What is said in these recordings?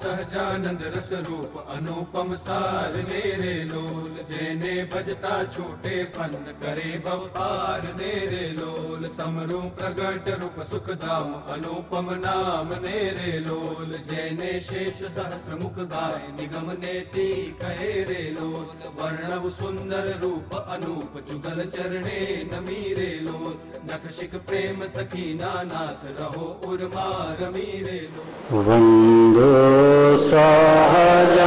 સહજાનંદ રસ રૂપ અનુપમ સાર મેરે લોલ જેને ભજતા છૂટે ફન કરે બપાર મેરે લોલ સમરૂ પ્રગટ રૂપ સુખધામ અનુપમ નામ મેરે લોલ જેને શેષ સહસ્ર મુખ ગાય નિગમ ને તી કહે રે લોલ વર્ણવ સુંદર રૂપ અનુપ જુગલ ચરણે નમી રે લોલ નખશિક પ્રેમ સખી નાનાથ રહો ઉર્મા રમી લોલ વંદો સહજાનંદ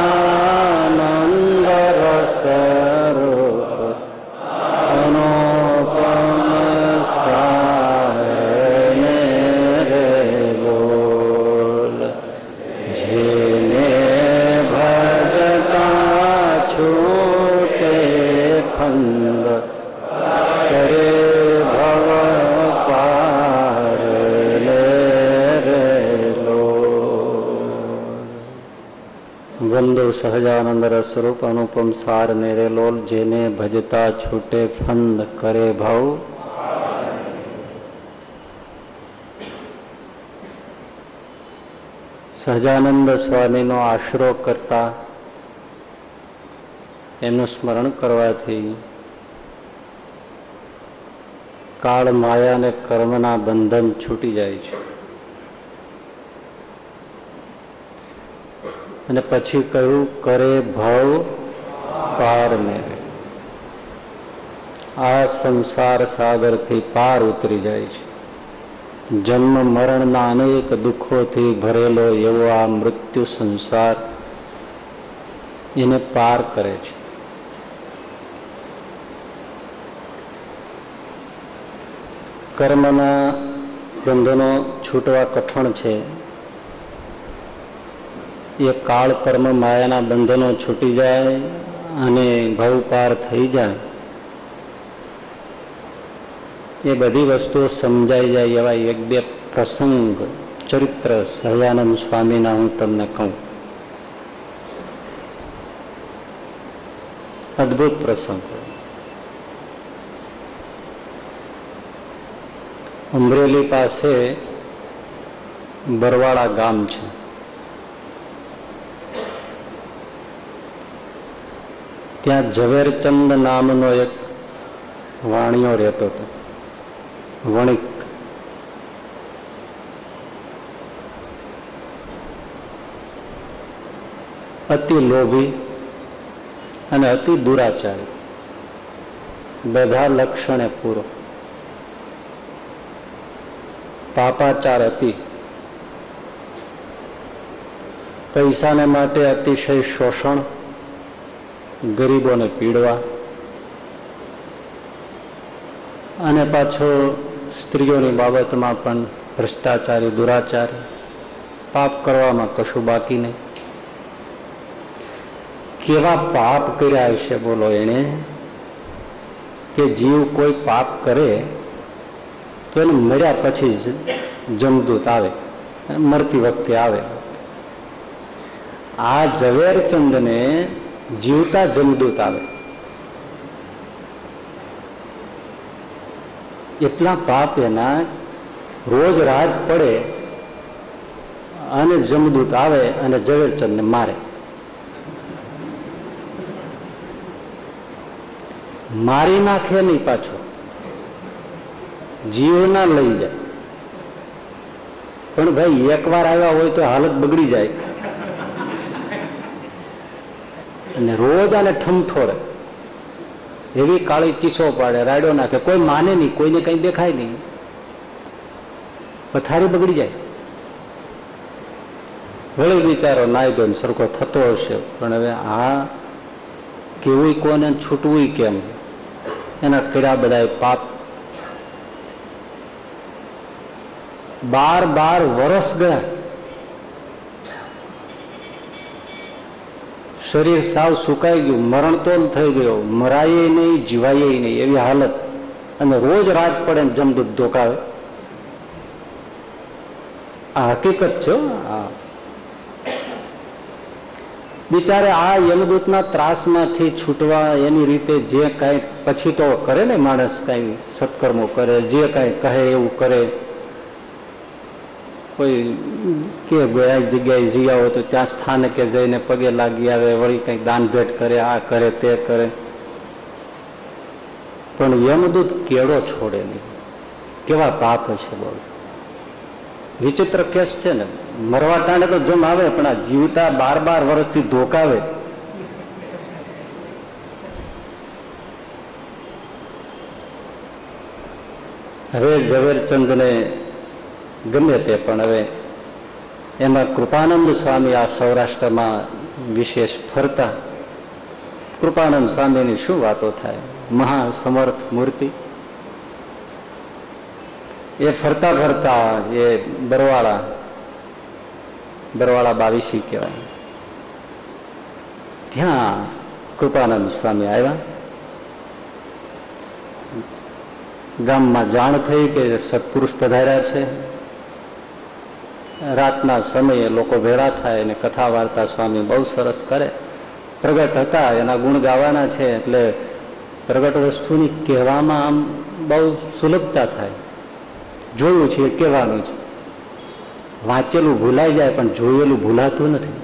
સહજાનંદ સ્વરૂપ અનુપમ સાર ને જેને ભજતા છૂટે ફંદ કરે ભાવ. સહજાનંદ સ્વામીનો આશરો કરતા એનું સ્મરણ કરવાથી કાળ માયા અને કર્મના બંધન છૂટી જાય છે. અને પછી કહ્યું, કરે ભવ પાર મેળે આ સંસાર સાગરથી પાર ઉતરી જાય છે. જન્મ મરણના અનેક દુઃખોથી ભરેલો એવો આ મૃત્યુ સંસાર એને પાર કરે છે. કર્મના બંધનો છૂટવા કઠણ છે. એ કાળ કર્મ માયાના બંધનો છૂટી જાય અને ભવ પાર થઈ જાય. એ બધી વસ્તુઓ સમજાઈ જાય એવા એક બે પ્રસંગ ચરિત્ર સહજાનંદ સ્વામીના હું તમને કહું. અદ્ભુત પ્રસંગ. અમરેલી પાસે બરવાડા ગામ છે. ત્યાં ઝવેરચંદ નામનો એક વાણિયો રહેતો હતો. વણિક. અતિ લોભી અને અતિ દુરાચારી. બધા લક્ષણે પૂરો. પાપાચાર અતિ. પૈસાને માટે અતિશય શોષણ ગરીબોને પીડવા અને પાછો સ્ત્રીઓની બાબતમાં પણ ભ્રષ્ટાચારી, દુરાચારી, પાપ કરવામાં કશું બાકી નહીં. કેવા પાપ કર્યા હશે બોલો એને કે જીવ કોઈ પાપ કરે તો એને મર્યા પછી જ જમદૂત આવે મરતી વખતે આવે. આ ઝવેરચંદને જીવતા જમદૂત આવે. એટલા પાપ એના રોજ રાત પડે અને જમદૂત આવે અને ઝવેરચંદને મારે. મારી નાખે નહીં પાછો. જીવ ના લઈ જાય. પણ ભાઈ એકવાર આવ્યા હોય તો હાલત બગડી જાય. અને રોજ આને ઠમઠોરે. એવી કાળી ચીસો પાડે, રાયડો નાખે. કોઈ માને નહીં, કોઈને કઈ દેખાય નહીં. પથારી બગડી જાય. વળી વિચારો નાયદો ને સરખો થતો હશે. પણ હવે આ કેવું કોને છૂટવું કેમ? એના કર્યા બધા પાપ. બાર બાર વર્ષ ગયા. શરીર સાવ સુકાઈ ગયું મરણ તો થઈ ગયો. મરાય નહીં, જીવાય નહીં, એવી હાલત. અને રોજ રાત પડે ને જમદૂત ધોકાવે. આ હકીકત છે આ. બિચારે આ યમદૂતના ત્રાસમાંથી છૂટવા, એની રીતે જે કાંઈ, પછી તો કરે ને માણસ કાંઈ સત્કર્મો કરે, જે કાંઈ કહે એવું કરે. કોઈ કે ગયા જગ્યાએ જઈ આવો તો ત્યાં સ્થાનકે જઈને પગે લાગી આવે, વળી કંઈક દાન ભેટ કરે, આ કરે, તે કરે. પણ યમદૂત કેળો છોડે નહીં. કેવા પાપ હશે બહુ વિચિત્ર કેસ છે ને. મરવા ટાણે તો જમ આવે, પણ આ જીવતા બાર બાર વર્ષથી ધોકાવે. હવે ઝવેરચંદને ગમે તે, પણ હવે એમાં કૃપાનંદ સ્વામી આ સૌરાષ્ટ્રમાં વિશેષ ફરતા. કૃપાનંદ સ્વામીની શું વાતો થાય? મહા સમર્થ મૂર્તિ. એ ફરતા ફરતા એ બરવાળા બરવાળા બાવીસી કહેવાય. ત્યાં કૃપાનંદ સ્વામી આવ્યા. ગામમાં જાણ થઈ કે સત્પુરુષ પધાર્યા છે. રાતના સમયે લોકો ભેળા થાય અને કથા વાર્તા સ્વામી બહુ સરસ કરે. પ્રગટ હતા, એના ગુણ ગાવાના છે એટલે પ્રગટ વસ્તુની કહેવામાં આમ બહુ સુલભતા થાય. જોયું છે કહેવાનું છે વાંચેલું ભૂલાઈ જાય, પણ જોયેલું ભૂલાતું નથી.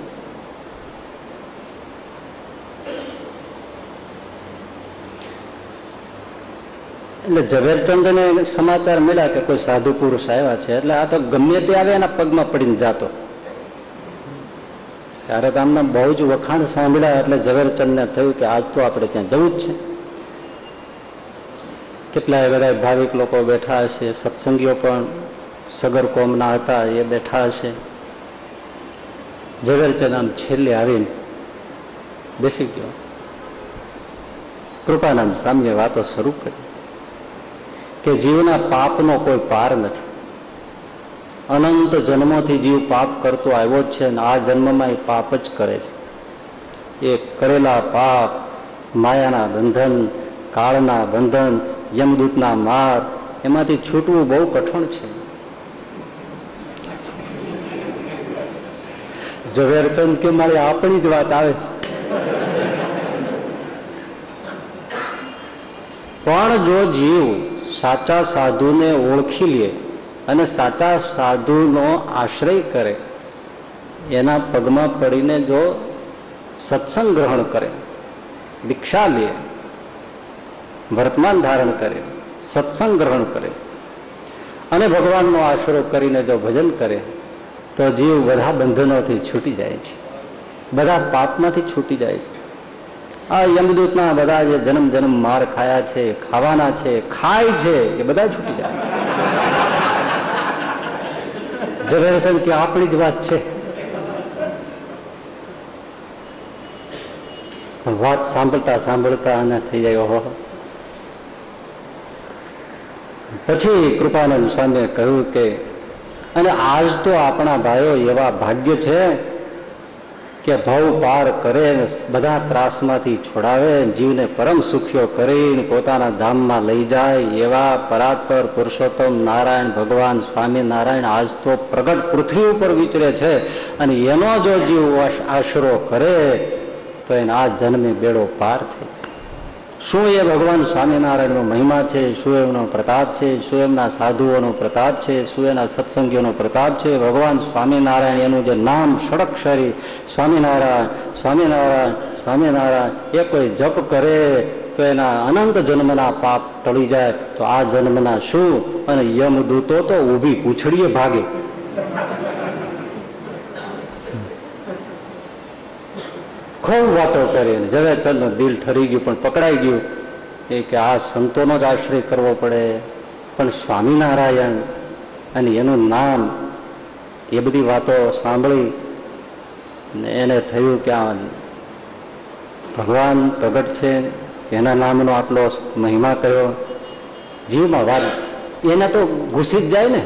એટલે ઝવેરચંદને સમાચાર મળ્યા કે કોઈ સાધુ પુરુષ આવ્યા છે, એટલે આ તો ગમે તે આવે એના પગમાં પડીને જાતો. ત્યારે આમના બહુ જ વખાણ સાંભળ્યા એટલે ઝવેરચંદને થયું કે આજ તો આપણે ત્યાં જવું જ છે. કેટલાય બધા ભાવિક લોકો બેઠા હશે, સત્સંગીઓ પણ સગર કોમના હતા, એ બેઠા હશે. ઝવેરચંદ આમ છેલ્લે આવીને બેસી ગયો. કૃપાનંદ સ્વામીએ વાતો શરૂ કરી. કે જીવના પાપનો કોઈ પાર નથી. અનંત જન્મોથી જીવ પાપ કરતો આવ્યો જ છે અને આ જન્મમાં એ પાપ જ કરે છે. એ કરેલા પાપ, માયાના બંધન, કાળના બંધન, યમદૂતના માર, એમાંથી છૂટવું બહુ કઠણ છે. ઝવેરચંદ કે મારી આપણી જ વાત આવે છે. પણ જો જીવ સાચા સાધુને ઓળખી લે અને સાચા સાધુનો આશ્રય કરે. એના પગમાં પડીને જો સત્સંગ ગ્રહણ કરે, દીક્ષા લે, વર્તમાન ધારણ કરે, સત્સંગ ગ્રહણ કરે અને ભગવાનનો આશરો કરીને જો ભજન કરે, તો જીવ બધા બંધનોથી છૂટી જાય છે. બધા પાપમાંથી છૂટી જાય છે. આ યમદૂતના બધા જે જન્મ જન્મ માર ખાયા છે, ખાવાના છે, ખાય છે, એ બધા છૂટી જાય. ઝવેરચંદ કે આપણી જ વાત છે. પણ વાત સાંભળતા સાંભળતા અને થઈ જાય, ઓહો. પછી કૃપાનંદ સ્વામીએ કહ્યું કે, અને આજ તો આપણા ભાઈઓ એવા ભાગ્ય છે કે ભવ પાર કરે ને બધા ત્રાસમાંથી છોડાવે જીવને પરમ સુખ્યો કરીને પોતાના ધામમાં લઈ જાય એવા પરાત્પર પુરુષોત્તમ નારાયણ ભગવાન સ્વામિનારાયણ આજ તો પ્રગટ પૃથ્વી ઉપર વિચરે છે અને એનો જો જીવ આશરો કરે તો એને આ જન્મે બેડો પાર થઈ શું એ ભગવાન સ્વામિનારાયણનો મહિમા છે? શું એમનો પ્રતાપ છે? શું એમના સાધુઓનો પ્રતાપ છે? શું એના સત્સંગીઓનો પ્રતાપ છે? ભગવાન સ્વામિનારાયણ એનું જે નામ સડકશરી સ્વામિનારાયણ સ્વામિનારાયણ સ્વામિનારાયણ, એ કોઈ જપ કરે તો એના અનંત જન્મના પાપ ટળી જાય. તો આ જન્મના શું? અને યમદૂતો તો ઊભી પૂછડીએ ભાગે. ખૂબ વાતો કરી ઝવેરચંદનું દિલ ઠરી ગયું, પણ પકડાઈ ગયું. એ કે આ સંતોનો જ આશ્રય કરવો પડે. પણ સ્વામિનારાયણ અને એનું નામ એ બધી વાતો સાંભળી ને એને થયું કે આ ભગવાન પ્રગટ છે, એના નામનો આટલો મહિમા કયો જીવમાં વાત એને તો ઘૂસી જ જાય ને.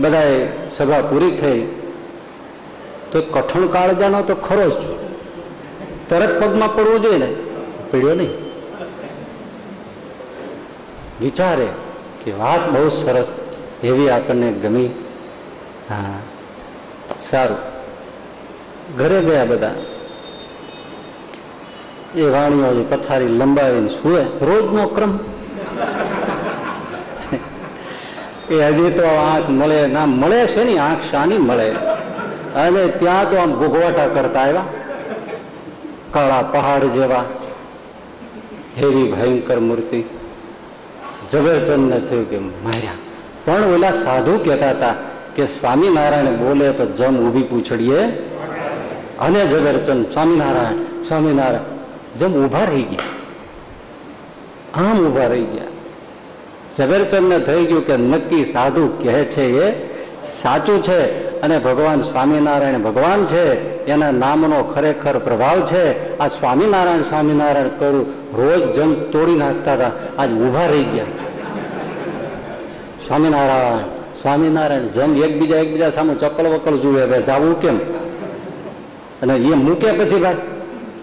બધાએ સભા પૂરી થઈ. તો કઠણ કાળજાનો તો ખરો જ. તરત પગમાં પડવું જોઈએ ને? પીડ્યો નહીં. વિચારે કે વાત બહુ સરસ એવી આપણને ગમી. હા. સારું. ઘરે ગયા બધા. એ વાણીઓ પથારી લંબાવીને સુવે. રોજનો ક્રમ. એ હજી તો આંખ મળે, ના મળે છે ને? આંખ શાની મળે? અને ત્યાં તો આમ ભૂગવાટા કરતા આવ્યા. કાળા પહાડ જેવા. હેવી ભયંકર મૂર્તિ. ઝવેરચંદ થયું કે માર્યા. પણ ઓલા સાધુ કહેતા હતા કે સ્વામિનારાયણ બોલે તો જમ ઊભી પૂછડીએ. અને ઝવેરચંદ સ્વામિનારાયણ સ્વામિનારાયણ, જમ ઊભા રહી ગયા. આમ ઊભા રહી ગયા. ઝવેરચંદને થઈ ગયું કે નક્કી સાધુ કહે છે એ, સાચું છે અને ભગવાન સ્વામિનારાયણ ભગવાન છે, એના નામનો ખરેખર પ્રભાવ છે. આ સ્વામિનારાયણ સ્વામિનારાયણ કરું, રોજ જંગ તોડી નાખતા હતા. આજ ઊભા રહી ગયા. સ્વામિનારાયણ સ્વામિનારાયણ જમ એકબીજા એકબીજા સામે ચપ્પલ વક્કલ જુએ, હવે જાવું કેમ? અને એ મૂકે પછી ભાઈ,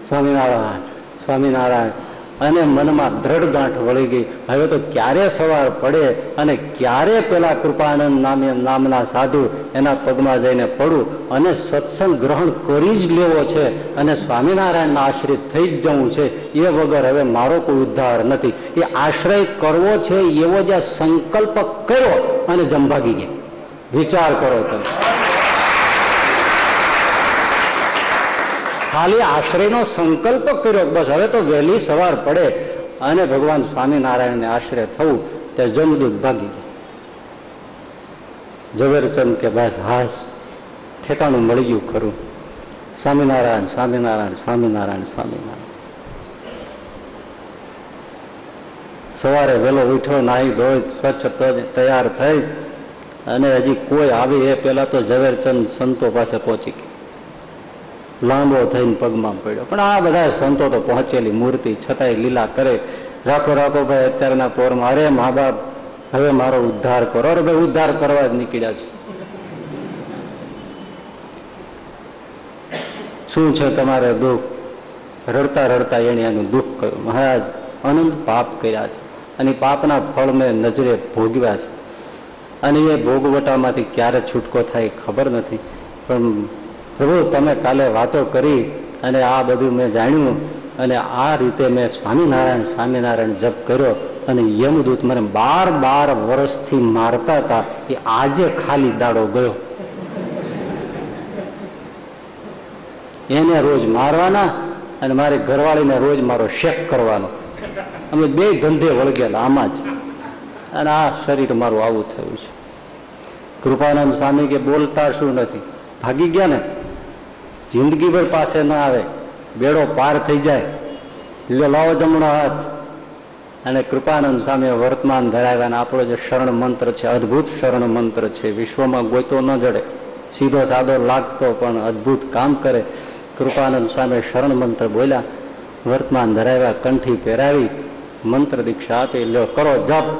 સ્વામિનારાયણ સ્વામિનારાયણ અને મનમાં દ્રઢ ગાંઠ વળી ગઈ. હવે તો ક્યારે સવાર પડે અને ક્યારે પેલા કૃપાનંદ નામે નામના સાધુ એના પગમાં જઈને પડું અને સત્સંગ ગ્રહણ કરી જ લેવો છે અને સ્વામિનારાયણના આશ્રિત થઈ જ જવું છે, એ વગર હવે મારો કોઈ ઉદ્ધાર નથી. એ આશ્રય કરવો છે એવો જે સંકલ્પ કર્યો અને જંભાગી ગયા વિચાર કરો તમે. ખાલી આશ્રયનો સંકલ્પ કર્યો બસ હવે તો વહેલી સવાર પડે અને ભગવાન સ્વામિનારાયણને આશ્રય થવું તે જમદૂત ભાગી ગયા. ઝવેરચંદ કે બસ હાસ, ઠેકાણું મળી ગયું ખરું. સ્વામિનારાયણ સ્વામિનારાયણ સ્વામિનારાયણ સ્વામિનારાયણ. સવારે વહેલો ઉઠ્યો, નાહી ધોઈ, સ્વચ્છ તૈયાર થઈ અને હજી કોઈ આવે એ પેલા તો ઝવેરચંદ સંતો પાસે પહોંચી ગયો. લાંબો થઈને પગમાં પડ્યો. પણ આ બધા સંતો તો પહોંચેલી મૂર્તિ, છતાંય લીલા કરે. રાખો રાખો ભાઈ, અત્યારના પોરમાં, અરે મા બાપ હવે મારો ઉદ્ધાર કરો. અરે ભાઈ, ઉદ્ધાર કરવા જ નીકળ્યા છે. શું છે તમારે દુઃખ? રડતા રડતા એને એનું દુઃખ કર્યું મહારાજ, અનંત પાપ કર્યા છે. અને પાપના ફળ મેં નજરે ભોગવ્યા છે. અને એ ભોગવટામાંથી ક્યારે છૂટકો થાય ખબર નથી. પણ પ્રભુ તમે કાલે વાતો કરી અને આ બધું મેં જાણ્યું અને આ રીતે મેં સ્વામિનારાયણ સ્વામિનારાયણ જપ કર્યો અને યમદૂત મને બાર બાર વર્ષથી મારતા હતા એ આજે ખાલી દાડો ગયો. એને રોજ મારવાના અને મારી ઘરવાળીને રોજ મારો શેક કરવાનો. અમે બે ધંધે વળગેલા આમાં જ. અને આ શરીર મારું આવું થયું છે. કૃપાનંદ સ્વામી કે બોલતા શું નથી? ભાગી ગયા ને? જિંદગીભર પાસે ના આવે, બેડો પાર થઈ જાય. લો લાવો જમણો હાથ. અને કૃપાનંદ સ્વામી વર્તમાન ધરાવ્યા અને આપણો જે શરણ મંત્ર છે, અદ્ભુત શરણ મંત્ર છે, વિશ્વમાં ગોતો ન જડે. સીધો સાદો લાગતો પણ અદ્ભુત કામ કરે. કૃપાનંદ સ્વામી શરણ મંત્ર બોલ્યા, વર્તમાન ધરાવ્યા, કંઠી પહેરાવી, મંત્ર દીક્ષા આપી, લ્યો, કરો, જપ.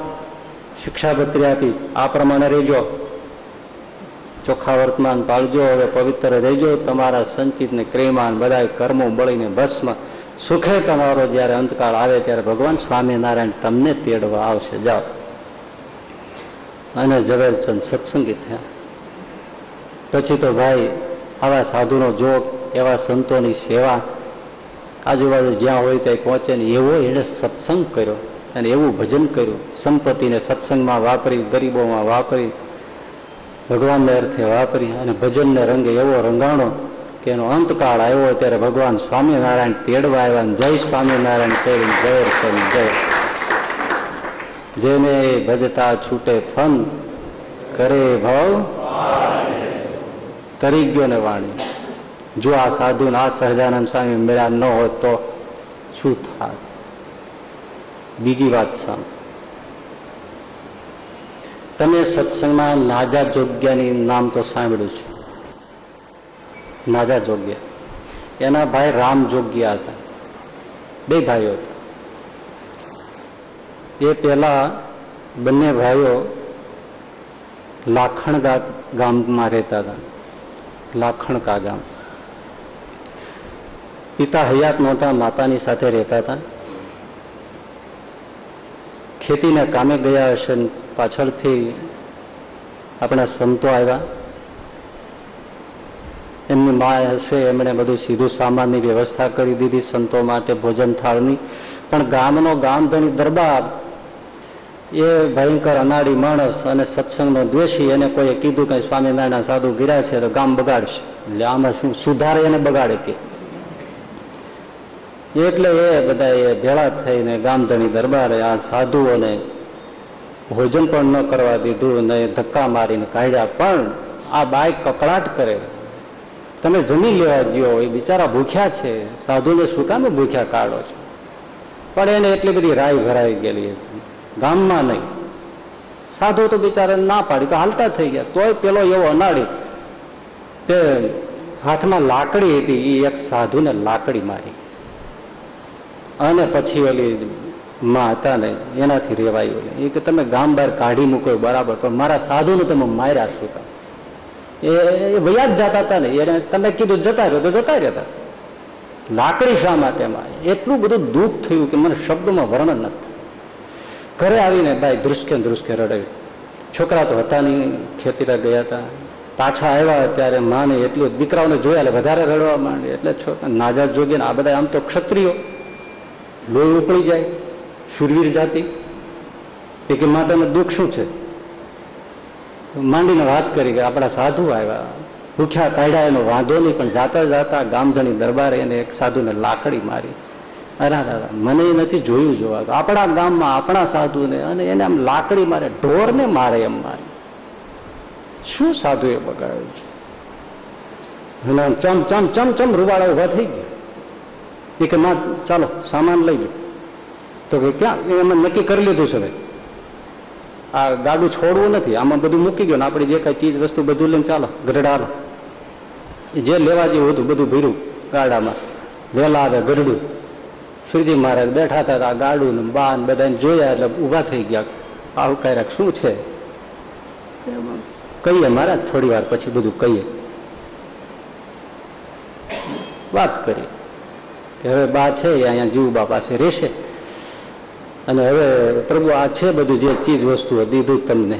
શિક્ષાપત્રી આપી, આ પ્રમાણે રહેજો. ચોખ્ખા વર્તમાન પાળજો, હવે પવિત્ર રહેજો. તમારા સંચિત ને ક્રેમાન બધા કર્મો બળીને ભસ્મ. સુખે તમારો જયારે અંતકાળ આવે ત્યારે ભગવાન સ્વામિનારાયણ તમને તેડવા આવશે. જાઓ. અને ઝવેરચંદ સત્સંગી થયા. પછી તો ભાઈ, આવા સાધુનો જોગ, એવા સંતોની સેવા. આજુબાજુ જ્યાં હોય ત્યાં પહોંચે ને એવો એણે સત્સંગ કર્યો. અને એવું ભજન કર્યું. સંપત્તિને સત્સંગમાં વાપરી, ગરીબોમાં વાપરી. ભગવાનને અર્થે વાપરી અને ભજનને રંગે એવો રંગાણો કે એનો અંતકાળ આવ્યો ત્યારે ભગવાન સ્વામિનારાયણ તેડવા આવ્યા જય સ્વામિનારાયણ તેડી, જય જય. જેને ભજતા છૂટે ફન, કરે ભાવ, તરી ગયો ને વાણી. જો આ સાધુ આ સહજાનંદ સ્વામી મેળા ન હોત તો શું થાત? બીજી વાત સામે તમે સત્સંગમાં નાજા જોગ્યાની નામ તો સાંભળ્યું છે. નાજા જોગ્યા. એના ભાઈ રામ જોગ્યા હતા. બે ભાઈઓ હતા. એ પેલા બંને ભાઈઓ લાખણ ગામમાં રહેતા હતા. લાખણકા ગામ. પિતા હયાત નહોતા, માતાની સાથે રહેતા હતા. ખેતીના કામે ગયા હશે પાછળથી આપણા સંતો આવ્યા. એમની મા હશે, એમણે બધું સીધું સામાનની વ્યવસ્થા કરી દીધી સંતો માટે, ભોજન થાળની. પણ ગામનો ગામધણી દરબાર એ ભયંકર અનાડી માણસ અને સત્સંગનો દ્વેષી, એને કોઈએ કીધું કે સ્વામિનારાયણ સાધુ ગીરા છે તો ગામ બગાડશે. એટલે આમાં શું સુધારે એને બગાડે કે? એટલે એ બધા એ ભેળા થઈને ગામધણી દરબારે આ સાધુઓને ભોજન પણ ન કરવા દીધું ને ધક્કા મારીને કાઢ્યા. પણ આ બાય કકળાટ કરે. તમે જમી લેવા ગયો એ બિચારા ભૂખ્યા છે. સાધુને શું કામ ભૂખ્યા કાઢો છો? પણ એને એટલી બધી રાય ભરાઈ ગયેલી હતી. ગામમાં નહીં. સાધુ તો બિચારા ના પાડી, તો હાલતા થઈ ગયા. તોય પેલો એવો અનાડી તે હાથમાં લાકડી હતી એ એક સાધુને લાકડી મારી. અને પછી ઓલી માં હતા ને, એનાથી રેવાયું એ કે તમે ગામ બહાર કાઢી મૂકો બરાબર, પણ મારા સાધુને તમે માર્યા શું કામ? એ વયા જ જતા હતા ને, એને તમે કીધું જતા રહ્યો તો જતા રહેતા. લાકડી શા માટે એટલું બધું દુઃખ થયું કે મને શબ્દોમાં વર્ણન નથી ઘરે આવીને ભાઈ ધ્રુસકે ધ્રુસકે રડાવ્યું છોકરા તો હતા નહીં ખેતીરા ગયા હતા. પાછા આવ્યા ત્યારે માને એટલું દીકરાઓને જોયા એટલે વધારે રડવા માંડે. એટલે છોકરા નાજા જોગીને આ બધા આમ તો ક્ષત્રિયો. લોહી ઉપડી જાય. શુરવીર જાતિ? એ કે માતાનું દુઃખ શું છે? માંડીને વાત કરી કે આપણા સાધુ આવ્યા. ભૂખ્યા તાયડા એનો વાંધો નહીં, પણ જાતા જાતા ગામધણી દરબારે એને એક સાધુને લાકડી મારી. અરા દાદા મને એ નથી જોયું જોવા. આપણા ગામમાં આપણા સાધુને અને એને આમ લાકડી મારે, ઢોરને મારે એમ મારે. શું સાધુ એ બગાડ્યું છે? અને ચમ ચમ ચમ ચમ રૂવાળા ઊભા થઈ ગયા. એ કે માં, ચાલો, સામાન લઈ જાઓ તો કે ક્યાં? એમાં નક્કી કરી લીધું છે આ ગાડું છોડવું નથી. આમાં બધું મૂકી ગયું ને આપણે જે કાંઈ ચીજ, વસ્તુ બધું લઈને ચાલો, ગઢડા હાલો. એ જે લેવા જેવું હતું, બધું ભીરું ગાડામાં. વહેલા આવે ગઢડું. શ્રીજી મહારાજ બેઠા હતા આ ગાડું ને બા ને બધાને જોયા એટલે ઊભા થઈ ગયા. આવું ક્યારેક શું છે? કહીએ મહારાજ, થોડી વાર પછી બધું કહીએ. વાત કરી કે હવે બા છે અહીંયા જીવ બા પાસે રહેશે. અને હવે પ્રભુ આ છે બધું જે ચીજ વસ્તુઓ દીધું તમને.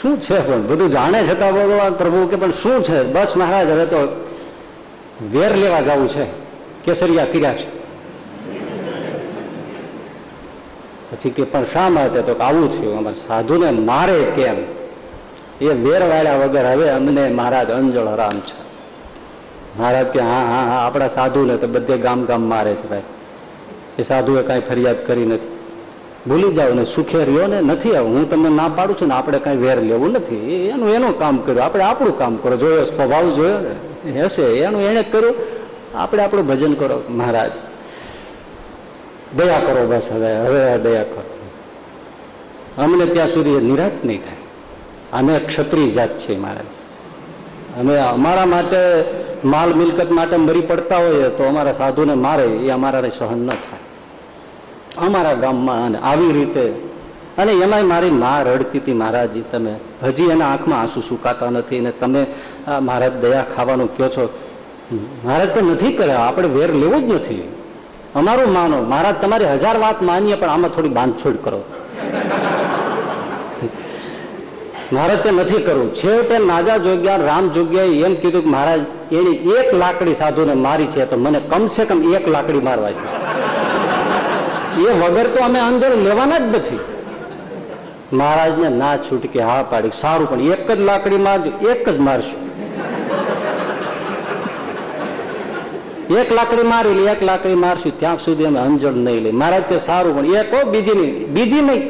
શું છે પણ? બધું જાણે છતાં ભગવાન પ્રભુ કે પણ શું છે? બસ મહારાજ, હવે તો વેર લેવા જવું છે. કેસરિયા કર્યા છે. પછી કે પણ શા માટે? તો આવું થયું. અમારે સાધુને મારે કેમ? એ વેર વાળ્યા વગર હવે અમને મહારાજ અંજળ હરામ છે. મહારાજ કે, હા હા હા, આપણા સાધુને તો બધે ગામ ગામ મારે છે ભાઈ. એ સાધુએ કાંઈ ફરિયાદ કરી નથી. ભૂલી જાઓ ને, સુખે રહ્યો ને નથી આવું. હું તમને ના પાડું છું ને આપણે કાંઈ વેર લેવું નથી. એનું એનું કામ કર્યું. આપણે આપણું કામ કરો. જોયો સ્વભાવ જોયો ને હશે. એનું એણે કર્યું. આપણે આપણું ભજન કરો, મહારાજ. દયા કરો બસ હવે. હવે દયા કરો. અમને ત્યાં સુધી નિરાશ નહીં થાય. અમે ક્ષત્રિય જાત છે મહારાજ. અમે અમારા માટે માલ મિલકત માટે મરી પડતા હોઈએ તો અમારા સાધુને મારે. એ અમારા સહન ન થાય. અમારા ગામમાં અને આવી રીતે. અને એમાંય મારી મા રડતી હતી, મહારાજી તમે હજી એના આંખમાં આંસુ સુકાતા નથી અને તમે મહારાજ, દયા ખાવાનું કહો છો. મહારાજ કે નથી કર્યા. આપણે વેર લેવો જ નથી. અમારું માનો. મહારાજ, તમારી હજાર વાત માનીએ, પણ આમાં થોડી બાંધછોડ કરો. મહારાજ, તે નથી કરવું છેવટે નાજા જોગ્યા, રામ જોગ્યાએ એમ કીધું કે, મહારાજ, એની એક લાકડી સાધુને મારી છે, તો મને કમસે કમ એક લાકડી મારવા એ વગર તો અમે આંજણ લેવાના જ નથી. મહારાજને ના છૂટકે હા પાડી, સારું, પણ એક જ લાકડી મારજો, એક જ મારશું. એક લાકડી મારી લે, એક લાકડી મારશું, ત્યાં સુધી અમે અંજળ નહીં લે મહારાજ કે સારું, પણ એક બીજી નહીં બીજી નહીં.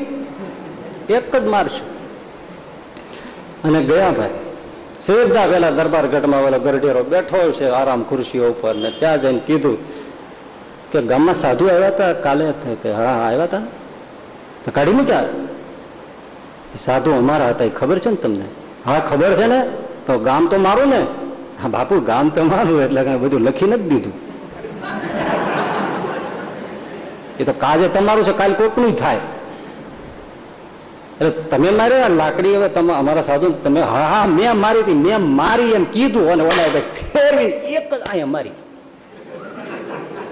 એક જ મારશું. અને ગયા ભાઈ, સીધા પેલા દરબાર ગઢમાં પેલો ગરડેરો બેઠો છે, આરામ ખુરશીઓ ઉપર ને ત્યાં જઈને કીધું કે ગામમાં સાધુ આવ્યા હતા? કાલે કે, હા, આવ્યા હતા. તો કાઢીને ક્યાં સાધુ અમારા હતા, એ ખબર છે ને તમને? હા, ખબર છે ને? તો ગામ તો મારું ને. હા, બાપુ, ગામ તો મારું, એટલે બધું લખી નથી દીધું. એ તો કાજે તમારું છે, કાલ કોકનું થાય. એટલે તમે મારે લાકડી હવે તમે અમારા સાધુ તમે, હા હા, મેં મારી હતી, મેં મારી એમ કીધું. અને ઓલા ફેરવી, એક જ અહીંયા મારી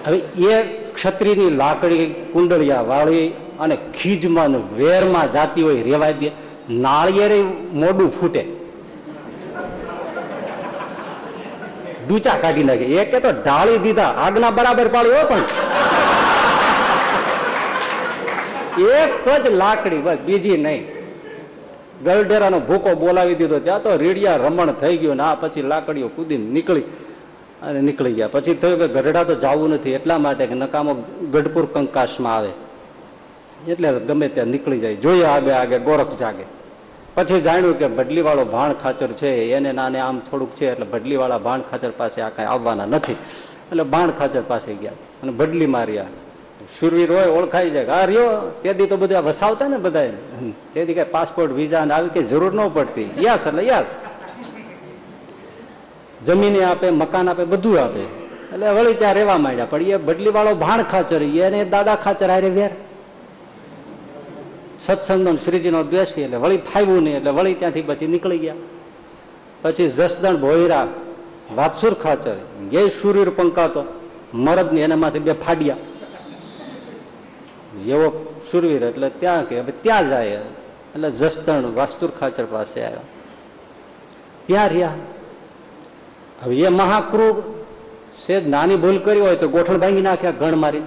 હવે એ ક્ષત્રિયની લાકડી, કુંડળિયા વાળી અને ખીજમાં વેરમાં જાતી હોય રેવાય દે. નાળિયેરે મોડું ફૂટે. ડૂચા કાઢી નાખે. એકે તો ઢાળી દીધા. આગના બરાબર પાડ્યો પણ. એક જ લાકડી, બસ, બીજી નહીં. ગલઢેરાનો ભૂકો બોલાવી દીધો. ત્યાં તો રીડિયા રમણ થઈ ગયું ને આ પછી લાકડીઓ કૂદીને નીકળી. અને નીકળી ગયા. પછી થયું કે ગઢડા તો જવું નથી, એટલા માટે કે નકામો ગઢપુર કંકાશમાં આવે. એટલે ગમે ત્યાં નીકળી જાય. જોઈએ આગે આગે, ગોરખ જાગે. પછી જાણ્યું કે ભડલીવાળો ભાણ ખાચર છે, એને નાને આમ થોડુંક છે, એટલે ભડલીવાળા ભાણ ખાચર પાસે આ કાંઈ આવવાના નથી. એટલે ભાણ ખાચર પાસે ગયા અને ભડલી માર્યા. શુરવીર હોય, ઓળખાઈ જાય આ રહ્યો તેથી તો બધા વસાવતા ને બધા તેથી કઈ પાસપોર્ટ, વિઝા ને આવી કઈ જરૂર ન પડતી. યસ, એટલે યસ. જમીને આપે, મકાન આપે, બધું આપે. એટલે વળી ત્યાં રહેવા માંડ્યા. પણ એ બદલી વાળો ભાણ ખાચર એને દાદા ખાચર હારે વેર. સત્સંગનો શ્રીજીનો દ્વેષી એટલે વળી ફાવ્યું નહીં, એટલે વળી ત્યાંથી પછી નીકળી ગયા. પછી જસદણ ભોયરા, વાપસુર ખાચર એ સુરીર પંકાતો, મરદની એનામાંથી બે ફાડ્યા. એવો સુરવીર, એટલે ત્યાં કે, હવે ત્યાં જાય. એટલે જસદણ વાસ્તુર ખાચર પાસે આવ્યા. ત્યાં રહ્યા. હવે એ મહાક્રૂર છે, નાની ભૂલ કરી હોય તો ગોઠણ ભાંગી નાખ્યા, ગણ મારી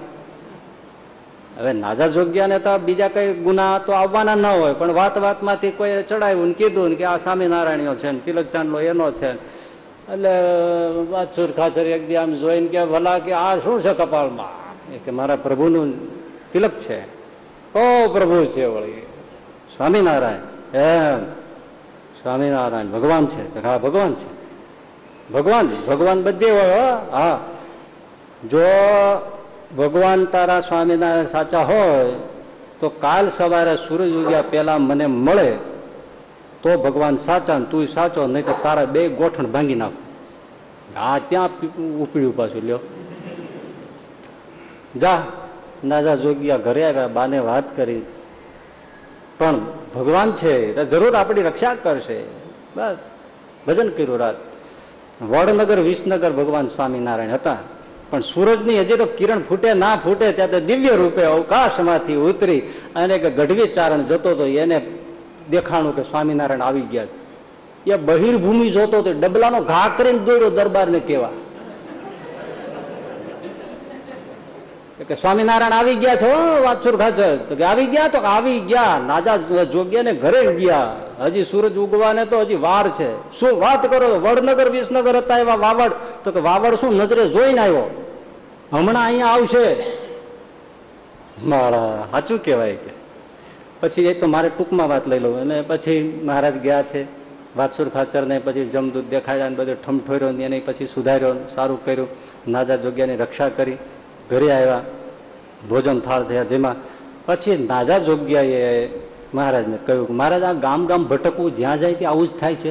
હવે નાજા જોગ્યાને તો બીજા કઈ ગુના તો આવવાના ન હોય, પણ વાત વાતમાંથી કોઈ ચડાવ્યું ને કીધું ને કે આ સ્વામિનારાયણીઓ છે ને તિલક ચાંદલો એનો છે એટલે વાછુર ખાચર એક દી આમ જોઈને કે ભલા કે આ શું છે કપાળમાં? કે મારા પ્રભુનું તિલક છે. ઓ પ્રભુ છે વળી, સ્વામિનારાયણ, એમ. સ્વામિનારાયણ ભગવાન છે, હા, ભગવાન છે. ભગવાન ભગવાન બધે હોય, હા. જો ભગવાન તારા સ્વામિનારાયણ સાચા હોય, તો કાલ સવારે સૂરજ ઉગ્યા પહેલા મને મળે, તો ભગવાન સાચા ને તું સાચો, નહીં તો તારા બે ગોઠણ ભાંગી નાખો. આ ત્યાં ઉપડ્યું પાછું, લ્યો. જા. નાજા જોગ્યા ઘરે આવ્યા, બાને વાત કરી. પણ ભગવાન છે જરૂર આપણી રક્ષા કરશે. બસ. ભજન કર્યું રાત. વડનગર, વિસનગર ભગવાન સ્વામિનારાયણ હતા. પણ સૂરજની હજી તો કિરણ ફૂટે, ના ફૂટે, ત્યાં તો દિવ્ય રૂપે અવકાશમાંથી ઉતરી અને કે ગઢવી ચારણ જતો હતો એને દેખાણું કે સ્વામિનારાયણ આવી ગયા છે. એ બહિર્ભૂમિ જોતો તો ડબલાનો ઘા કરીને દોડ્યો દરબારને કેવા. કે સ્વામિનારાયણ આવી ગયા છો? વાતસુર ખાચર તો કે આવી ગયા? તો આવી ગયા. નાજા જોગ્યા ને ઘરે ગયા. હજી સૂરજ ઉગવાને તો હજી વાર છે. શું વાત કરો? વડનગર, વિસનગર હતા એવા વાવડ. તો કે વાવડ શું નજરે જોઈને આવ્યો? હમણાં અહીંયા આવશે. મારા, સાચું કહેવાય કે. પછી એક તો મારે ટૂંકમાં વાત લઈ લઉં. અને પછી મહારાજ ગયા છે. વાતસુર ખાચર ને પછી જમદૂત દેખાડ્યા ને બધું ઠમઠોર્યો એને પછી સુધાર્યો સારું કર્યું. નાજા જોગ્યાની રક્ષા કરી. ઘરે આવ્યા, ભોજન થાળ થયા, જેમાં પછી નાજા જોગ્યાએ મહારાજને કહ્યું કે મહારાજ, આ ગામ ગામ ભટકવું જ્યાં જાય ત્યાં આવું જ થાય છે.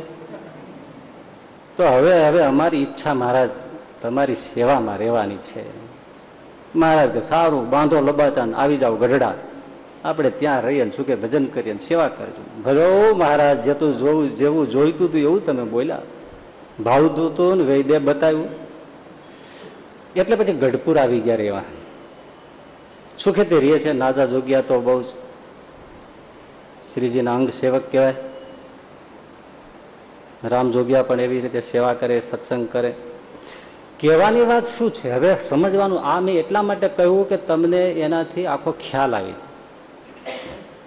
તો હવે હવે અમારી ઈચ્છા મહારાજ, તમારી સેવામાં રહેવાની છે. મહારાજ કે સારું, બાંધો લબાચાન, આવી જાઓ ગઢડા. આપણે ત્યાં રહીએ ને કે ભજન કરીએ ને સેવા કરજો. ભલો મહારાજ જેતું જોવું જેવું જોઈતું હતું એવું તમે બોલ્યા. ભાવતું હતું ને વૈદ્ય બતાવ્યું. એટલે પછી ગઢપુર આવી ગયા રેવા સુખેથી રહે છે? નાજા જોગ્યા તો બહુ શ્રીજીના અંગ સેવક કહેવાય. રામ જોગ્યા પણ એવી રીતે સેવા કરે, સત્સંગ કરે. કહેવાની વાત શું છે? હવે સમજવાનું આ મેં એટલા માટે કહ્યું કે તમને એનાથી આખો ખ્યાલ આવી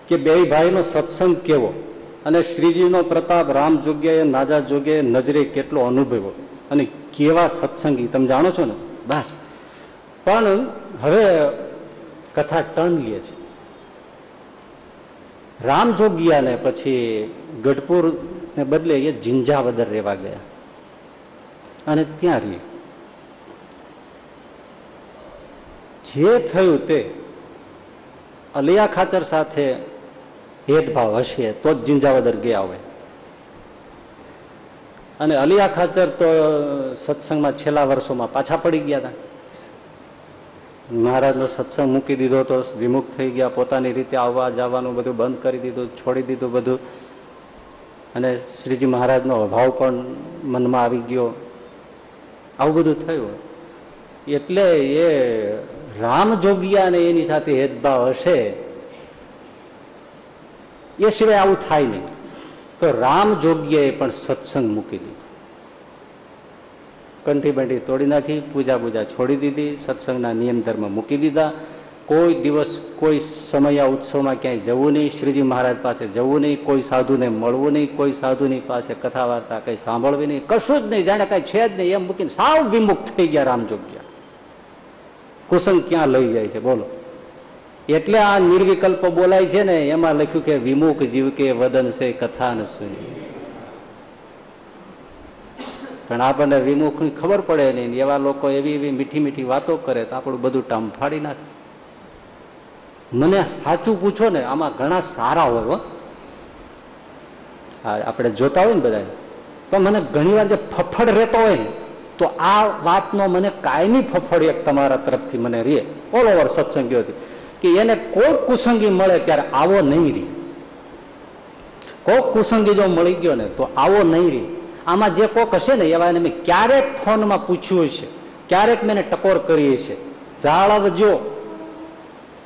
કે બે ભાઈનો સત્સંગ કેવો? અને શ્રીજીનો પ્રતાપ, રામ જોગ્યાએ, નાજા જોગ્યાએ નજરે કેટલો અનુભવ્યો? અને કેવા સત્સંગી? તમે જાણો છો ને? બસ. પણ હવે કથા ટર્ન લે છે. રામ જોગિયાને પછી ગઢપુર ને બદલે એ જિંજાવદર રહેવા ગયા. અને ત્યાં રહી. જે થયું તે અલિયા ખાચર સાથે ભેદભાવ હશે તો જ જિંજાવદર ગયા હોય. અને અલિયા ખાચર તો સત્સંગમાં છેલ્લા વર્ષોમાં પાછા પડી ગયા હતા મહારાજનો સત્સંગ મૂકી દીધો તો વિમુખ થઈ ગયા, પોતાની રીતે આવવા જવાનું બધું બંધ કરી દીધું, છોડી દીધું બધું. અને શ્રીજી મહારાજનો અભાવ પણ મનમાં આવી ગયો. આવું બધું થયું. એટલે એ રામ જોગિયા અને એની સાથે હેદભાવ હશે. એ સિવાય આવું થાય નહીં. તો રામ જોગ્યએ પણ સત્સંગ મૂકી દીધો. કંઠી બંઠી તોડી નાખી, પૂજા પૂજા છોડી દીધી, સત્સંગના નિયમ ધર્મ મૂકી દીધા. કોઈ દિવસ, કોઈ સમય આ ઉત્સવમાં ક્યાંય જવું નહીં, શ્રીજી મહારાજ પાસે જવું નહીં, કોઈ સાધુને મળવું નહીં, કોઈ સાધુની પાસે કથા વાર્તા કંઈ સાંભળવી નહીં, કશું જ નહીં, જાણે કાંઈ છે જ નહીં, એમ મૂકીને સાવ વિમુખ થઈ ગયા રામજોગ્યા કુસંગ ક્યાં લઈ જાય છે? બોલો. એટલે આ નિર્વિકલ્પ બોલાય છે ને, એમાં લખ્યું કે વિમુખ જીવ કે વદન છે કથા ન સુની. પણ આપણને વિમુખની ખબર પડે નહીં એવા લોકો એવી એવી મીઠી મીઠી વાતો કરે તો આપણું બધું ટામ ફાડી નાખે. મને સાચું પૂછો ને, આમાં ઘણા સારા હોય આપણે જોતા હોય ને બધા પણ મને ઘણી વાર જે ફફડ રહેતો હોય ને, તો આ વાતનો મને કાયમી ફફડ એક તમારા તરફથી મને રે. ઓલ ઓવર સત્સંગીઓથી. કે એને કોઈ કુસંગી મળે ત્યારે આવો નહીં રે. કોક કુસંગી જો મળી ગયો ને તો આવો નહીં રે. આમાં જે કોક હશે ને એવા મેં ક્યારેક ફોનમાં પૂછ્યું છે ક્યારેક મેં ટકોર કરી છે જાળવજો.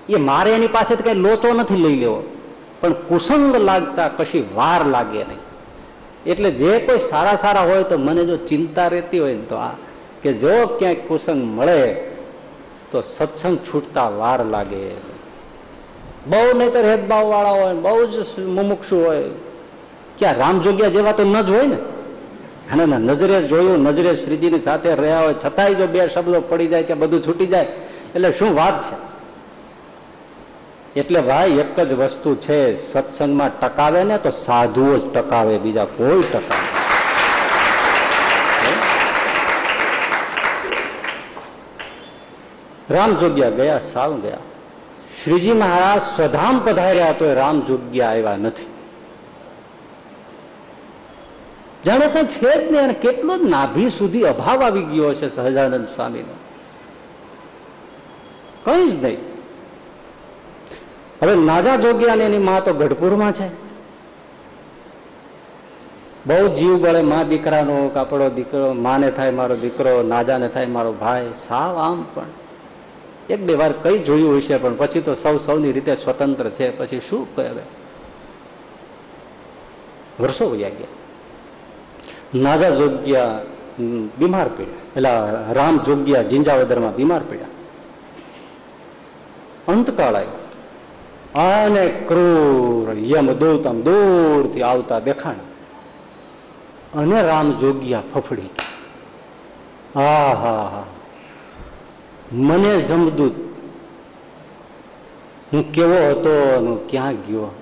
એ મારે એની પાસે કઈ લોચો નથી લઈ લેવો. પણ કુસંગ લાગતા કશી વાર લાગે નહીં. એટલે જે કોઈ સારા સારા હોય તો મને જો ચિંતા રહેતી હોય ને તો આ કે જો ક્યાંક કુસંગ મળે તો સત્સંગ છૂટતા વાર લાગે. બહુ નહીતર હેદભાવ વાળા હોય, બહુ જ મુમુક્ષુ હોય. ક્યાં રામ જોગ્યા જેવા તો ન જ હોય ને? અને નજરે જોયું, નજરે શ્રીજીની સાથે રહ્યા હોય, છતાંય જો બે શબ્દો પડી જાય ત્યાં બધું છૂટી જાય. એટલે શું વાત છે? એટલે ભાઈ એક જ વસ્તુ છે, સત્સંગમાં ટકાવે ને તો સાધુઓ જ ટકાવે, બીજા કોઈ ટકાવે રામ જોગ્યા ગયા, સાવ ગયા. શ્રીજી મહારાજ સ્વધામ પધાર્યા તો રામ જોગ્યા આવ્યા નથી. જાણે પણ છે જ નહીં અને કેટલો નાભી સુધી અભાવ આવી ગયો છે સહજાનંદ સ્વામીનો. કઈ જ નહીં. હવે નાજા જોગ્યા એની માં તો ગઢપુરમાં છે. બહુ જીવ બળે મા દીકરાનો કાપડો દીકરો, માને થાય મારો દીકરો, નાજાને થાય મારો ભાઈ, સાવ આમ પણ. એક બે વાર કઈ જોયું હશે, પણ પછી તો સૌ સૌની રીતે સ્વતંત્ર છે. પછી શું કહે વર્ષો વયા ગયા. નાજા જોગ્યા બીમાર પડ્યા. એટલે રામ જોગ્યા, જિંજાવદરમાં બીમાર પડ્યા. અંતકાળ આવ્યો. અને ક્રૂર યમદૂત આમ દૂરથી આવતા દેખાણ. અને રામ જોગ્યા ફફડી હા હા હા મને જમદૂત. હું કેવો હતો ક્યાં ગયો?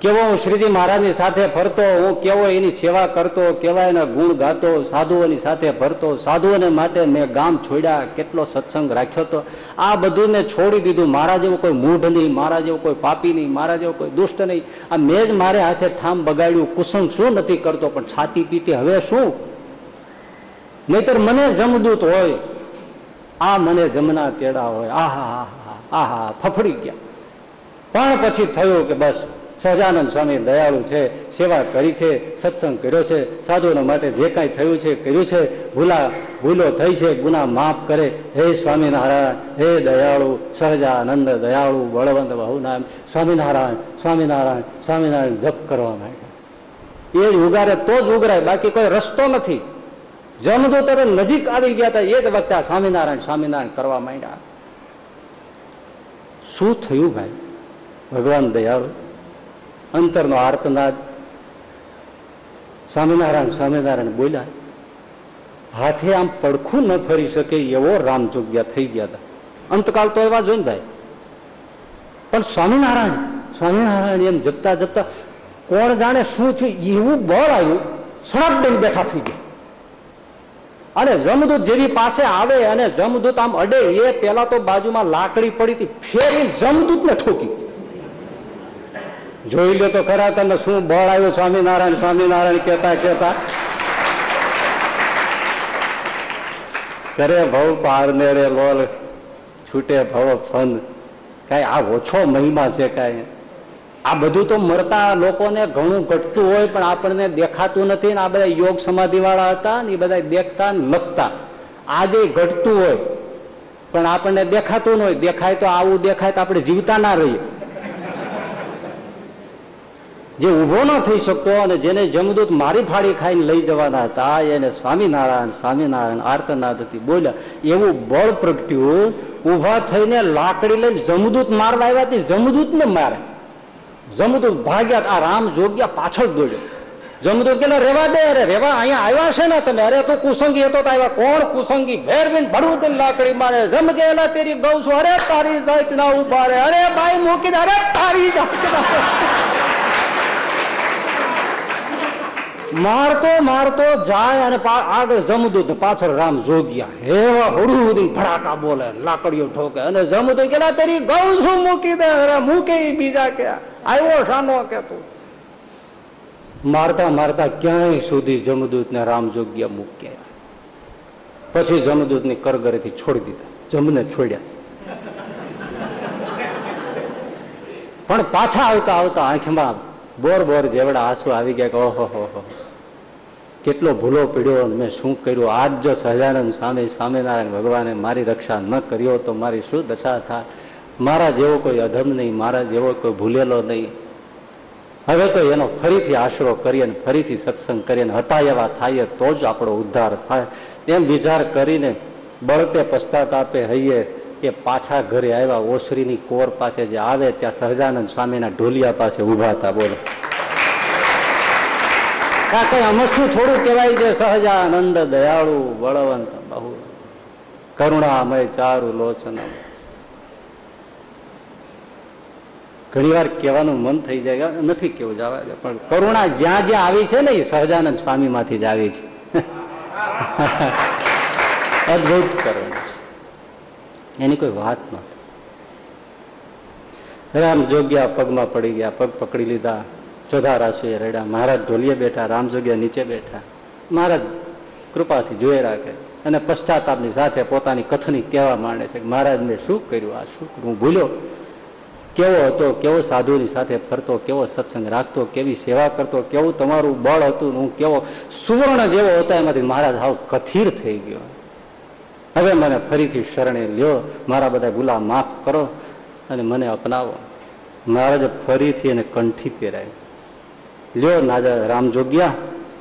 કેવો હું શ્રીજી મહારાજની સાથે ફરતો? હું કેવો એની સેવા કરતો? કેવા એના ગુણ ગાતો? સાધુઓની સાથે ફરતો? સાધુઓને માટે મેં ગામ છોડ્યા, કેટલો સત્સંગ રાખ્યો હતો? આ બધું મેં છોડી દીધું. મારા જેવું કોઈ મૂઢ નહીં મારા જેવું કોઈ પાપી નહીં મારા જેવો કોઈ દુષ્ટ નહીં. આ મેં જ મારે હાથે ઠામ બગાડ્યું. કુસંગ શું નથી કરતો, પણ છાતી પીટી હવે શું? નહીતર મને જમદૂત હોય. આ મને જમના તેડા હોય. આહા આહા આહા ફફડી ગયા. પણ પછી થયું કે બસ, સહજાનંદ સ્વામી દયાળુ છે, સેવા કરી છે, સત્સંગ કર્યો છે, સાધુઓના માટે જે કાંઈ થયું છે, કર્યું છે, ભૂલા, ભૂલો થઈ છે, ગુના માફ કરે. હે સ્વામિનારાયણ, હે દયાળુ, સહજાનંદ દયાળુ, બળવંત બહુનામ સ્વામિનારાયણ સ્વામિનારાયણ સ્વામિનારાયણ જપ કરવા માંડ્યા. એ જ ઉગારે તો જ ઉગરાય, બાકી કોઈ રસ્તો નથી. જમદો તરત નજીક આવી ગયા હતા એ જ વખતે સ્વામિનારાયણ સ્વામિનારાયણ કરવા માંડ્યા. શું થયું ભાઈ? ભગવાન દયાળુ, અંતરનો આર્તનાદ. સ્વામિનારાયણ સ્વામિનારાયણ બોલ્યા, હાથે આમ પડખું ન ફરી શકે એવો રામ જોગ્યા થઈ ગયા હતા અંતકાળ તો એવા જોઈને ભાઈ. પણ સ્વામિનારાયણ સ્વામિનારાયણ એમ જપતા જપતા કોણ જાણે શું થયું? એવું બળ આવ્યું સડક બેઠા થઈ ગયા. અને જમદૂત જેવી પાસે આવે અને જમદૂત આમ અડે, એ પેલા તો બાજુમાં લાકડી પડી હતી ફેરી જમદૂત ને ઠોકી. જોઈ લો તો ખરા તને શું બળ આવ્યું, સ્વામિનારાયણ સ્વામિનારાયણ કેતા કેતા કરે ભવ પારને રે લોલ, છૂટે ભવ ફંદ. કઈ આ ઓછો મહિમા છે કઈ. આ બધું તો મરતા લોકોને ઘણું ઘટતું હોય, પણ આપણને દેખાતું નથી ને આ બધા યોગ સમાધિ વાળા હતા ને એ બધા દેખતા ને લખતા. આજે ઘટતું હોય, પણ આપણને દેખાતું ન હોય. દેખાય તો આવું, દેખાય તો આપણે જીવતા ના રહીએ. જે ઊભો ન થઈ શકતો અને જેને જમદૂત મારી ફાડી ખાઈને લઈ જવાના હતા, એને સ્વામિનારાયણ સ્વામિનારાયણ આર્તનાદથી બોલ્યા, એવું બળ પ્રગટ્યું, ઊભા થઈને લાકડી લઈને જમદૂત મારવા આવ્યા તે, જમદૂતને મારે જમદૂત ભાગ્યા આ રામ જોગ્યા પાછળ દોડ્યો. જમદૂત કે રેવા દે અરે રેવા, અહીંયા આવ્યા છે ને તમે? અરે તો કુસંગી હતો આવ્યા. કોણ કુસંગી? ભેરબીન ભડવું લાકડી મારે. જમ ગયેલા તેરી ગૌ છું. અરે તારી જાત ના ઊભા રે અરે ભાઈ મૂકી દે અરે તારી મારતો મારતો જાય અને આગળ જમદૂત પાછળ રામ જોગ્યા. એવા હળું ઉડીને ભડાકા બોલે, લાકડીઓ ઠોકે. અને જમદૂત કેલા તેરી ગૌ છું. મૂકી દે અરે મૂકે બીજા કે આવ્યો શાનો કે તું મારતા મારતા ક્યાંય સુધી જમદૂત ને રામ મૂક્યા પછી જમદૂતની કરગરેથી છોડી દીધા. જમને છોડ્યા. પણ પાછા આવતા આવતા આંખમાં બોર બોર જેવડા આંસુ આવી ગયા કે, ઓહો, હો કેટલો ભૂલો પીડ્યો મેં શું કર્યું? આજ જો સહજાનંદ સ્વામી સ્વામિનારાયણ ભગવાને મારી રક્ષા ન કર્યો તો મારી શું દશા થાય મારા જેવો કોઈ અધમ નહીં, મારા જેવો કોઈ ભૂલેલો નહીં. હવે તો એનો ફરીથી આશરો કરીએ અને ફરીથી સત્સંગ કરીએ અને હતા એવા થાય તો જ આપણો ઉદ્ધાર થાય. એમ વિચાર કરીને બળતે પશ્ચાતાપે હૈયે એ પાછા ઘરે આવ્યા, ઓસરીની કોર પાસે જે આવે ત્યાં સહજાનંદ સ્વામીના ઢોલિયા પાસે ઊભા હતા, બોલો. કઈ અમસ્તું થોડું કહેવાય છે, સહજાનંદ, દયાળુ, બળવંત, બહુ. કરુણામય, ચારુ લોચન ઘણી વાર કહેવાનું મન થઈ જાય, નથી કેવું જવા પણ કરુણા જ્યાં જ્યાં આવી છે ને એ સહજાનંદ સ્વામી માંથી જ આવી છે. અદભુત કરુણા છે. એની કોઈ વાત નથી. રામ જોગ્યા પગમાં પડી ગયા, પગ પકડી લીધા. ચોધા રાસુએ રડ્યા. મહારાજ ઢોલીએ બેઠા, રામ જોગ્યા નીચે બેઠા. મહારાજ કૃપાથી જોઈ રાખે અને પશ્ચાતાપની સાથે પોતાની કથની કહેવા માંડે છે કે મહારાજ મેં શું કર્યું આ શું હું ભૂલ્યો. કેવો હતો, કેવો સાધુની સાથે ફરતો, કેવો સત્સંગ રાખતો, કેવી સેવા કરતો, કેવું તમારું બળ હતું, હું કેવો સુવર્ણ જેવો હતો, એમાંથી મહારાજ હાવ કથિર થઈ ગયો. હવે મને ફરીથી શરણે લ્યો, મારા બધા ગુલા માફ કરો અને મને અપનાવો. મહારાજે ફરીથી એને કંઠી પહેરાવી. લ્યો નાજા રામ જોગ્યા,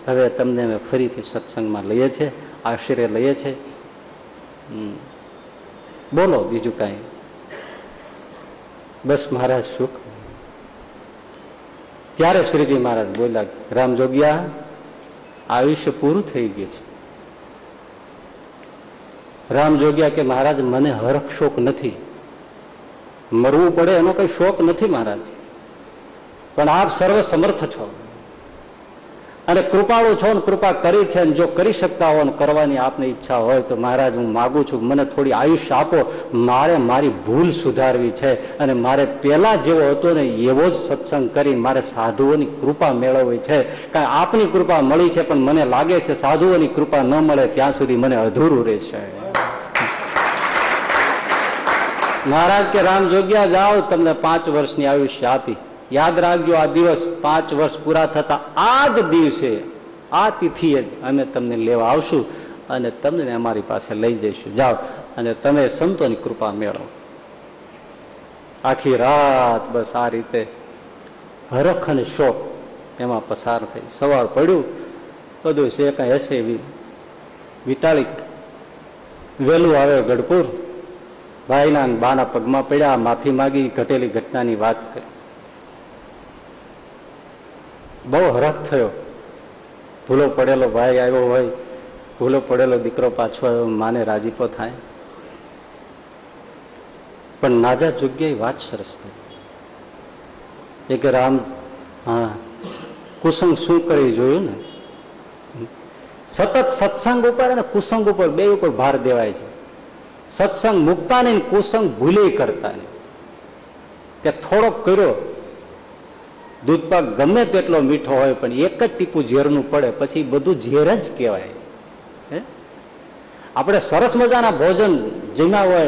હવે તમને અમે ફરીથી સત્સંગમાં લઈએ છીએ આશ્ચર્ય લઈએ છીએ. બોલો બીજું કાંઈ. બસ મહારાજ સુખ. ત્યારે શ્રીજી મહારાજ બોલ્યા, રામ જોગ્યા, આયુષ્ય પૂરું થઈ ગયું છે. રામ જોગ્યા કે મહારાજ, મને હરખ શોક નથી. મરવું પડે એનો કઈ શોક નથી મહારાજ. પણ આપ સર્વ સમર્થ છો. અને કૃપાળુ છો ને કૃપા કરી છે ને જો કરી શકતા હો ને કરવાની આપની ઈચ્છા હોય તો મહારાજ, હું માગું છું, મને થોડી આયુષ્ય આપો. મારે મારી ભૂલ સુધારવી છે અને મારે પેલા જેવો હતો ને એવો જ સત્સંગ કરી મારે સાધુઓની કૃપા મેળવવી છે. કારણ આપની કૃપા મળી છે પણ મને લાગે છે સાધુઓની કૃપા ન મળે ત્યાં સુધી મને અધૂરું રહેશે. મહારાજ કે રામ, જોગ્યા જાઓ, તમને પાંચ વર્ષની આયુષ્ય આપી. યાદ રાખજો, આ દિવસ પાંચ વર્ષ પૂરા થતા આ જ દિવસે, આ તિથિએ જ અમે તમને લેવા આવશું અને તમને અમારી પાસે લઈ જઈશું. જાઓ અને તમે સંતોની કૃપા મેળવો. આખી રાત બસ આ રીતે હરખ અને શોક એમાં પસાર થઈ. સવાર પડ્યું, બધું છે, કાંઈ હશે વિટાળી વહેલું આવે ગઢપુર, ભાઈના બાના પગમાં પડ્યા, માફી માગી, ઘટેલી ઘટનાની વાત કરી. બહુ હરખ થયો. ભૂલો પડેલો ભાઈ આવ્યો હોય, ભૂલો પડેલો દીકરો પાછો આવ્યો, માને રાજીપો થાય. પણ નાજા જગ્યાએ વાત સરસ થઈ. એ કે રામ, હા, કુસંગ શું કરી જોયું ને? સતત સત્સંગ ઉપર અને કુસંગ ઉપર બે ઉપર ભાર દેવાય છે. સત્સંગ મૂકતા નહીં કુસંગ ભૂલે કરતા નહીં. ત્યાં થોડોક કર્યો દૂધપાક ગમે તેટલો મીઠો હોય, પણ એક જ ટીપું ઝેરનું પડે, પછી બધું ઝેર જ કહેવાય. હે? આપણે સરસ મજાના ભોજન જમ્યા હોય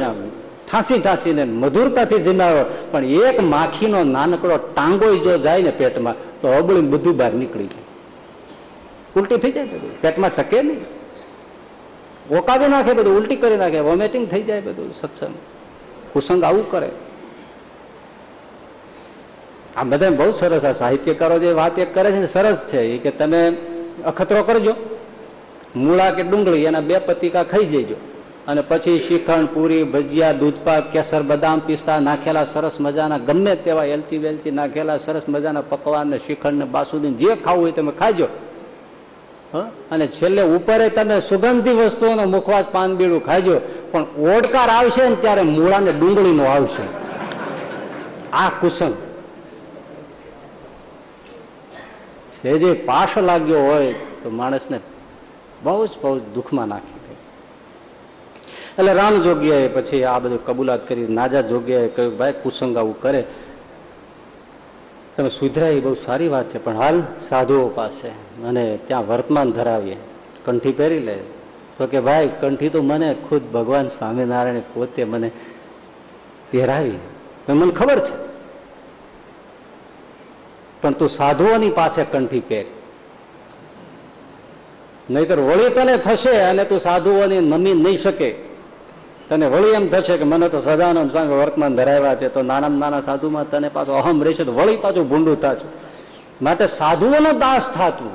ઠાંસી ઠાંસીને, મધુરતાથી જમ્યા હોય, પણ એક માખીનો નાનકડો ટાંગો જો જાય ને પેટમાં, તો અબળી બધું બહાર નીકળી જાય. ઉલટી થઈ જાય બધું. પેટમાં ટકે નહીં. ઓકાવી નાખે, બધું ઉલટી કરી નાખે, વોમિટિંગ થઈ જાય બધું, સત્સંગ. કુસંગ આવું કરે. આ બધા બહુ સરસ આ સાહિત્યકારો જે વાત એક કરે છે ને, સરસ છે એ કે તમે અખતરો કરજો. મૂળા કે ડુંગળી, એના બે પતિકા ખાઈ જજો અને પછી શ્રીખંડ, પૂરી, ભજીયા, દૂધપાક, કેસર, બદામ પિસ્તા નાખેલા સરસ મજાના, ગમે તેવા એલચી વેલચી નાખેલા સરસ મજાના પકવાન ને શ્રીખંડ ને બાસુદી જે ખાવું હોય તમે ખાજો? અને છેલ્લે ઉપરે તમે સુગંધી વસ્તુઓનો મુખવાસ પાનબીડું ખાજો. પણ ઓડકાર આવશે ને ત્યારે મૂળા ને ડુંગળીનો આવશે. આ કુસંગ સેજે પાશ લાગ્યો હોય તો માણસને બહુ જ બહુ જ દુઃખમાં નાખી દે. એટલે રામ જોગ્યાએ પછી આ બધું કબૂલાત કરી, નાજા જોગ્યાએ કહ્યું, ભાઈ, કુસંગ આવું કરે. તમે સુધરાય, એ બહુ સારી વાત છે, પણ હાલ સાધુઓ પાસે અને ત્યાં વર્તમાન ધરાવીએ. કંઠી પહેરી લે. તો કે, ભાઈ, કંઠી તો મને ખુદ ભગવાન સ્વામિનારાયણ પોતે મને પહેરાવી. મને ખબર છે. પણ તું સાધુઓની પાસે કંઠી પહેર. નહીતર વળી તને થશે અને તું સાધુઓને નમી નહીં શકે. તને વળી એમ થશે કે મને તો સદાનંદ સ્વામી વર્તમાન ધરાવ્યા છે, તો નાનામાં નાના સાધુમાં તને પાછો અહમ રહેશે વળી પાછું ભૂંડું થશે. માટે સાધુઓનો દાસ થાતું.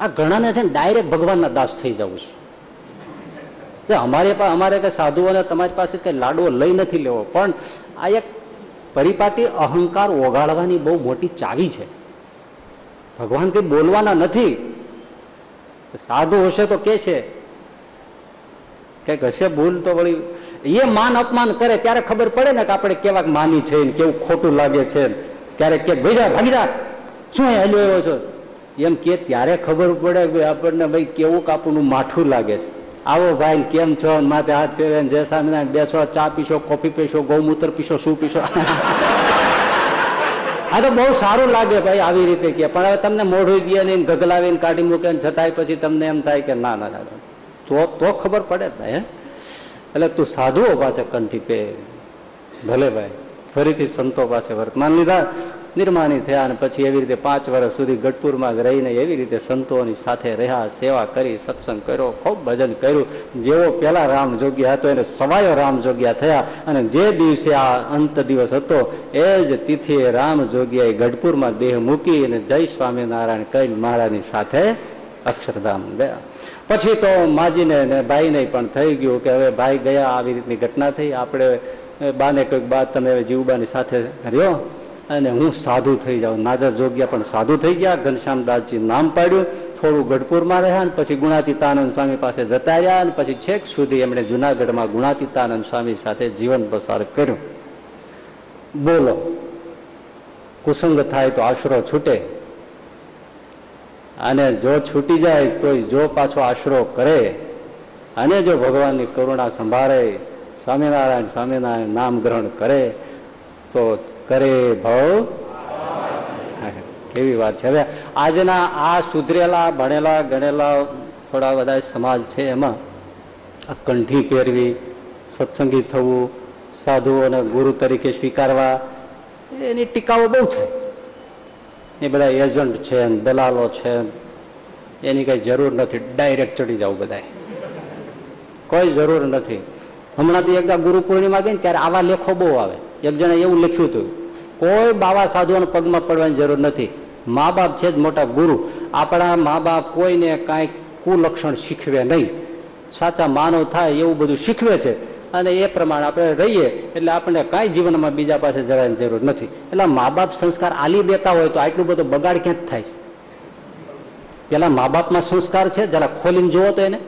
આ ઘણાને છે ને ડાયરેક્ટ ભગવાનના દાસ થઈ જવું છે. અમારે અમારે કે સાધુઓને તમારી પાસે કઈ લાડવો લઈ નથી લેવો, પણ આ એક પરિપાટી અહંકાર ઓગાળવાની બહુ મોટી ચાવી છે. ભગવાન કઈ બોલવાના નથી. સાધુ હશે તો કે છે? કંઈક હશે ભૂલ તો વળી એ માન અપમાન કરે ત્યારે ખબર પડે ને કે આપણે કેવા માની છે ને કેવું ખોટું લાગે છે ક્યારેક કે ભાઈ જા ભાગી જા શું હેલ્યો એવો છો? એમ કે ત્યારે ખબર પડે કે આપણને ભાઈ કેવું કાપડનું માઠું લાગે છે. આવો ભાઈ, કેમ છો? ને માથે હાથ ફેરે ને જય સ્વામિનારાયણ બેસો, ચા પીશો, કોફી પીશો, ગૌમૂત્ર પીશો, શું પીશો? આ તો બહુ સારું લાગે ભાઈ આવી રીતે કે, પણ હવે તમને મોઢું દે ને ગગલાવીને કાઢી મૂકે ને છતાંય પછી તમને એમ થાય કે ના ના ના તો તો ખબર પડે હે? એટલે તું સાધુઓ પાસે કંઠી પે, ભલે ભાઈ, ફરીથી સંતો પાસે વર્તમાન લીધા. નિર્માની થયા અને પછી એવી રીતે પાંચ વર્ષ સુધી ગઢપુરમાં રહીને એવી રીતે સંતોની સાથે રહ્યા, સેવા કરી, સત્સંગ કર્યો, ખૂબ ભજન કર્યું. જેવો પહેલાં રામ જોગ્યા હતો, એને સવાયો રામ જોગ્યા થયા અને જે દિવસે આ અંત દિવસ હતો, એ જ તિથિએ રામ જોગ્યાએ ગઢપુરમાં દેહ મૂકી અને જય સ્વામિનારાયણ કહીને મહારાજની સાથે અક્ષરધામ ગયા. પછી તો માજીને ને ભાઈને પણ થઈ ગયું કે હવે ભાઈ ગયા, આવી રીતની ઘટના થઈ. આપણે બાને કંઈક બાદ તમે જીવબાની સાથે રહ્યો. અને હું સાધુ થઈ જાઉં. નાજર જોગ્યા પણ સાધુ થઈ ગયા. ઘનશ્યામદાસજી નામ પાડ્યું. થોડું ગઢપુરમાં રહ્યા અને પછી ગુણાતીતાનંદ સ્વામી પાસે જતા રહ્યા અને પછી છેક સુધી એમણે જુનાગઢમાં ગુણાતીતાનંદ સ્વામી સાથે જીવન પસાર કર્યું. બોલો, કુસંગ થાય તો આશરો છૂટે. અને જો છૂટી જાય તો જો પાછો આશરો કરે. અને જો ભગવાનની કરુણા સંભાળે, સ્વામિનારાયણ સ્વામિનારાયણ નામ ગ્રહણ કરે, તો કરે ભવ. કેવી વાત છે. હવે આજના આ સુધરેલા, ભણેલા, ગણેલા થોડા બધા સમાજ છે એમાં આ કંઠી પહેરવી, સત્સંગી થવું, સાધુઓને ગુરુ તરીકે સ્વીકારવા, એની ટીકાઓ બહુ થાય. એ બધા એજન્ટ છે, દલાલો છે, એની કઈ જરૂર નથી. ડાયરેક્ટ ચડી જાવ બધા કોઈ જરૂર નથી. હમણાં તો એક ગુરુ પૂર્ણિમા ગઈ ને ત્યારે આવા લેખો બહુ આવે. એક જણે એવું લખ્યું હતું, કોઈ બાવા સાધુઓના પગમાં પડવાની જરૂર નથી. મા બાપ છે જ મોટા ગુરુ. આપણા મા બાપ કોઈને કાંઈ કુલક્ષણ શીખવે નહીં. સાચા માનવ થાય એવું બધું શીખવે છે. અને એ પ્રમાણે આપણે રહીએ એટલે આપણને કાંઈ જીવનમાં બીજા પાસે જવાની જરૂર નથી. એટલે મા બાપ સંસ્કાર આલી દેતા હોય તો આટલું બધું બગાડ ક્યાં થાય છે? પેલા મા બાપમાં સંસ્કાર છે, જરા ખોલીને જુઓ તો એને.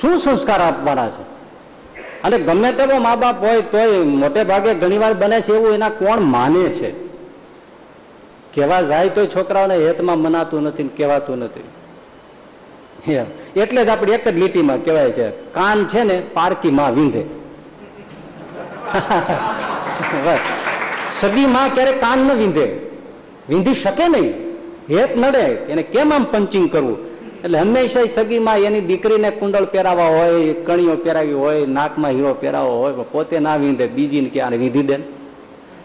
શું સંસ્કાર આપવાના છે? અને ગમે તેવો મા બાપ હોય તોય મોટે ભાગે ઘણીવાર બને છે એવું એના કોણ માને છે? કેવા જાય તો છોકરાઓને હેતમાં મનાતું નથી કહેવાતું નથી. એટલે જ આપણે એક જ લીટીમાં કહેવાય છે, કાન છે ને પારકી માં વિંધે સગી માં ક્યારેક કાન ન વિંધે. વિંધી શકે નહીં. હેત નડે. એને કેમ આમ પંચિંગ કરવું? એટલે હંમેશા સગીમાં એની દીકરીને કુંડળ પહેરાવા હોય, કણીઓ પહેરાવી હોય, નાકમાં હીરો પહેરાવો હોય પોતે ના વિંધે બીજીને ક્યાં વીંધી દે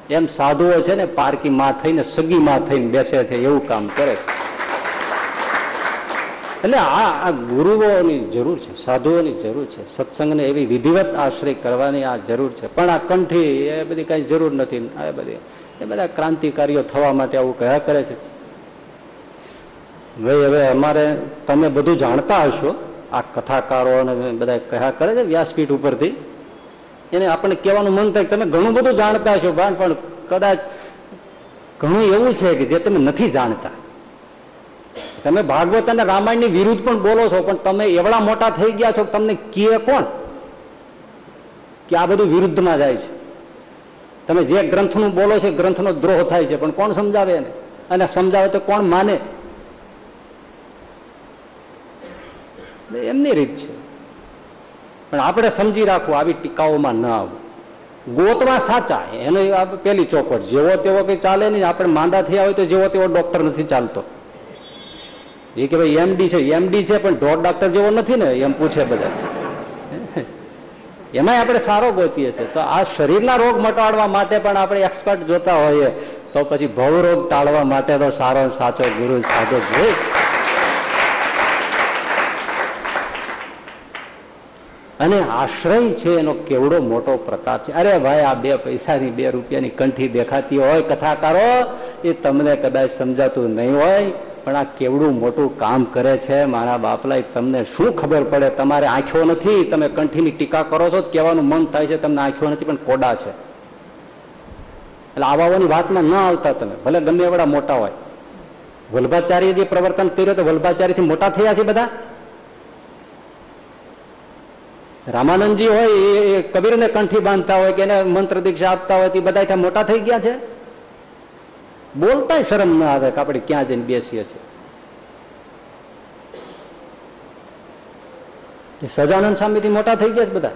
એમ સાધુઓ છે ને પારકી માં થઈને સગી માં થઈને બેસે છે, એવું કામ કરે છે. એટલે આ આ ગુરુઓની જરૂર છે, સાધુઓની જરૂર છે, સત્સંગને એવી વિધિવત આશ્રય કરવાની આ જરૂર છે. પણ આ કંઠી, એ બધી કઈ જરૂર નથી. આ બધી, એ બધા ક્રાંતિકારીઓ થવા માટે આવું કયા કરે છે. ભાઈ હવે અમારે તમે બધું જાણતા હશો. આ કથાકારો અને બધા કહ્યા કરે છે વ્યાસપીઠ ઉપરથી. એને આપણને કહેવાનું મન થાય તમે ઘણું બધું જાણતા હશો પણ પણ કદાચ ઘણું એવું છે કે જે તમે નથી જાણતા. તમે ભાગવત અને રામાયણની વિરુદ્ધ પણ બોલો છો, પણ તમે એવડા મોટા થઈ ગયા છો તમને કીએ કોણ કે આ બધું વિરુદ્ધમાં જાય છે? તમે જે ગ્રંથનું બોલો છો ગ્રંથનો દ્રોહ થાય છે, પણ કોણ સમજાવે એને? અને સમજાવે તો કોણ માને? એમની રીત છે. પણ આપણે સમજી રાખવું આવી ટીકાઓમાં ન આવું ગોતવા સાચા, એનો પેલી ચોખવટ, જેવો તેવો કઈ ચાલે નહીં, આપણે માંદા થયા હોય તો જેવો તેવો ડોક્ટર નથી ચાલતો. એ કે ભાઈ એમડી છે એમડી છે, પણ ઢોર ડોક્ટર જેવો નથી ને, એમ પૂછે બધા. એમાંય આપણે સારો ગોતીએ છીએ. તો આ શરીરના રોગ મટાડવા માટે પણ આપણે એક્સપર્ટ જોતા હોઈએ, તો પછી ભવ રોગ ટાળવા માટે તો સારો સાચો ગુરુ સાચો જોઈ અને આશ્રય છે એનો કેવડો મોટો પ્રતાપ છે. અરે ભાઈ, આ બે પૈસાની બે રૂપિયાની કંઠી દેખાતી હોય કથાકારો, એ તમને કદાચ સમજાતું નહીં હોય, પણ આ કેવડું મોટું કામ કરે છે મારા બાપલા તમને શું ખબર પડે? તમારે આંખો નથી. તમે કંઠીની ટીકા કરો છો કહેવાનું મન થાય છે તમને આંખો નથી, પણ કોડા છે. એટલે આવાઓની વાતમાં ન આવતા તમે. ભલે ગમે એવડા મોટા હોય. વલ્ભાચાર્ય જે પ્રવર્તન કર્યું તો વલ્ભાચાર્યથી મોટા થયા છે બધા? રામાનંદજી હોય એ કબીરને કંઠી બાંધતા હોય કે એને મંત્ર દીક્ષા આપતા હોય તે બધા ત્યાં મોટા થઈ ગયા છે? બોલતા શરમ ના આવે કે આપણે ક્યાં જઈને બેસીએ છીએ. સજાનંદ સ્વામીથી મોટા થઈ ગયા છે બધા.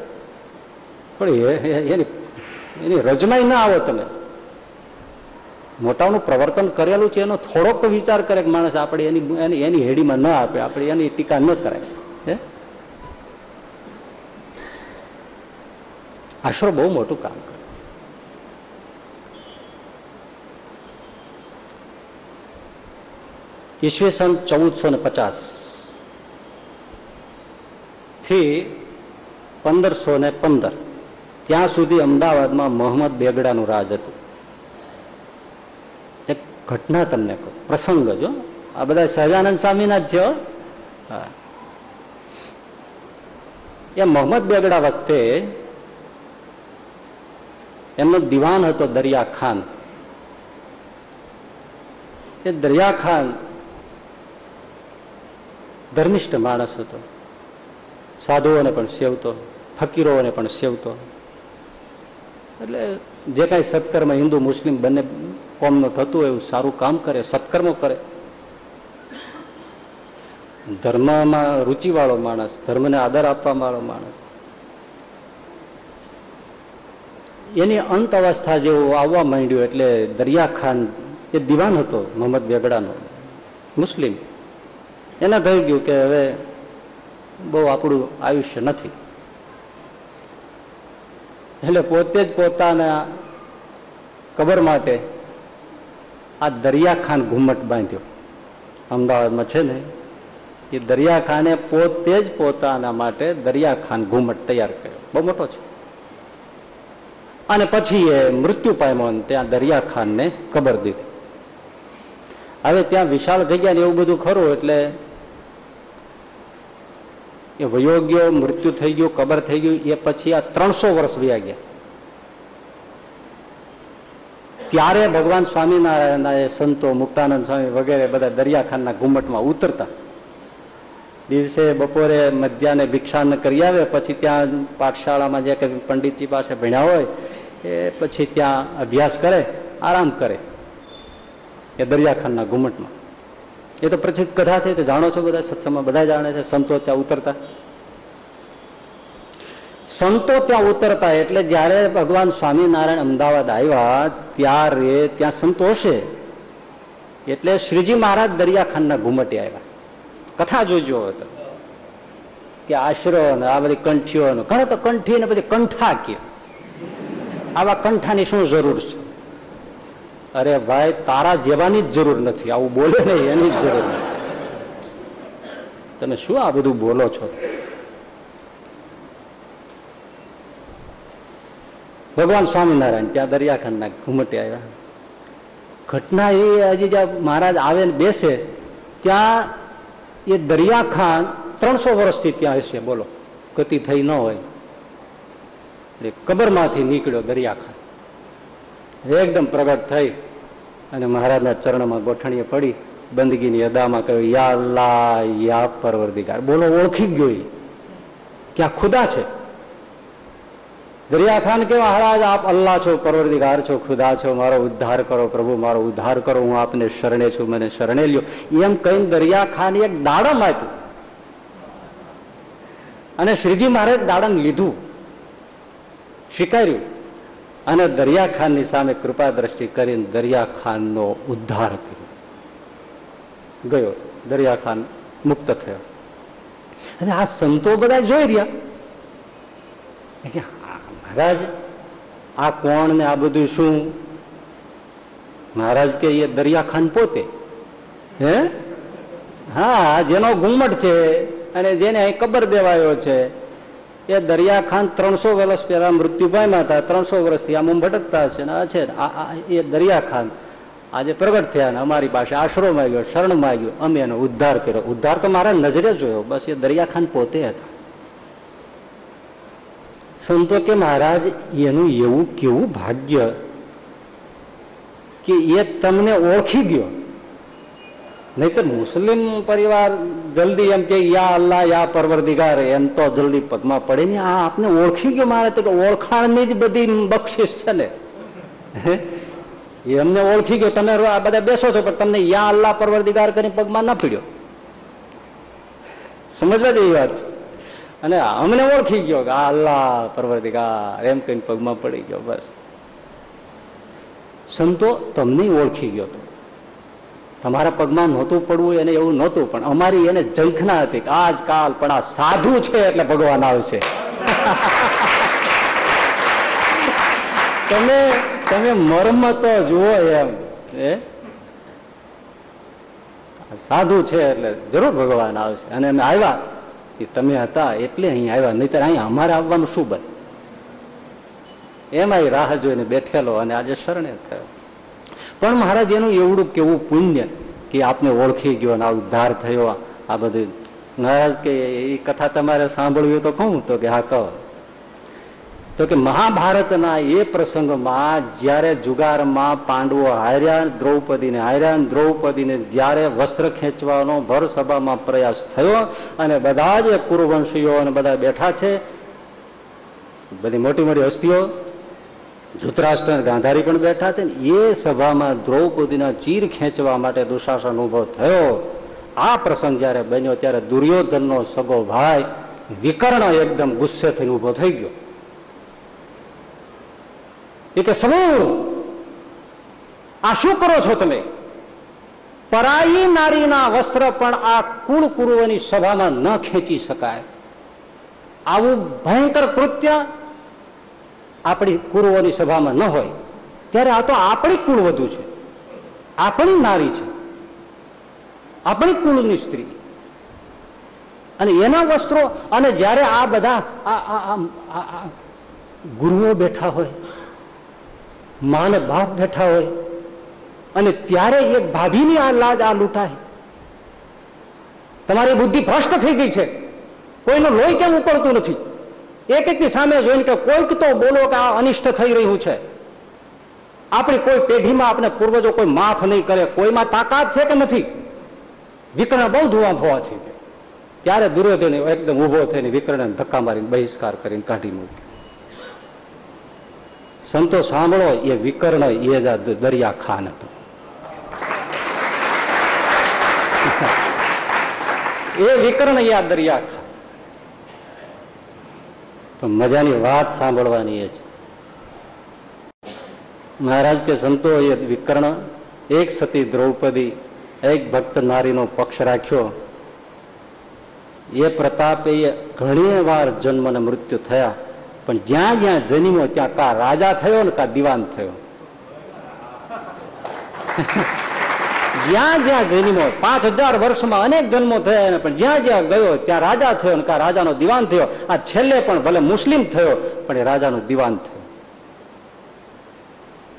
પણ એની એની રજમાઈ ના આવો તમે. મોટાનું પ્રવર્તન કરેલું છે એનો થોડોક તો વિચાર કરે કે માણસ આપણે એની એની હેડીમાં ન આપે, આપણે એની ટીકા ન કરાય. હે? આશરો બહુ મોટું કામ કરે ઈસવીસન ચૌદસો ને પચાસથી પંદરસો ને પંદર, ત્યાં સુધી અમદાવાદમાં મોહમ્મદ બેગડાનું રાજ હતું. એક ઘટના તમને કહું, પ્રસંગ જો આ બધા સહજાનંદ સ્વામીના જ છે એ મોહમ્મદ બેગડા વખતે એમનો દિવાન હતો દરિયા ખાન એ દરિયા ખાન ધર્મિષ્ઠ માણસ હતો. સાધુઓને પણ સેવતો, ફકીરોને પણ સેવતો. એટલે જે કાંઈ સત્કર્મ હિન્દુ, મુસ્લિમ બંને કોમનું થતું હોય એવું સારું કામ કરે, સત્કર્મો કરે. ધર્મમાં રુચિવાળો માણસ, ધર્મને આદર આપવા વાળો માણસ. એની અંત અવસ્થા જેવું આવવા માંડ્યું એટલે દરિયા ખાન એ દિવાન હતો મોહમ્મદ બેગડાનો, મુસ્લિમ. એને થઈ ગયું કે હવે બહુ આપણું આયુષ્ય નથી. એટલે પોતે જ પોતાના કબર માટે આ દરિયાખાન ઘુમ્મટ બાંધ્યો. અમદાવાદમાં છે ને, એ દરિયાખાને પોતે જ પોતાના માટે દરિયાખાન ઘુમ્મટ તૈયાર કર્યો. બહુ મોટો છે. અને પછી એ મૃત્યુ પામ્યો ત્યાં દરિયાખાનને કબર દીધી. હવે ત્યાં વિશાળ જગ્યા ને એવું બધું ખરું એટલે એ વયો ગયો મૃત્યુ થઈ ગયું, કબર થઈ ગયું, એ પછી આ ત્રણસો વર્ષ વ્યા ગયા. ત્યારે ભગવાન સ્વામિનારાયણના એ સંતો, મુક્તાનંદ સ્વામી વગેરે બધા દરિયાખાનના ઘુમ્મટમાં ઉતરતા. દિવસે બપોરે મધ્યાને ભિક્ષાન કરી આવે પછી ત્યાં પાઠશાળામાં જે કંઈ પંડિતજી પાસે ભણ્યા હોય એ પછી ત્યાં અભ્યાસ કરે, આરામ કરે એ દરિયાખાનના ઘુમટમાં. એ તો પ્રસિદ્ધ કથા છે, તે જાણો છો બધા, સત્સંગમાં બધા જાણે છે, સંતો ત્યાં ઉતરતા. સંતો ત્યાં ઉતરતા એટલે જ્યારે ભગવાન સ્વામિનારાયણ અમદાવાદ આવ્યા, ત્યારે ત્યાં સંતો હશે. એટલે શ્રીજી મહારાજ દરિયાખાનના ઘુમટે આવ્યા. કથા જોજો તો. કે આશરો ને આ બધી કંઠીઓ ઘણા તો કંઠી ને પછી કંઠા કે આવા કંઠાની શું જરૂર છે? અરે ભાઈ, તારા જેવાની જ જરૂર નથી. આવું બોલે ને એની જ જરૂર નથી. તમે શું આ બધું બોલો છો? ભગવાન સ્વામિનારાયણ ત્યાં દરિયાખંડના ઘુમટે આવ્યા. ઘટના એ હજી જ્યાં મહારાજ આવે ને બેસે, ત્યાં એ દરિયાખાન ત્રણસો વર્ષથી ત્યાં હશે, બોલો. ગતિ થઈ ન હોય. એટલે કબરમાંથી નીકળ્યો દરિયાખાન એકદમ પ્રગટ થઈ અને મહારાજના ચરણમાં ગોઠણીએ પડી, બંદગીની અદામાં કહ્યું, યા અલ્લાહ, યા પરવર્દિગાર. બોલો, ઓળખી ગયો એ કે ખુદા છે? દરિયાખાન કે મહારાજ આપ અલ્લાહ છો, પરવર્દિગાર છો, ખુદા છો, મારો ઉદ્ધાર કરો, પ્રભુ, મારો ઉદ્ધાર કરો, હું આપને શરણે છું, મને શરણે લ્યો. એમ કહીને દરિયાખાન એક દાડમ આપ્યું. અને શ્રીજી મહારાજ દાડમ લીધું. સ્વીકાર્યું અને દરિયાખાનની સામે કૃપા દ્રષ્ટિ કરીને દરિયાખાનનો ઉદ્ધાર કર્યો. ગયો. દરિયાખાન મુક્ત થયો. અને આ સંતો બધા જોઈ રહ્યા. કે મહારાજ, આ કોણ ને આ બધું શું? મહારાજ કે એ દરિયાખાન પોતે. હે? હા, જેનો ઘુમટ છે અને જેને કબર દેવાયો છે. એ દરિયાખાન ત્રણસો વર્ષ પહેલા મૃત્યુ પામ્યા હતા, ત્રણસો વર્ષથી આમ ભટકતા હશે ને આ છે એ દરિયાખાન આજે પ્રગટ થયા ને અમારી પાસે આશરો માગ્યો શરણ માગ્યો અમે એનો ઉદ્ધાર કર્યો. ઉદ્ધાર તો મારા નજરે જોયો, બસ એ દરિયાખાન પોતે હતા. સંતો કે મહારાજ, એનું એવું કેવું ભાગ્ય કે એ તમને ઓળખી ગયો. નહીતર મુસ્લિમ પરિવાર જલ્દી એમ કે યા અલ્લાહ યા પરવરદિગાર એમ તો જલ્દી પગમાં પડે ને આ આપને ઓળખી ગયો મારે તો કે ઓળખાણની જ બધી બક્ષિસ છે ને? એમને ઓળખી ગયો તમે આ બધા બેસો છો પણ તમને યા અલ્લાહ પરવરદિગાર કરીને પગમાં ના પીડ્યો સમજવા જેવી વાત છે અને અમને ઓળખી ગયો કે આ અલ્લાહ પરવરદિગાર એમ કરીને પગમાં પડી ગયો બસ સંતો તમને ઓળખી ગયો તો તમારા પગમાં નહોતું પડવું એને એવું નહોતું, પણ અમારી એને ઝંખના હતી કે આજકાલ પણ આ સાધુ છે એટલે ભગવાન આવશે. તમે તમે મર્મ તો જુઓ એમ એ સાધુ છે એટલે જરૂર ભગવાન આવશે. અને અમે આવ્યા. એ તમે હતા એટલે અહીં આવ્યા. નહીતર અહીં અમારે આવવાનું શું બન? એમાં રાહ જોઈને બેઠેલો અને આજે શરણે થયો. પણ મહારાજ એનું એવડું કેવું પુણ્ય કે આપને ઓળખી ગયો ને આ ઉદ્ધાર થયો, આ બધું. મહારાજ કે એ કથા તમારે સાંભળવી તો કહું, તો કે હા, કહો. તો કે મહાભારતના એ પ્રસંગમાં જ્યારે જુગારમાં પાંડવો હાર્યા દ્રૌપદીને હાર્યા દ્રૌપદીને જ્યારે વસ્ત્ર ખેંચવાનો ભર સભામાં પ્રયાસ થયો અને બધા જ કુરુવંશીઓ અને બધા બેઠા છે, બધી મોટી મોટી હસ્તીઓ ધૃતરાષ્ટ્ર ગાંધારી પણ બેઠા છે ને, એ સભામાં દ્રૌપદીના ચીર ખેંચવા માટે દુશાસન ઊભો થયો. આ પ્રસંગ જ્યારે બન્યો, ત્યારે દુર્યોધનનો સગો ભાઈ વિકર્ણ એકદમ ગુસ્સે થઈને ઊભો થઈ ગયો. એ કે સમૂહ આ શું કરો છો તમે? પરાઈ નારીના વસ્ત્ર પણ આ કુળ કુરુઓની સભામાં ન ખેંચી શકાય. આવું ભયંકર કૃત્ય આપણી કુરુઓની સભામાં ન હોય, ત્યારે આ તો આપણી કુળ વધુ છે. આપણી નારી છે. આપણી કુળની સ્ત્રી. અને એના વસ્ત્રો, અને જ્યારે આ બધા ગુરુઓ બેઠા હોય, માને બાપ બેઠા હોય, અને ત્યારે એક ભાભીની આ લાજ આ લૂંટાય. તમારી બુદ્ધિ ભ્રષ્ટ થઈ ગઈ છે. કોઈનું લોહી કેમ ઉકળતું નથી? એક એકની સામે જોઈને કે કોઈક તો બોલો કે આ અનિષ્ટ થઈ રહ્યું છે. આપણી કોઈ પેઢીમાં આપણે પૂર્વજો કોઈ માફ નહીં કરે, કોઈમાં તાકાત છે કે નથી? વિકર્ણ બહુ ધુવા ભોવા થઈ ગયો. ત્યારે દુર્યોધન એકદમ ઊભો થઈને વિકર્ણને ધક્કા મારીને બહિષ્કાર કરીને કાઢી મૂક્યો. સંતો સાંભળો, એ વિકર્ણ એ જ દરિયા ખાન હતો. એ વિકર્ણ યા દરિયા ખાન પણ મજાની વાત સાંભળવાની એ છે. મહારાજ કે, સંતો, એ વિકર્ણ, એક સતી દ્રૌપદી, એક ભક્ત નારીનો પક્ષ રાખ્યો. એ પ્રતાપે ઘણી વાર જન્મ અને મૃત્યુ થયા, પણ જ્યાં જ્યાં જન્મ્યો ત્યાં કા રાજા થયો ને કા દિવાન થયો? જ્યાં જ્યાં જન્મો પાંચ હજાર વર્ષમાં અનેક જન્મો થયા પણ જ્યાં જ્યાં ગયો, ત્યાં રાજા થયો અને રાજાનો દિવાન થયો. આ છેલ્લે પણ ભલે મુસ્લિમ થયો, પણ એ રાજાનો દિવાન થયો.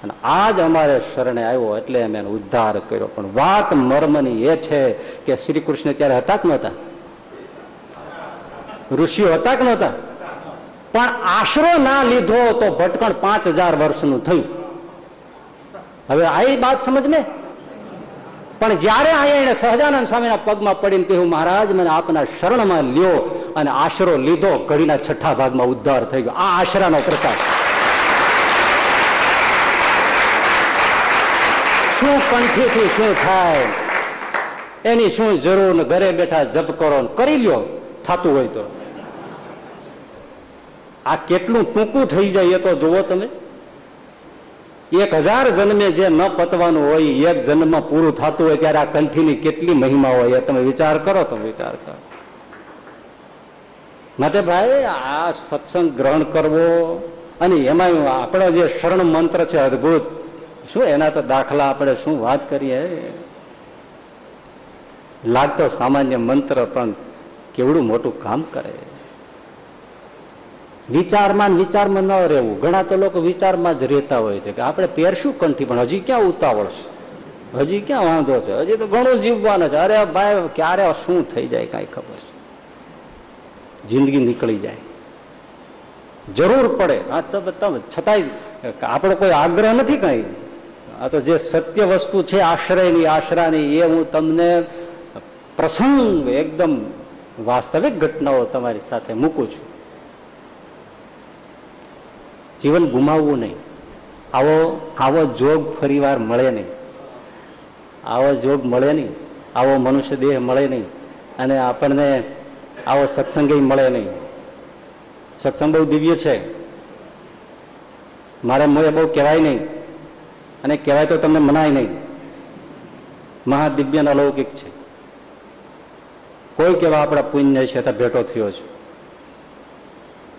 અને આજ અમારે શરણે આવ્યો એટલે અમે એનો ઉદ્ધાર કર્યો. પણ વાત મર્મની એ છે કે શ્રી કૃષ્ણ ત્યારે હતા કે નહોતા? ઋષિઓ હતા કે નહોતા? પણ આશરો ના લીધો તો ભટકણ પાંચ હજાર વર્ષનું થયું. હવે આ વાત સમજ ને પણ જ્યારે અહીંયા એને સહજાનંદ સ્વામીના પગમાં પડીને કહ્યું, મહારાજ, મને આપના શરણમાં લ્યો. અને આશરો લીધો, ઘડીના છઠ્ઠા ભાગમાં ઉદ્ધાર થઈ ગયો. આ આશરાનો પ્રકાશ. શું કંઠીથી શું થાય? એની શું જરૂર ઘરે બેઠા જપ કરો કરી લ્યો. થતું હોય તો. આ કેટલું ટૂંકું થઈ જાય એ તો જુઓ તમે. એક હજાર જન્મે જે ન પતવાનું હોય, એક જન્મમાં પૂરું થતું હોય ત્યારે આ કંઠીની કેટલી મહિમા હોય તમે વિચાર કરો તમે વિચાર કરો. માટે ભાઈ, આ સત્સંગ ગ્રહણ કરવો અને એમાં આપણો જે શરણ મંત્ર છે અદભુત, શું એના તો દાખલા આપણે શું વાત કરીએ? લાગતો સામાન્ય મંત્ર પણ કેવડું મોટું કામ કરે. વિચારમાં વિચારમાં ન રહેવું. ઘણા તો લોકો વિચારમાં જ રહેતા હોય છે કે આપણે પહેરશું કંઠી? પણ હજી ક્યાં ઉતાવળ છે? હજી ક્યાં વાંધો છે? હજી તો ઘણું જીવવાનું છે. અરે ભાઈ, ક્યારે શું થઈ જાય કાંઈ ખબર છે? જિંદગી નીકળી જાય. જરૂર પડે. આ તમે છતાંય આપણો કોઈ આગ્રહ નથી કાંઈ. આ તો જે સત્ય વસ્તુ છે, આશ્રયની, આશરાની, એ હું તમને પ્રસંગ, એકદમ વાસ્તવિક ઘટનાઓ તમારી સાથે મૂકું છું. જીવન ગુમાવવું નહીં. આવો આવો જોગ ફરીવાર મળે નહીં. આવો જોગ મળે નહીં. આવો મનુષ્ય દેહ મળે નહીં. અને આપણને આવો સત્સંગ મળે નહીં. સત્સંગ બહુ દિવ્ય છે. મારે મોએ બહુ કહેવાય નહીં. અને કહેવાય તો તમને મનાય નહીં. મહાદિવ્યન અલૌકિક છે. કોઈ કેવા આપણા પુણ્ય છે ભેટો થયો છે.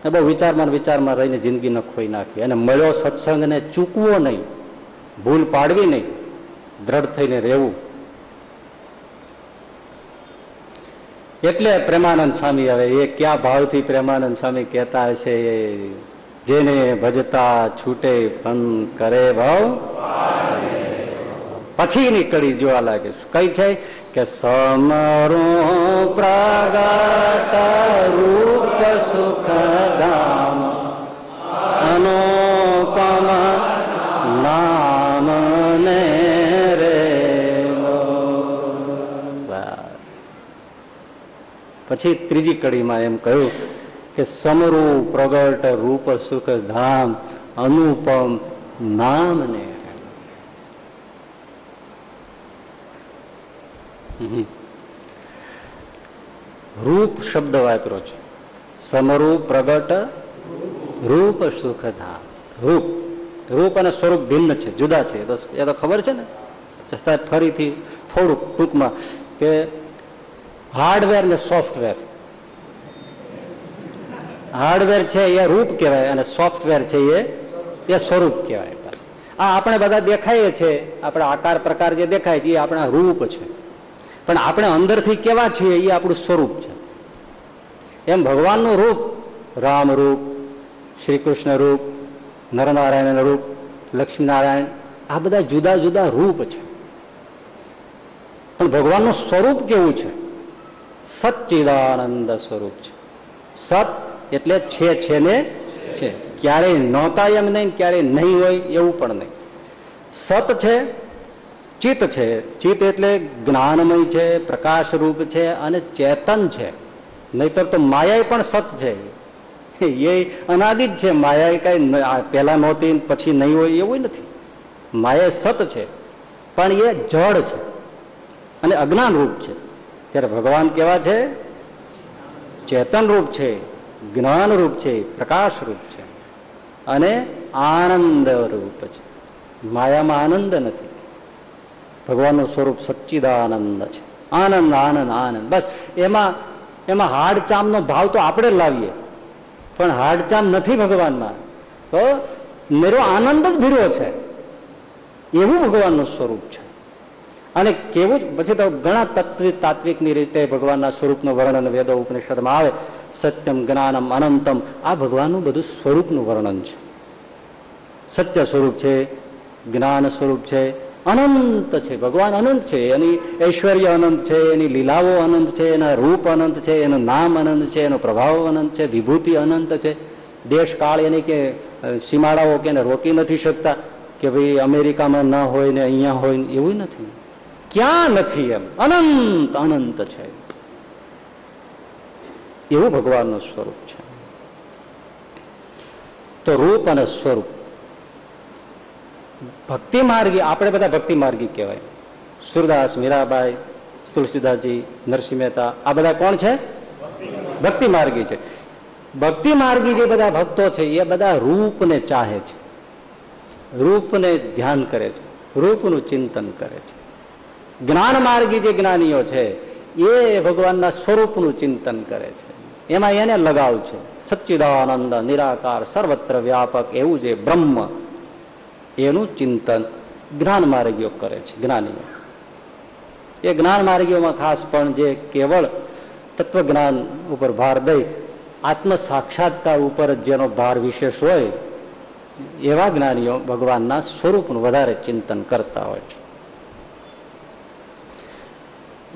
બહુ વિચારમાં વિચારમાં રહીને જિંદગી ન ખોઈ નાખી. અને મળ્યો સત્સંગને ચૂકવો નહીં. ભૂલ પાડવી નહીં. દ્રઢ થઈને રહેવું. એટલે પ્રેમાનંદ સ્વામી હવે એ ક્યાં ભાવથી પ્રેમાનંદ સ્વામી કહેતા હશે? એ જેને ભજતા છૂટે પણ કરે ભાવ. પછીની કડી જોવા લાગે કઈ છે? કે સમરો પ્રગટ રૂપ સુખ ધામ અનુપમ નામ રે પછી ત્રીજી કડીમાં એમ કહ્યું કે સમરૂ પ્રગટ રૂપ સુખ ધામ અનુપમ નામ ને રૂપ શબ્દ વાપરો છે. સમરૂપ પ્રગટ, રૂપ સુખધા રૂપ. રૂપ અને સ્વરૂપ ભિન્ન છે, જુદા છે. એ તો ખબર છે ને? છતાં ફરીથી થોડુંક ટૂંકમાં કે હાર્ડવેર ને સોફ્ટવેર. હાર્ડવેર છે એ રૂપ કહેવાય અને સોફ્ટવેર છે એ એ સ્વરૂપ કહેવાય આ આપણે બધા દેખાઈએ છે આપણા આકાર પ્રકાર જે દેખાય છે એ આપણા રૂપ છે. પણ આપણે અંદરથી કેવા છીએ એ આપણું સ્વરૂપ છે. એમ ભગવાનનું રૂપ રામ રૂપ શ્રી કૃષ્ણ રૂપ, નરનારાયણ રૂપ, લક્ષ્મીનારાયણ, આ બધા જુદા જુદા રૂપ છે. પણ ભગવાનનું સ્વરૂપ કેવું છે? સચ્ચિદાનંદ સ્વરૂપ છે. સત એટલે છે છે ને છે. ક્યારેય નહોતા એમ નહીં, ક્યારેય નહીં હોય એવું પણ નહીં. સત છે ચિત્ત છે. ચિત્ત એટલે જ્ઞાનમય છે પ્રકાશ રૂપ છે અને ચેતન છે. નહીતર તો માયા પણ સત છે. એ અનાદિત છે. માયા કઈ પેલા નહોતી પછી નહીં હોય એવું નથી. માયા સત છે, પણ એ જળ છે અને અજ્ઞાન રૂપ છે. ત્યારે ભગવાન કેવા છે? ચેતન રૂપ છે જ્ઞાન રૂપ છે પ્રકાશ રૂપ છે અને આનંદ રૂપ છે. માયામાં આનંદ નથી. ભગવાનનું સ્વરૂપ સચ્ચિદાનંદ છે. આનંદ આનંદ આનંદ. બસ, એમાં એમાં હાડચામનો ભાવ તો આપણે લાવીએ. પણ હાડચામ નથી ભગવાનમાં. તો મેરો આનંદ જ ભીરો છે. એવું ભગવાનનું સ્વરૂપ છે. અને કેવું જ, પછી તો ઘણા તત્વિક તાત્વિકની રીતે ભગવાનના સ્વરૂપનું વર્ણન વેદો ઉપનિષદમાં આવે. સત્યમ જ્ઞાનમ અનંતમ. આ ભગવાનનું બધું સ્વરૂપનું વર્ણન છે. સત્ય સ્વરૂપ છે, જ્ઞાન સ્વરૂપ છે અનંત છે, ભગવાન અનંત છે, એની ઐશ્વર્ય અનંત છે, એની લીલાઓ અનંત છે, એના રૂપ અનંત છે, એનું નામ અનંત છે, એનો પ્રભાવ અનંત છે, વિભૂતિ અનંત છે. દેશ કાળ એની કે સીમાડાઓ કે એને રોકી નથી શકતા કે ભાઈ અમેરિકામાં ન હોય ને અહીંયા હોય ને એવું નથી. ક્યાં નથી એમ? અનંત અનંત છે. એવું ભગવાનનું સ્વરૂપ છે. તો રૂપ અને સ્વરૂપ ભક્તિ માર્ગી, આપણે બધા ભક્તિ માર્ગી કહેવાય. સુરદાસ, મીરાબાઈ, તુલસીદાસજી, નરસિંહ મહેતા, આ બધા કોણ છે? ભક્તિ માર્ગી છે. ભક્તિ માર્ગી જે બધા ભક્તો છે, એ બધા રૂપને ચાહે છે. રૂપને ધ્યાન કરે છે. રૂપનું ચિંતન કરે છે. જ્ઞાન માર્ગી જે જ્ઞાનીઓ છે, એ ભગવાનના સ્વરૂપનું ચિંતન કરે છે. એમાં એને લગાવ છે. સચ્ચિદાનંદ, નિરાકાર, સર્વત્ર વ્યાપક, એવું જે બ્રહ્મ એનું ચિંતન જ્ઞાન માર્ગીઓ કરે છે, જ્ઞાનીઓ. એ જ્ઞાન માર્ગીઓમાં ખાસ પણ જે કેવળ તત્વજ્ઞાન ઉપર ભાર દઈ આત્મ સાક્ષાત્કાર ઉપર જેનો ભાર વિશેષ હોય, એવા જ્ઞાનીઓ ભગવાનના સ્વરૂપનું વધારે ચિંતન કરતા હોય છે.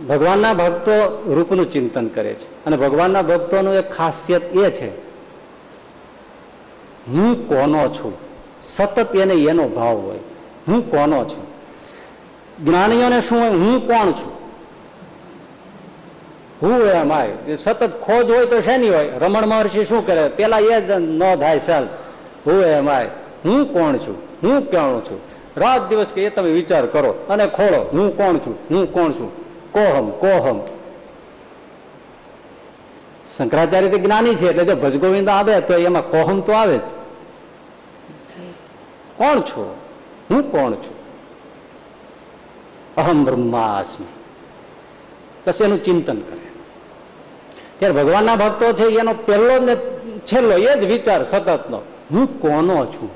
ભગવાનના ભક્તો રૂપનું ચિંતન કરે છે અને ભગવાનના ભક્તોનું એક ખાસિયત એ છે, હું કોનો છું? સતત એને એનો ભાવ હોય. હું કોનો છું? જ્ઞાનીઓને શું હોય? હું કોણ છું? હું એમ આય સતત ખોજ હોય તો શેની હોય? રમણ મહર્ષિ શું કરે? પેલા એ ન થાય ચાલ હું એમ આય હું કોણ છું? હું કોણ છું? રાત દિવસ કે એ તમે વિચાર કરો અને ખોળો. હું કોણ છું? હું કોણ છું? કોહમ કોહમ. શંકરાચાર્ય જ્ઞાની છે, એટલે જો ભજગોવિંદ આવે તો એમાં કોહમ તો આવે જ. કોણ છો? હું કોણ છું? અહમ બ્રહ્માસ્મી બસ એનું ચિંતન કરે. ત્યારે ભગવાનના ભક્તો છે, એનો પહેલો ને છેલ્લો એ જ વિચાર સતતનો. હું કોનો છું?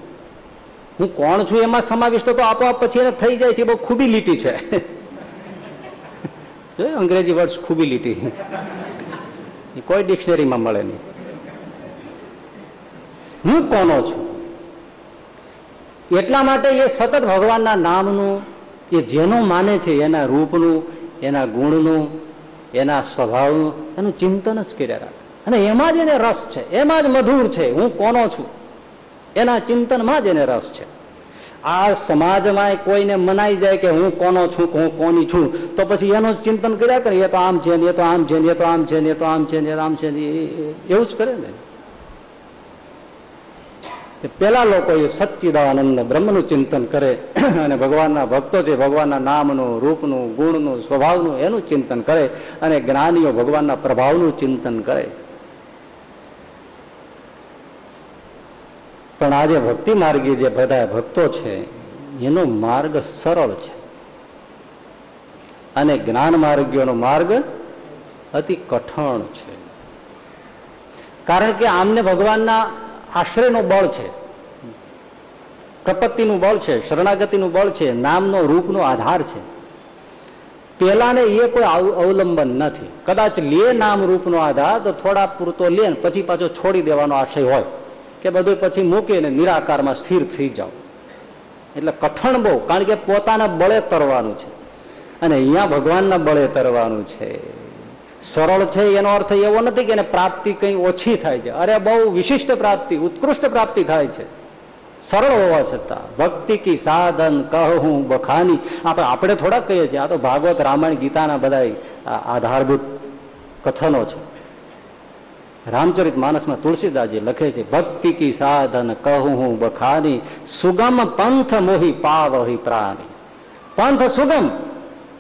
હું કોણ છું? એમાં સમાવિષ્ટ તો આપોઆપ પછી એને થઈ જાય છે બહુ ખૂબી લીટી છે. અંગ્રેજી વર્ડ્સ ખૂબી લીટી. કોઈ ડિક્શનરીમાં મળે નહીં. હું કોનો છું? એટલા માટે એ સતત ભગવાનના નામનું, એ જેનું માને છે, એના રૂપનું, એના ગુણનું, એના સ્વભાવનું, એનું ચિંતન જ કર્યા રાખે. અને એમાં જ એને રસ છે, એમાં જ મધુર છે, હું કોનો છું? એના ચિંતનમાં જ એને રસ છે. આ સમાજમાં કોઈને મનાઈ જાય કે હું કોનો છું હું કોની છું, તો પછી એનું ચિંતન કર્યા કરે, એ તો આમ છે ને, એ તો આમ છે ને, એ તો આમ છે ને, એ તો આમ છે ને આમ છે ને એવું જ કરે ને. પેલા લોકો એ સચ્ચિદાનંદ બ્રહ્મનું ચિંતન કરે અને ભગવાનના ભક્તો છે ભગવાનના નામનું, રૂપનું, ગુણનું, સ્વભાવનું એનું ચિંતન કરે અને જ્ઞાનીઓ ભગવાનના પ્રભાવનું ચિંતન કરે. પણ આજે ભક્તિ માર્ગી જે બધા ભક્તો છે, એનો માર્ગ સરળ છે. અને જ્ઞાન માર્ગીઓનો માર્ગ અતિ કઠણ છે. કારણ કે આમને ભગવાનના આશ્રયનું બળ છે. પ્રપત્તિનું બળ છે, શરણાગતિનું બળ છે, નામનો, રૂપનો આધાર છે. પેલાને એ કોઈ અવલંબન નથી. કદાચ લે નામ, રૂપનો આધાર તો થોડા પૂરતો લે પછી પાછો છોડી દેવાનો આશય હોય કે બધું પછી મૂકીને નિરાકારમાં સ્થિર થઈ જાઓ. એટલે કઠણ બહુ, કારણ કે પોતાના બળે તરવાનું છે. અને અહીંયા ભગવાનના બળે તરવાનું છે. સરળ છે એનો અર્થ એવો નથી કે એને પ્રાપ્તિ કંઈ ઓછી થાય છે. અરે, બહુ વિશિષ્ટ પ્રાપ્તિ, ઉત્કૃષ્ટ પ્રાપ્તિ થાય છે. સરળ હોવા છતાં, ભક્તિ કી સાધન કહું બખાની. આપણે આપણે થોડા કહીએ છીએ, આ તો ભાગવત, રામાયણ, ગીતાના બધા આધારભૂત કથનો છે. રામચરિત માનસમાં તુલસીદાસજી લખે છે, ભક્તિ કી સાધન કહું બખાની. સુગમ પંથ મોહી પાવહી પ્રાણી. પંથ સુગમ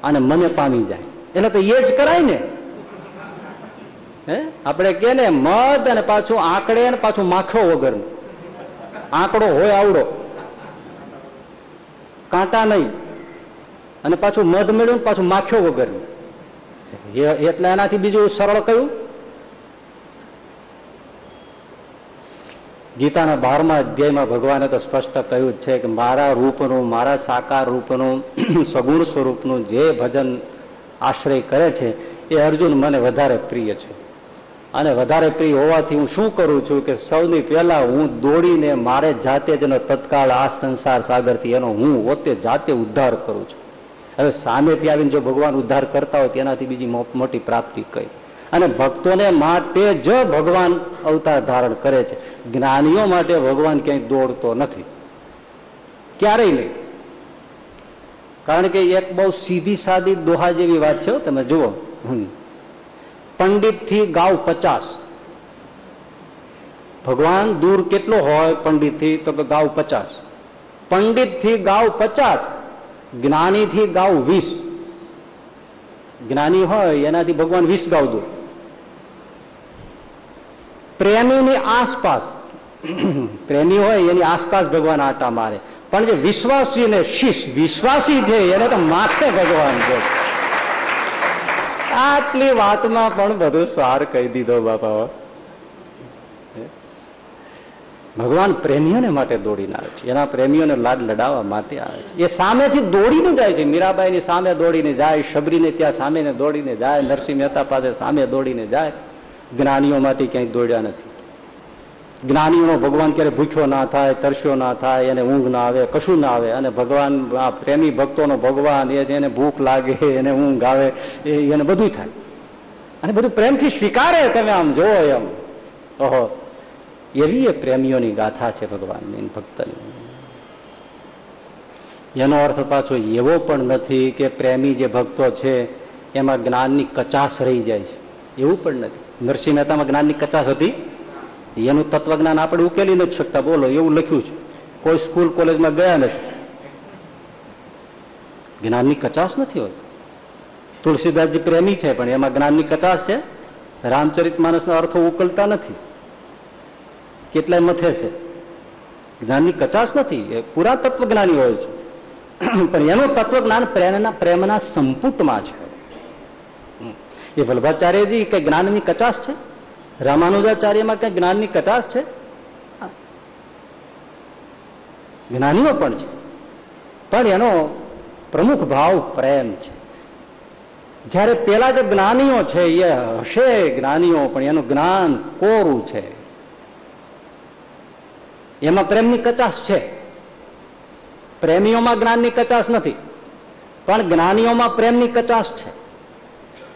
અને મને પામી જાય. એટલે તો એ જ કરાય ને. આપણે કે ને, મધ અને પાછું આંકડે ને પાછું માખો વગર આંકડો હોય આવડો. કાંટા નહીં. અને પાછું મધ મેળવ્યું પાછું માખ્યો વગર એટલે એનાથી બીજું સરળ કયું? ગીતાના બારમા અધ્યાયમાં ભગવાને તો સ્પષ્ટ કહ્યું છે કે મારા રૂપનું, મારા સાકાર રૂપનું, સગુણ સ્વરૂપનું જે ભજન આશ્રય કરે છે, એ અર્જુન મને વધારે પ્રિય છે. અને વધારે પ્રિય હોવાથી હું શું કરું છું કે સૌની પહેલા હું દોડીને મારે જાતે જ તત્કાળ આ સંસાર સાગરથી એનો હું પોતે જાતે ઉદ્ધાર કરું છું. હવે સામેથી આવીને જો ભગવાન ઉદ્ધાર કરતા હોય તેનાથી બીજી મોટી પ્રાપ્તિ કઈ? અને ભક્તોને માટે જ ભગવાન અવતાર ધારણ કરે છે. જ્ઞાનીઓ માટે ભગવાન ક્યાંય દોડતો નથી. ક્યારેય નહીં. કારણ કે એક બહુ સીધી સાદી દોહા જેવી વાત છે તમે જુઓ. હમ. પંડિતથી ગાવ પચાસ. ભગવાન દૂર કેટલો હોય પંડિતથી તો કે ગાવ પચાસ. પંડિતથી ગાવ પચાસ જ્ઞાની થી ગાવ વીસ. જ્ઞાની હોય એનાથી ભગવાન વીસ ગાવ દૂર. પ્રેમીની આસપાસ, પ્રેમી હોય એની આસપાસ ભગવાન આટા મારે. પણ જે વિશ્વાસી ને શિષ વિશ્વાસી છે, એને તો માથે ભગવાન છે. આટલી વાતમાં પણ બધું સાર કહી દીધો બાપા ભગવાન પ્રેમીઓને માટે દોડીને આવે છે. એના પ્રેમીઓને લાડ લડાવવા માટે આવે છે. એ સામેથી દોડીને જાય છે. મીરાબાઈની સામે દોડીને જાય, શબરીને ત્યાં સામે દોડીને જાય, નરસિંહ મહેતા પાસે સામે દોડીને જાય. જ્ઞાનીઓ માટે ક્યાંય દોડ્યા નથી. જ્ઞાનીઓનો ભગવાન ક્યારે ભૂખ્યો ના થાય, તરસ્યો ના થાય, એને ઊંઘ ના આવે, કશું ના આવે. અને ભગવાન, આ પ્રેમી ભક્તોનો ભગવાન એને ભૂખ લાગે, એને ઊંઘ આવે એને બધું થાય. અને બધું પ્રેમથી સ્વીકારે તમે આમ જોવો એમ. ઓહો, એવી એ પ્રેમીઓની ગાથા છે ભગવાનની ભક્તની. એનો અર્થ પાછો એવો પણ નથી કે પ્રેમી જે ભક્તો છે, એમાં જ્ઞાનની કચાશ રહી જાય છે. એવું પણ નથી. નરસિંહ મહેતામાં જ્ઞાનની કચાશ હતી? એનું તત્વજ્ઞાન આપણે ઉકેલી નથી શકતા, બોલો, એવું લખ્યું છે. કોઈ સ્કૂલ, કોલેજમાં ગયા નથી. જ્ઞાનની કચાશ નથી હોતી. તુલસીદાસજી પ્રેમી છે, પણ એમાં જ્ઞાનની કચાશ છે. રામચરિત માનસના અર્થો ઉકલતા નથી. કેટલાય મથે છે. જ્ઞાનની કચાશ નથી. એ પૂરા તત્વજ્ઞાની હોય છે. પણ એનું તત્વજ્ઞાન પ્રેમના પ્રેમના સંપુટમાં છે. એ વલ્ભાચાર્યજી કઈ જ્ઞાનની કચાશ છે? રામાનુજાચાર્યમાં કઈ જ્ઞાનની કચાશ છે? જ્ઞાનીઓ પણ છે. પણ એનો પ્રમુખ ભાવ પ્રેમ છે. જ્યારે પેલા જે જ્ઞાનીઓ છે એ હશે જ્ઞાનીઓ પણ એનું જ્ઞાન કોરું છે. એમાં પ્રેમની કચાશ છે. પ્રેમીઓમાં જ્ઞાનની કચાશ નથી. પણ જ્ઞાનીઓમાં પ્રેમની કચાશ છે.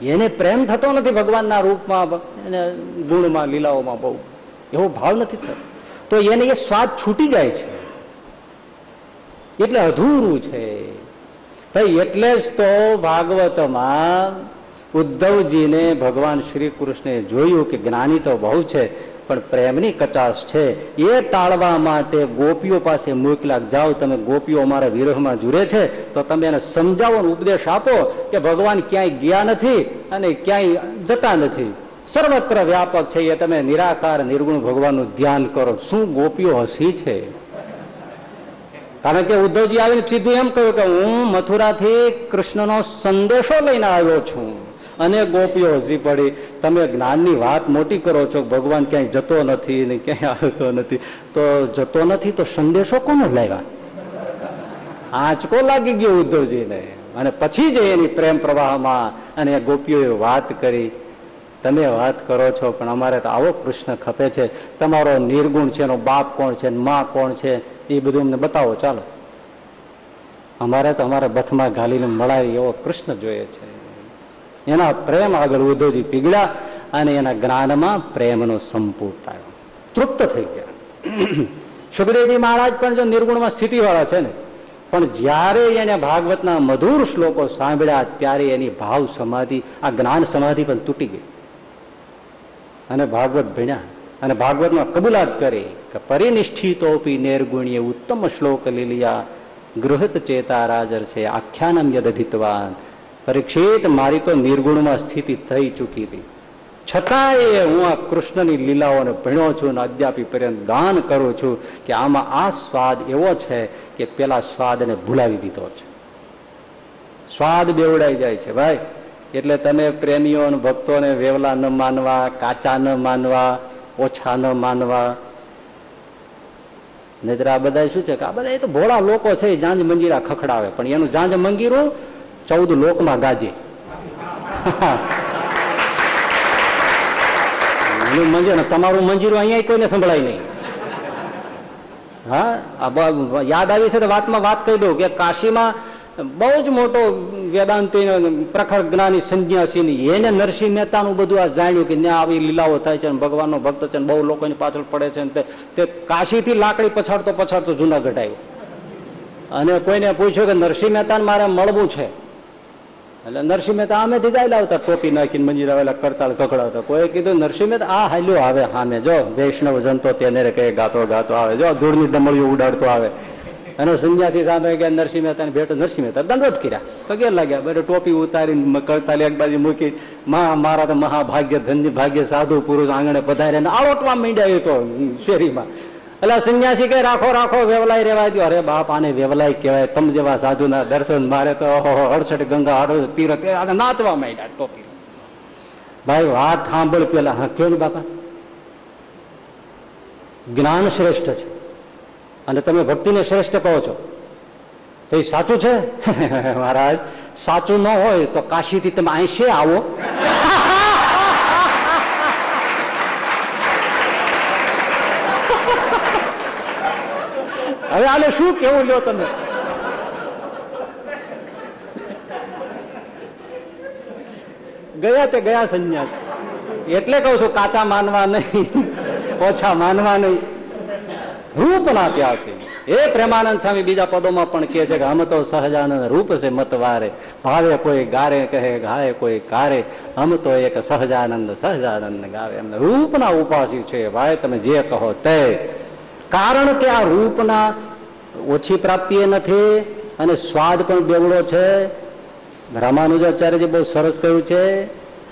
એને પ્રેમ થતો નથી ભગવાનના રૂપમાં, એને ગુણમાં, લીલાઓમાં બહુ. એવો ભાવ નથી થતો. તો એને એ સ્વાદ છૂટી જાય છે. એટલે અધૂરું છે. ભાઈ, એટલે જ તો ભાગવતમાં ઉદ્ધવજીને ભગવાન શ્રી કૃષ્ણે જોયું કે જ્ઞાની તો બહુ છે પણ પ્રેમની કચાશ છે. એ ટાળવા માટે ગોપીઓ પાસે મોકલા જાઓ તમે ગોપીઓ અમારા વિરોહમાં જુરે છે, તો તમે એને સમજાવો ઉપદેશ આપો કે ભગવાન ક્યાંય ગયા નથી અને ક્યાંય જતા નથી. સર્વત્ર વ્યાપક છે એ તમે નિરાકાર, નિર્ગુણ ભગવાનનું ધ્યાન કરો. શું ગોપીઓ હસી છે? કારણ કે ઉદ્ધવજી આવીને સીધું એમ કહ્યું કે હું મથુરાથી કૃષ્ણનો સંદેશો લઈને આવ્યો છું. અને ગોપીઓ હસી પડી. તમે જ્ઞાનની વાત મોટી કરો છો, ભગવાન ક્યાંય જતો નથી ને ક્યાંય આવતો નથી. તો જતો નથી તો સંદેશો કોને લાવ્યા? આંચકો લાગી ગયો ઉદ્ધવજીને? અને પછી જ એની પ્રેમ પ્રવાહમાં અને ગોપીઓએ વાત કરી. તમે વાત કરો છો, પણ અમારે તો આવો કૃષ્ણ ખપે છે. તમારો નિર્ગુણ છે, એનો બાપ કોણ છે માં કોણ છે, એ બધું અમને બતાવો, ચાલો. અમારે તો અમારા બથમાં ઘાલીને મળાવી એવો કૃષ્ણ જોઈએ છે. એના પ્રેમ આગળ ઉદ્ધવજી પીગળ્યા અને એના જ્ઞાનમાં પ્રેમનો સંપુટ આવ્યો. તૃપ્ત થઈ ગયા. સુખદેવજી મહારાજ પણ જો નિર્ગુણમાં સ્થિતિવાળા છે ને, પણ જ્યારે એને ભાગવતના મધુર શ્લોકો સાંભળ્યા ત્યારે એની ભાવ સમાધિ, આ જ્ઞાન સમાધિ પણ તૂટી ગઈ. અને ભાગવત ભણ્યા અને ભાગવતમાં કબૂલાત કરી કે પરિનિષ્ઠિતોપી નિર્ગુણીય ઉત્તમ શ્લોક લીલિયા, ગૃહત ચેતા રાજર છે આખ્યાનમ યદધિતવાન. પરીક્ષિત મારી તો નિર્ગુણમાં સ્થિતિ થઈ ચૂકી હતી. છતાંય હું આ કૃષ્ણની લીલાઓને ભણ્યો છું અને અદ્યાપી પર્યંત ગાન કરું છું કે આમાં આ સ્વાદ એવો છે કે પેલા સ્વાદને ભૂલાવી દીધો છે. સ્વાદ બેવડાઈ જાય છે ભાઈ. એટલે તમે પ્રેમીઓ અને ભક્તોને વેવલા ન માનવા, કાચા ન માનવા, ઓછા ન માનવા. નહીતર આ બધા શું છે કે આ બધા એ તો ભોળા લોકો છે જાંજ મંજીરા ખખડાવે. પણ એનું જાંજ મંગીરું ચૌદ લોકમાં ગાજે. એનું મંજીર તમારું મંજીરું અહીંયા કોઈને સંભળાય નહીં. હા, આ યાદ આવી છે વાતમાં વાત કહી દઉં કે કાશીમાં બહુ જ મોટો વેદાંતિ પ્રખર જ્ઞાની સંન્યાસીની એને નરસિંહ મહેતાનું બધું આ જાણ્યું કે ત્યાં આવી લીલાઓ થાય છે ભગવાનનો ભક્ત છે બહુ લોકોની પાછળ પડે છે તે કાશીથી લાકડી પછાડતો પછાડતો જુનાગઢ આવ્યો. અને કોઈને પૂછ્યું કે નરસિંહ મહેતાને મારે મળવું છે? એટલે નરસિંહ મહેતા આમે દીધા આવતા ટોપી નાખીને મંજીર આવેલા કરતાલ કકડાવતા કોઈ કીધું, નરસિંહ મહેતા આ હાલ્યો આવે સામે જો વૈષ્ણવ જનતો તેને રે કહે ગાતો ગાતો આવે, જો ધૂળની દમડીઓ ઉડાડતો આવે. અને સંન્યાસી સામે ગયા, નરસિંહ મહેતાને ભેટો, નરસિંહ મહેતા દંડોત કર્યા. પગે લાગ્યા બરે ટોપી ઉતારીને કરતાલી એક બાજુ મૂકી, મા, મારા તો મહાભાગ્ય ધન્ય ભાગ્ય સાધુ પુરુષ આંગણે પધારે ને આવટવા માંડ્યા એ તો શેરીમાં. એટલે સંન્યાસી કે રાખો રાખો, વેવલાય રેવા દો અરે બાપ, આને વેવલાય કહેવાય. તમ જેવા સાધુના દર્શન મારે તો અડસઠ ગંગા અડો તીરથ. નાચવા માંડ્યા ટોપી. ભાઈ, વાત સાંભળ પેલા. હા કેવું બાપા? જ્ઞાન શ્રેષ્ઠ છે. અને તમે ભક્તિને શ્રેષ્ઠ કહો છો. તો એ સાચું છે? મહારાજ, સાચું ન હોય તો કાશીથી તમે અહીં આવો. હવે આને શું કેવું લ્યો તમે? ગયા તે ગયા સંન્યાસ. એટલે કહું છું, કાચા માનવા નહીં, ઓછા માનવા નહીં. રૂપના પ્યાસી એ પ્રેમાનંદ સ્વામી બીજા પદોમાં પણ કહે છે કે, હમ તો સહજાનંદ રૂપ છે મતવારે ભાવે કોઈ ગારે કહે, ગાય કોઈ કારે. હમ તો એક સહજાનંદ સહજાનંદ ગાવે. એમને રૂપના ઉપાસી છે. ભાઈ, તમે જે કહો તે. કારણ કે આ રૂપના ઓછી પ્રાપ્તિ નથી અને સ્વાદ પણ બેવડો છે. રામાનુજાચાર્યજી બહુ સરસ કહ્યું છે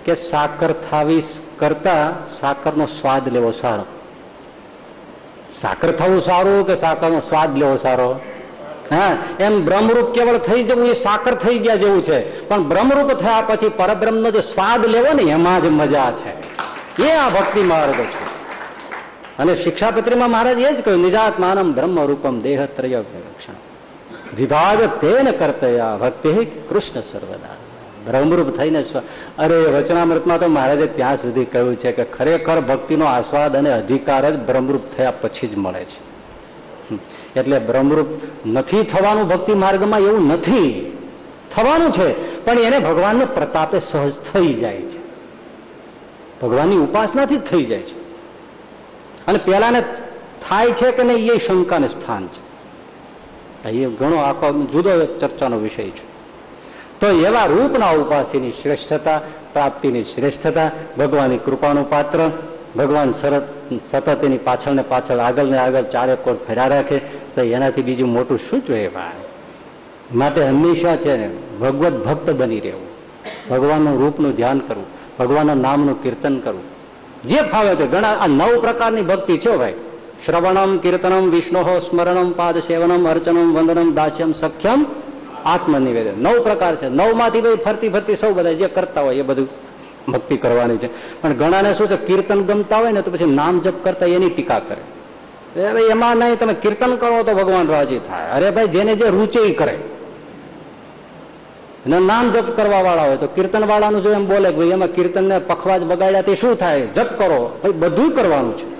કે સાકર થાવી કરતા સાકરનો સ્વાદ લેવો સારો. સાકર થવું સારું કે સાકરનો સ્વાદ લેવો સારો? હા, એમ બ્રહ્મરૂપ કેવળ થઈ જવું એ સાકર થઈ ગયા જેવું છે. પણ બ્રહ્મરૂપ થયા પછી પરબ્રહ્મનો જે સ્વાદ લેવો ને એમાં જ મજા છે. એ આ ભક્તિ માર્ગ છે. અને શિક્ષાપત્રીમાં મહારાજ એ જ કહ્યું, નિજાત્માનમ બ્રહ્મ રૂપમ દેહ ત્રય રક્ષણ વિભાગ તેને કરતયા ભક્તિ કૃષ્ણ સર્વદા. બ્રહ્મરૂપ થઈને અરે વચનામૃતમાં તો મહારાજે ત્યાં સુધી કહ્યું છે કે ખરેખર ભક્તિનો આસ્વાદ અને અધિકાર જ બ્રહ્મરૂપ થયા પછી જ મળે છે. એટલે બ્રહ્મરૂપ નથી થવાનું ભક્તિ માર્ગમાં એવું નથી. થવાનું છે, પણ એને ભગવાનને પ્રતાપે સહજ થઈ જાય છે. ભગવાનની ઉપાસનાથી જ થઈ જાય છે. અને પેલાને થાય છે કે નહીં એ શંકાને સ્થાન છે. એ ઘણો આખો જુદો ચર્ચાનો વિષય છે. તો એવા રૂપના ઉપાસીની શ્રેષ્ઠતા, પ્રાપ્તિની શ્રેષ્ઠતા, ભગવાનની કૃપાનું પાત્ર, ભગવાન સરત સતત એની પાછળ ને પાછળ આગળ ને આગળ ચારે કોર ફેરા રાખે, તો એનાથી બીજું મોટું શું જોઈએ ભાઈ માટે હંમેશા છે ને ભગવત ભક્ત બની રહેવું. ભગવાનનું રૂપનું ધ્યાન કરવું, ભગવાનના નામનું કીર્તન કરવું. જે ફાવે તે ઘણા આ નવ પ્રકારની ભક્તિ છે ભાઈ. શ્રવણમ, કીર્તનમ, વિષ્ણુ, સ્મરણમ પાદ સેવનમ અર્ચનમ, વંદનમ, દાસ્યમ, સખ્યમ, આત્મનિવેદન. નવ પ્રકાર છે. નવમાંથી ભાઈ ફરતી ફરતી સૌ બધા જે કરતા હોય એ બધું ભક્તિ કરવાની છે. પણ ઘણાને શું છે? કીર્તન ગમતા હોય ને તો પછી નામ જપ કરતા એની ટીકા કરે. એમાં નહીં, તમે કીર્તન કરો તો ભગવાન રાજી થાય. અરે ભાઈ જેને જે રૂચે કરે. અને નામ જપ કરવા વાળા હોય તો કીર્તન વાળાનું જો એમ બોલે ભાઈ એમાં કીર્તન ને પખવાજ બગાડ્યા તે શું થાય? જપ કરો. ભાઈ બધું કરવાનું છે.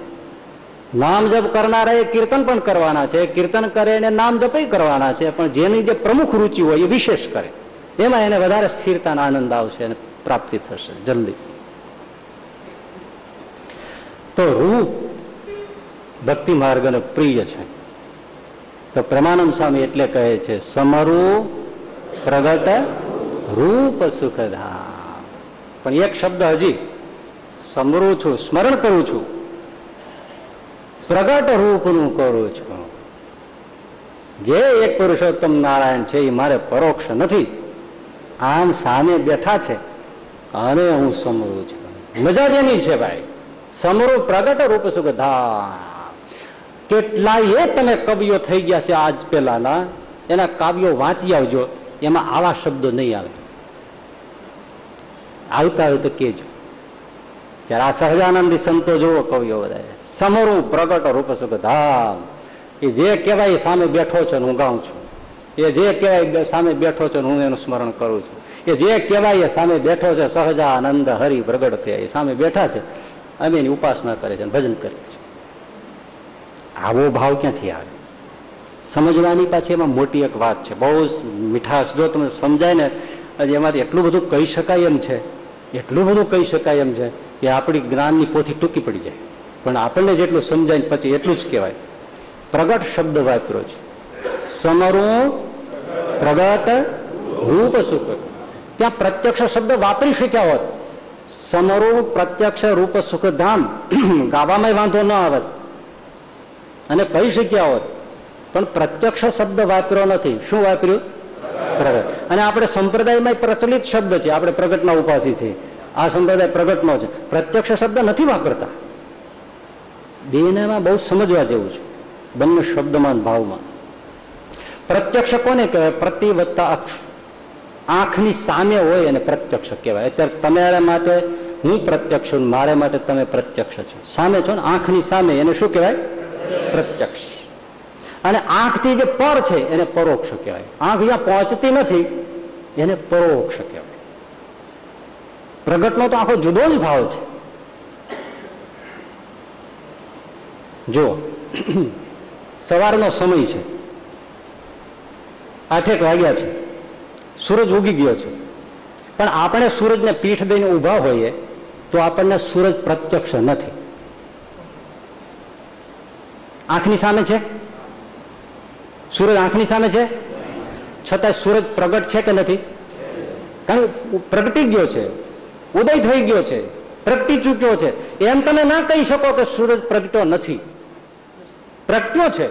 નામ જપ કરનારા એ કીર્તન પણ કરવાના છે. કીર્તન કરે એને નામ જપ કરવાના છે. પણ જેની જે પ્રમુખ રૂચિ હોય એ વિશેષ કરે. એમાં એને વધારે સ્થિરતાનો આનંદ આવશે અને પ્રાપ્તિ થશે. જલ્દી. તો રૂપ ભક્તિ માર્ગને પ્રિય છે. તો પ્રેમાનંદ સ્વામી એટલે કહે છે, સમરૂ પ્રગટ રૂપ સુખધામ પણ એક શબ્દ હજી સમરું છું, સ્મરણ કરું છું. પ્રગટ રૂપનું કરું છું. જે એક પુરુષોત્તમ નારાયણ છે, એ મારે પરોક્ષ નથી. આમ સામે બેઠા છે, અને હું સમરું છું. મજા જેની છે ભાઈ, સમરું પ્રગટ રૂપ સુખધામ કેટલાય તમે કવિઓ થઈ ગયા છે આજ પેલાના એના કાવ્યો વાંચી આવજો. એમાં આવા શબ્દો નહીં આવે. આવતા હોય તો કેજો ત્યારે આ સહજાનંદી સંતો જોવો કવિઓ બધા સમરું પ્રગટ રૂપ સુખ ધામ એ જે કહેવાય સામે બેઠો છે હું ગાઉં છું. એ જે કહેવાય સામે બેઠો છે હું એનું સ્મરણ કરું છું. એ જે કહેવાય એ સામે બેઠો છે સહજાનંદ હરિ પ્રગટ થયા. એ સામે બેઠા છે. અમે એની ઉપાસના કરે છે ભજન કરીએ છીએ. આવો ભાવ ક્યાંથી આવે? સમજવાની પાછી એમાં મોટી એક વાત છે. બહુ મીઠાશ. જો તમે સમજાય ને એમાંથી એટલું બધું કહી શકાય એમ છે, એટલું બધું કહી શકાય એમ છે, કે આપણી જ્ઞાનની પોથી ટૂંકી પડી જાય. પણ આપણને જેટલું સમજાય પછી એટલું જ કહેવાય. પ્રગટ શબ્દ વાપર્યો છે. સમરું પ્રગટ રૂપ સુખ ત્યાં પ્રત્યક્ષ શબ્દ વાપરી શક્યા હોત. સમરું પ્રત્યક્ષ રૂપ સુખ ધામ ગાવામાં વાંધો ન આવત અને કહી શક્યા હોત પણ પ્રત્યક્ષ શબ્દ વાપર્યો નથી. શું વાપર્યું? પ્રગટ. અને આપણે સંપ્રદાયમાં પ્રચલિત શબ્દ છે. આપણે પ્રગટના ઉપાસી છે આ સંપ્રદાય પ્રગટનો છે. પ્રત્યક્ષ શબ્દ નથી વાપરતા. બેનામાં બહુ સમજવા જેવું છે. બંને શબ્દમાં ભાવમાં. પ્રત્યક્ષ કોને કહેવાય? પ્રતિ વત્તા અક્ષ. આંખની સામે હોય અને પ્રત્યક્ષ કહેવાય. અત્યારે તમારા માટે હું પ્રત્યક્ષ છું મારે માટે તમે પ્રત્યક્ષ છો. સામે છો ને આંખની સામે. એને શું કહેવાય? પ્રત્યક્ષ. અને આંખથી જે પર છે, એને પરોક્ષ કહેવાય. આંખ જ્યાં પહોંચતી નથી, એને પરોક્ષ કહેવાય. પ્રગટનો તો આખો જુદો જ ભાવ છે. જો સવારનો સમય છે. આઠેક વાગ્યા છે. સૂરજ ઉગી ગયો છે. પણ આપણે સૂરજને પીઠ દઈને ઊભા હોઈએ, તો આપણને સૂરજ પ્રત્યક્ષ નથી. આંખની સામે છે? સૂરજ આંખની સામે છે? છતાં સૂરજ પ્રગટ છે કે નથી? કારણ પ્રગટી ગયો છે. ઉદય થઈ ગયો છે. પ્રગટી ચૂક્યો છે. એમ તમે ના કહી શકો કે સૂરજ પ્રગટ્યો નથી. પ્રગટ્યો છે.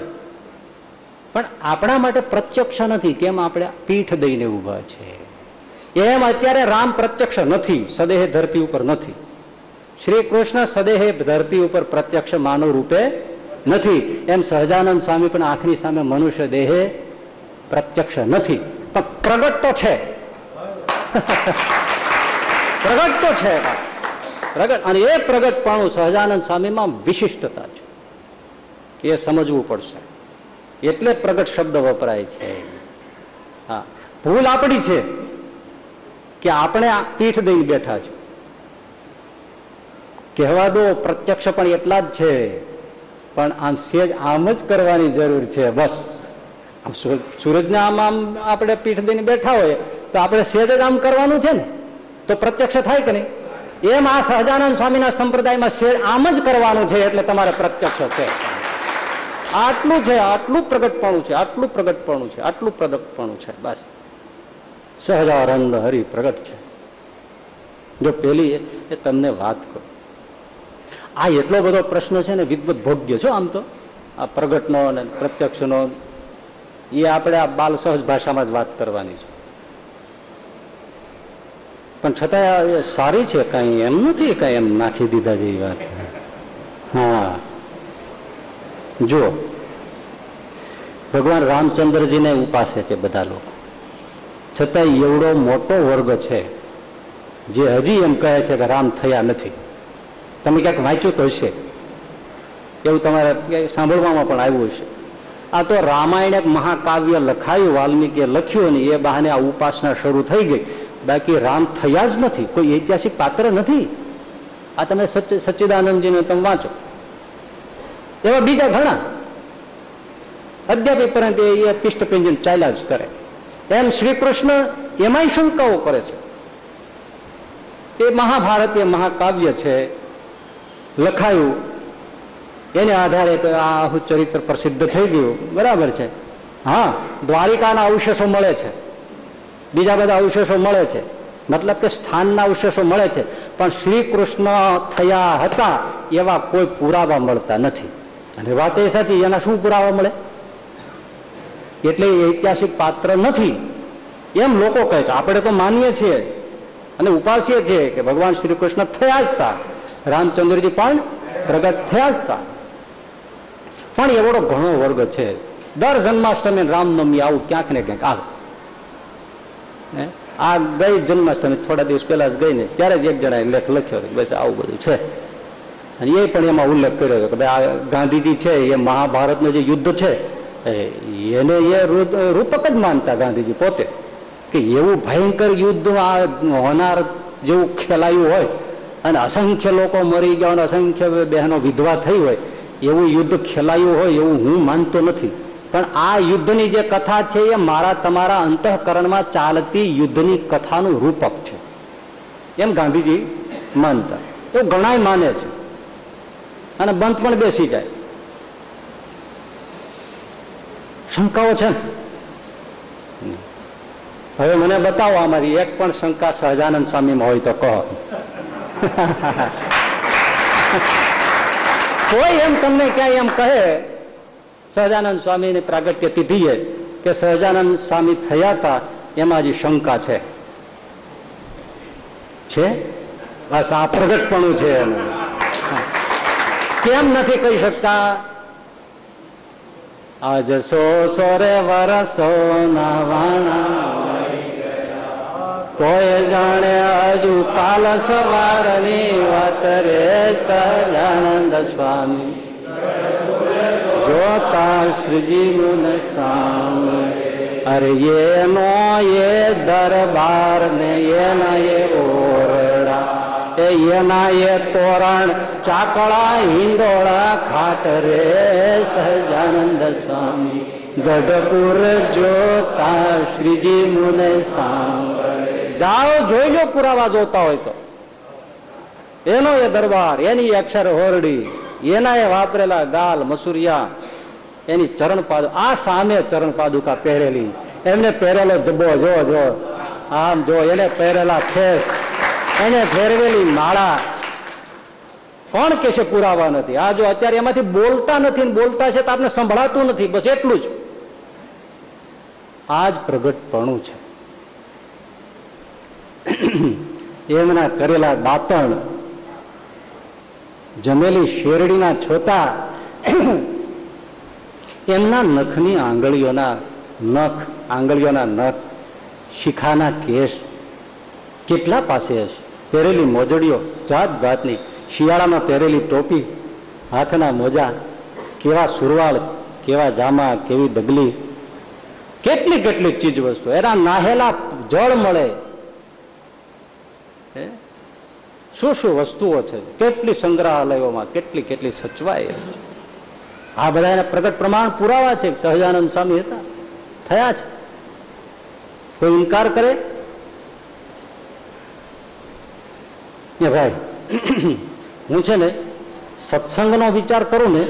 પણ આપણા માટે પ્રત્યક્ષ નથી. કેમ આપણે પીઠ દઈને ઊભા છે? એમ અત્યારે રામ પ્રત્યક્ષ નથી. સદેહ ધરતી ઉપર નથી. શ્રી કૃષ્ણ સદેહે ધરતી ઉપર પ્રત્યક્ષ માનવ રૂપે નથી. એમ સહજાનંદ સ્વામી પણ આંખની સામે મનુષ્ય દેહે પ્રત્યક્ષ નથી. પણ પ્રગટ તો છે. પ્રગટ તો છે. પ્રગટ અને એ પ્રગટપણું સહજાનંદ સ્વામીમાં વિશિષ્ટતા છે. એ સમજવું પડશે. એટલે પ્રગટ શબ્દ વપરાય છે. હા. ભૂલ આપણી છે કે આપણે પીઠ દઈને બેઠા છે. કહેવા દો પ્રત્યક્ષ પણ એટલા જ છે. પણ આમ સેજ આમ જ કરવાની જરૂર છે, બસ. સૂરજને આમ આમ આપણે પીઠ દઈને બેઠા હોય, તો આપણે સેજ જ આમ કરવાનું છે ને? તો પ્રત્યક્ષ થાય કે નહીં? એમ આ સહજાનંદ સ્વામીના સંપ્રદાયમાં સેજ આમ જ કરવાનું છે એટલે તમારે પ્રત્યક્ષ છે. આટલું છે, આટલું પ્રગટપણું છે, આટલું પ્રગટપણું છે, આટલું પ્રગટપણું છે, બસ. સહજાનંદ હરિ પ્રગટ છે. જો પેલી એ તમને વાત કરું. આ એટલો બધો પ્રશ્ન છે ને વિદવત ભોગ્ય છો આમ તો. આ પ્રગટનો અને પ્રત્યક્ષનો, એ આપણે આ બાલ સહજ ભાષામાં જ વાત કરવાની છે. પણ છતાં સારી છે કઈ, એમ નથી કઈ એમ નાખી દીધા જેવી વાત. હા. જુઓ. ભગવાન રામચંદ્રજીને ઉપાસે છે બધા લોકો. છતાં એવડો મોટો વર્ગ છે, જે હજી એમ કહે છે કે રામ થયા નથી. તમે ક્યાંક વાંચ્યું તો હશે. એવું તમારે સાંભળવામાં પણ આવ્યું હશે. આ તો રામાયણ એક મહાકાવ્ય લખાયું, વાલ્મીકીએ લખ્યું ને એ બહાને આ ઉપાસના શરૂ થઈ ગઈ. બાકી રામ થયા જ નથી. કોઈ ઐતિહાસિક પાત્ર નથી. આ તમે સચ્ચ- સચ્ચિદાનંદજીને તમે વાંચો. એવા બીજા ઘણા. અદ્યાપી પરંતુ એ પિષ્ટપિંજન ચાલ્યા જ કરે. એમ શ્રી કૃષ્ણ એમાંય શંકાઓ કરે છે. એ મહાભારતીય મહાકાવ્ય છે. લખાયું. એને આધારે આ ચરિત્ર પ્રસિદ્ધ થઈ ગયું. બરાબર છે. હા, દ્વારિકાના અવશેષો મળે છે. બીજા બધા અવશેષો મળે છે. મતલબ કે સ્થાનના અવશેષો મળે છે. પણ શ્રી કૃષ્ણ થયા હતા એવા કોઈ પુરાવા મળતા નથી. અને વાત એ સાચી, એના શું પુરાવા મળે? એટલે ઐતિહાસિક પાત્ર નથી. એમ લોકો કહે છે. આપણે તો માનીએ છીએ. અને ઉપાસીએ છીએ કે ભગવાન શ્રી કૃષ્ણ થયા જ હતા. રામચંદ્રજી પણ પ્રગટ થયા જ હતા. પણ એવડો ઘણો વર્ગ છે. દર જન્માષ્ટમી રામનવમી આવું ક્યાંક ને ક્યાંક આવે. આ ગઈ જન્માષ્ટમી, થોડા દિવસ પહેલા જ ગઈ ને ત્યારે જ એક જણાએ લેખ લખ્યો બસ આવું બધું છે. અને એ પણ એમાં ઉલ્લેખ કર્યો કે ભાઈ આ ગાંધીજી છે, એ મહાભારતનું જે યુદ્ધ છે એને એ રૂપક જ માનતા ગાંધીજી પોતે. કે એવું ભયંકર યુદ્ધ આ હોનાર જેવું ખેલાયું હોય અને અસંખ્ય લોકો મરી ગયા અને અસંખ્ય બહેનો વિધવા થઈ હોય, એવું યુદ્ધ ખેલાયું હોય એવું હું માનતો નથી. પણ આ યુદ્ધની જે કથા છે એ મારા તમારા અંતઃકરણમાં ચાલતી યુદ્ધની કથાનું રૂપક છે. એમ ગાંધીજી માનતા. એવું ઘણા માને છે. અને બંધ પણ બેસી જાય. શંકાઓ છે ને? હવે મને બતાવો અમારી એક પણ શંકા સહજાનંદ સ્વામીમાં હોય તો કહો. કોઈ એમ તમને ક્યાંય એમ કહે, સહજાનંદ સ્વામીની પ્રાગટ્ય તિથિએ, કે સહજાનંદ સ્વામી થયા હતા એમાં હજી શંકા છે. છે? બસ આ પ્રગટપણું છે એનું. કેમ નથી કહી શકતા? આજ સો સોરે વરસો ના વાણા. તોય જાણે હજુ કાલ સવારની વાત રે સજાનંદ સ્વામી. જોતા શ્રીજી મુન સામે, અરે એનો એ દરબાર ને એના એ ઓરડા, એ એના એ તોરણ ચાકડા હિંડોળા ખાટ રે સહજાનંદ સ્વામી. ગઢપુર જોતા શ્રીજી મુને સાંભળે જાઓ જોઈ લો, પુરાવા જોતા હોય તો. એનો એ દરબાર, એની અક્ષર હોરડી, એના એ વાપરેલા ગાલ, મસુરિયા, એની ચરણ પાદુ, આ સામે ચરણ પાદુકા પહેરેલી. એમને પહેરેલો જબ્બો, જો જો, આમ, જો, એને પહેરેલા ખેસ એને ફેરવેલી માળા. કોણ કે છે પુરાવા નથી? આ જો અત્યારે એમાંથી બોલતા નથી બોલતા છે તો આપણે સંભળાતું નથી, બસ એટલું જ. આ જ પ્રગટપણું છે. એમના કરેલા દાંતણ, જમેલી શેરડીના છોતા એમના નખની આંગળીઓના નખ આંગળીઓના નખ, શિખાના કેસ કેટલા પાસે હશે? પહેરેલી મોજડીઓ, જાત જાતની, શિયાળામાં પહેરેલી ટોપી, હાથના મોજા, કેવા સુરવાળ, કેવા જામા, કેવી ડગલી, કેટલી કેટલી ચીજ વસ્તુ એના નાહેલા જળ મળે શું શું વસ્તુઓ છે? કેટલી સંગ્રહાલયોમાં કેટલી કેટલી સચવાય છે? આ બધા પ્રગટ પ્રમાણ પુરાવા છે સહજાનંદ સ્વામી હતા? થયા છે. કોઈ ઇનકાર કરે? એ ભાઈ, હું છે ને સત્સંગનો વિચાર કરું ને,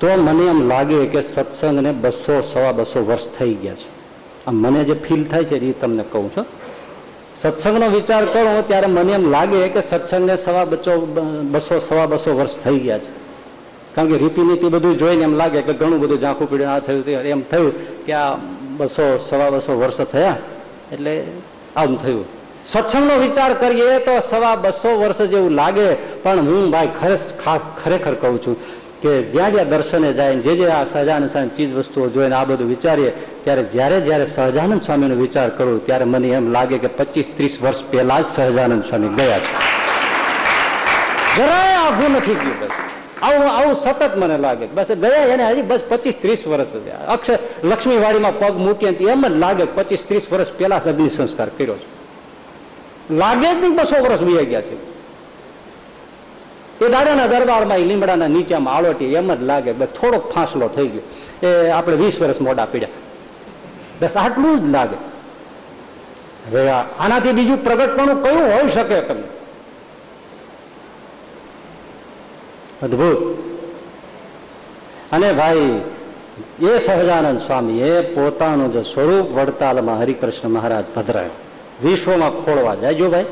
તો મને એમ લાગે કે સત્સંગને બસો, સવા બસો વર્ષ થઈ ગયા છે. આમ મને જે ફીલ થાય છે એ તમને કહું છું. સત્સંગનો વિચાર કરું, ત્યારે મને એમ લાગે કે સત્સંગને સવા બચ્ચો બસો, સવા બસો વર્ષ થઈ ગયા છે. કારણ કે રીતિનીતિ બધું જોઈને એમ લાગે કે ઘણું બધું ઝાંખું પીડ્યું, આ થયું એમ થયું કે આ બસો, સવા બસો વર્ષ થયા, એટલે આમ થયું. સત્સંગનો વિચાર કરીએ તો સવા બસો વર્ષ જેવું લાગે, પણ હું ભાઈ ખરેખર કહું છું કે જ્યાં જ્યાં દર્શને જાય જે જે આ સહજાનંદ સ્વામી ચીજ વસ્તુઓ જોઈને આ બધું વિચારીએ, ત્યારે જ્યારે જ્યારે સહજાનંદ સ્વામીનો વિચાર કરું, ત્યારે મને એમ લાગે કે પચીસ ત્રીસ વર્ષ પહેલા જ સહજાનંદ સ્વામી ગયા છે. જરાય આઘું નથી ગયું બસ. આવું આવું સતત મને લાગે બસ ગયા એને હજી બસ પચીસ ત્રીસ વર્ષ અક્ષર લક્ષ્મીવાડીમાં પગ મૂકીએ એમ જ લાગે પચીસ ત્રીસ વર્ષ પહેલા અગ્નિ સંસ્કાર કર્યો છે. લાગે જ નહીં બસો વર્ષ વી ગયા છે. એ દાદાના દરબારમાં એ લીમડાના નીચેમાં આળોટી એમ જ લાગે બે થોડોક ફાંસલો થઈ ગયો. એ આપણે વીસ વર્ષ મોડા પીડ્યા. બસ આટલું જ લાગે. હવે આનાથી બીજું પ્રગટપણું કયું હોઈ શકે તમને? અદભુત. અને ભાઈ, એ સહજાનંદ સ્વામી એ પોતાનું જે સ્વરૂપ વડતાલમાં હરિકૃષ્ણ મહારાજ ભદ્રાય વિશ્વમાં ખોળવા જાય. જો ભાઈ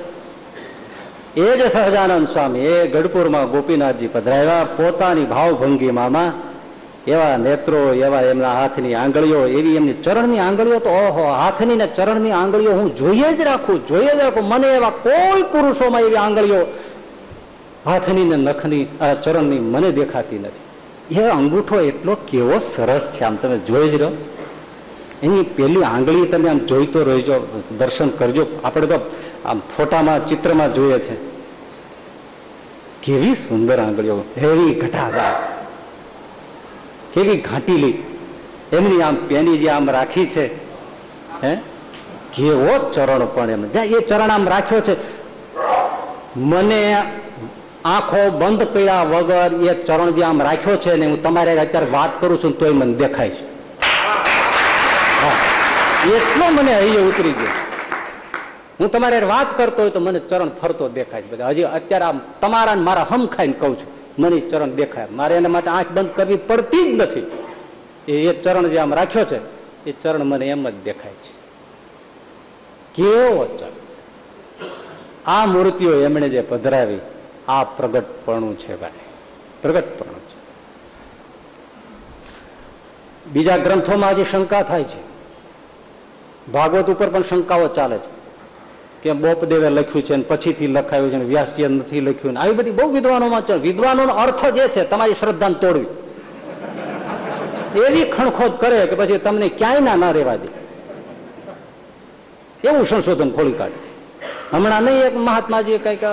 એ જ સહજાનંદ સ્વામી, એ ગઢપુરમાં ગોપીનાથજી પધરાવ્યા. પોતાની ભાવભંગીમાં એવા નેત્રો, એવા એમના હાથની આંગળીઓ, એવી એમની ચરણની આંગળીઓ તો ઓહો, હાથની ને ચરણની આંગળીઓ હું જોઈએ જ રાખું, જોઈએ જ રાખું. મને એવા કોઈ પુરુષોમાં એવી આંગળીઓ હાથની ને નખની ચરણની મને દેખાતી નથી. એ અંગૂઠો એટલો કેવો સરસ છે, આમ તમે જોઈ જ રહ્યો. એની પેલી આંગળી તમે આમ જોઈતો રહેજો, દર્શન કરજો. આપણે તો આમ ફોટામાં, ચિત્રમાં જોઈએ છે. કેવી સુંદર આંગળીઓ હેવી ઘટાદાર, કેવી ઘાટીલી. એમની આમ પેની જે આમ રાખી છે, હે? કેવો ચરણ પણ એમ. જ્યાં એ ચરણ આમ રાખ્યો છે, મને આંખો બંધ કર્યા વગર એ ચરણ જે આમ રાખ્યો છે ને, હું તમારે અત્યારે વાત કરું છું તોય મને દેખાય છે. એટલો મને અહીંયા ઉતરી ગયો. હું તમારે વાત કરતો હોય તો મને ચરણ ફરતો દેખાય છે બધા. હજી અત્યારે આમ તમારા મારા હમ ખાઈને કહું છું. મને ચરણ દેખાય. મારે એના માટે આંખ બંધ કરવી પડતી જ નથી. એ ચરણ જે આમ રાખ્યો છે, એ ચરણ મને એમ જ દેખાય છે. કેવો ચરણ? આ મૂર્તિઓ એમણે જે પધરાવી, આ પ્રગટપણું છે ભાઈ. પ્રગટપણું છે. બીજા ગ્રંથોમાં હજી શંકા થાય છે. ભાગવત ઉપર પણ શંકાઓ ચાલે છે. કે બોપદેવે લખ્યું છે પછીથી લખાયું છે વ્યાસજીએ નથી લખ્યું. આવી બધી બહુ વિદ્વાનોમાં વિદ્વાનો અર્થ જે છે, તમારી શ્રદ્ધાને તોડવી. એવી ખણખોદ કરે કે પછી તમને ક્યાંય ના ના રહેવા દે. એવું સંશોધન ખોલી કાઢે. હમણાં નહીં એક મહાત્માજી કંઈક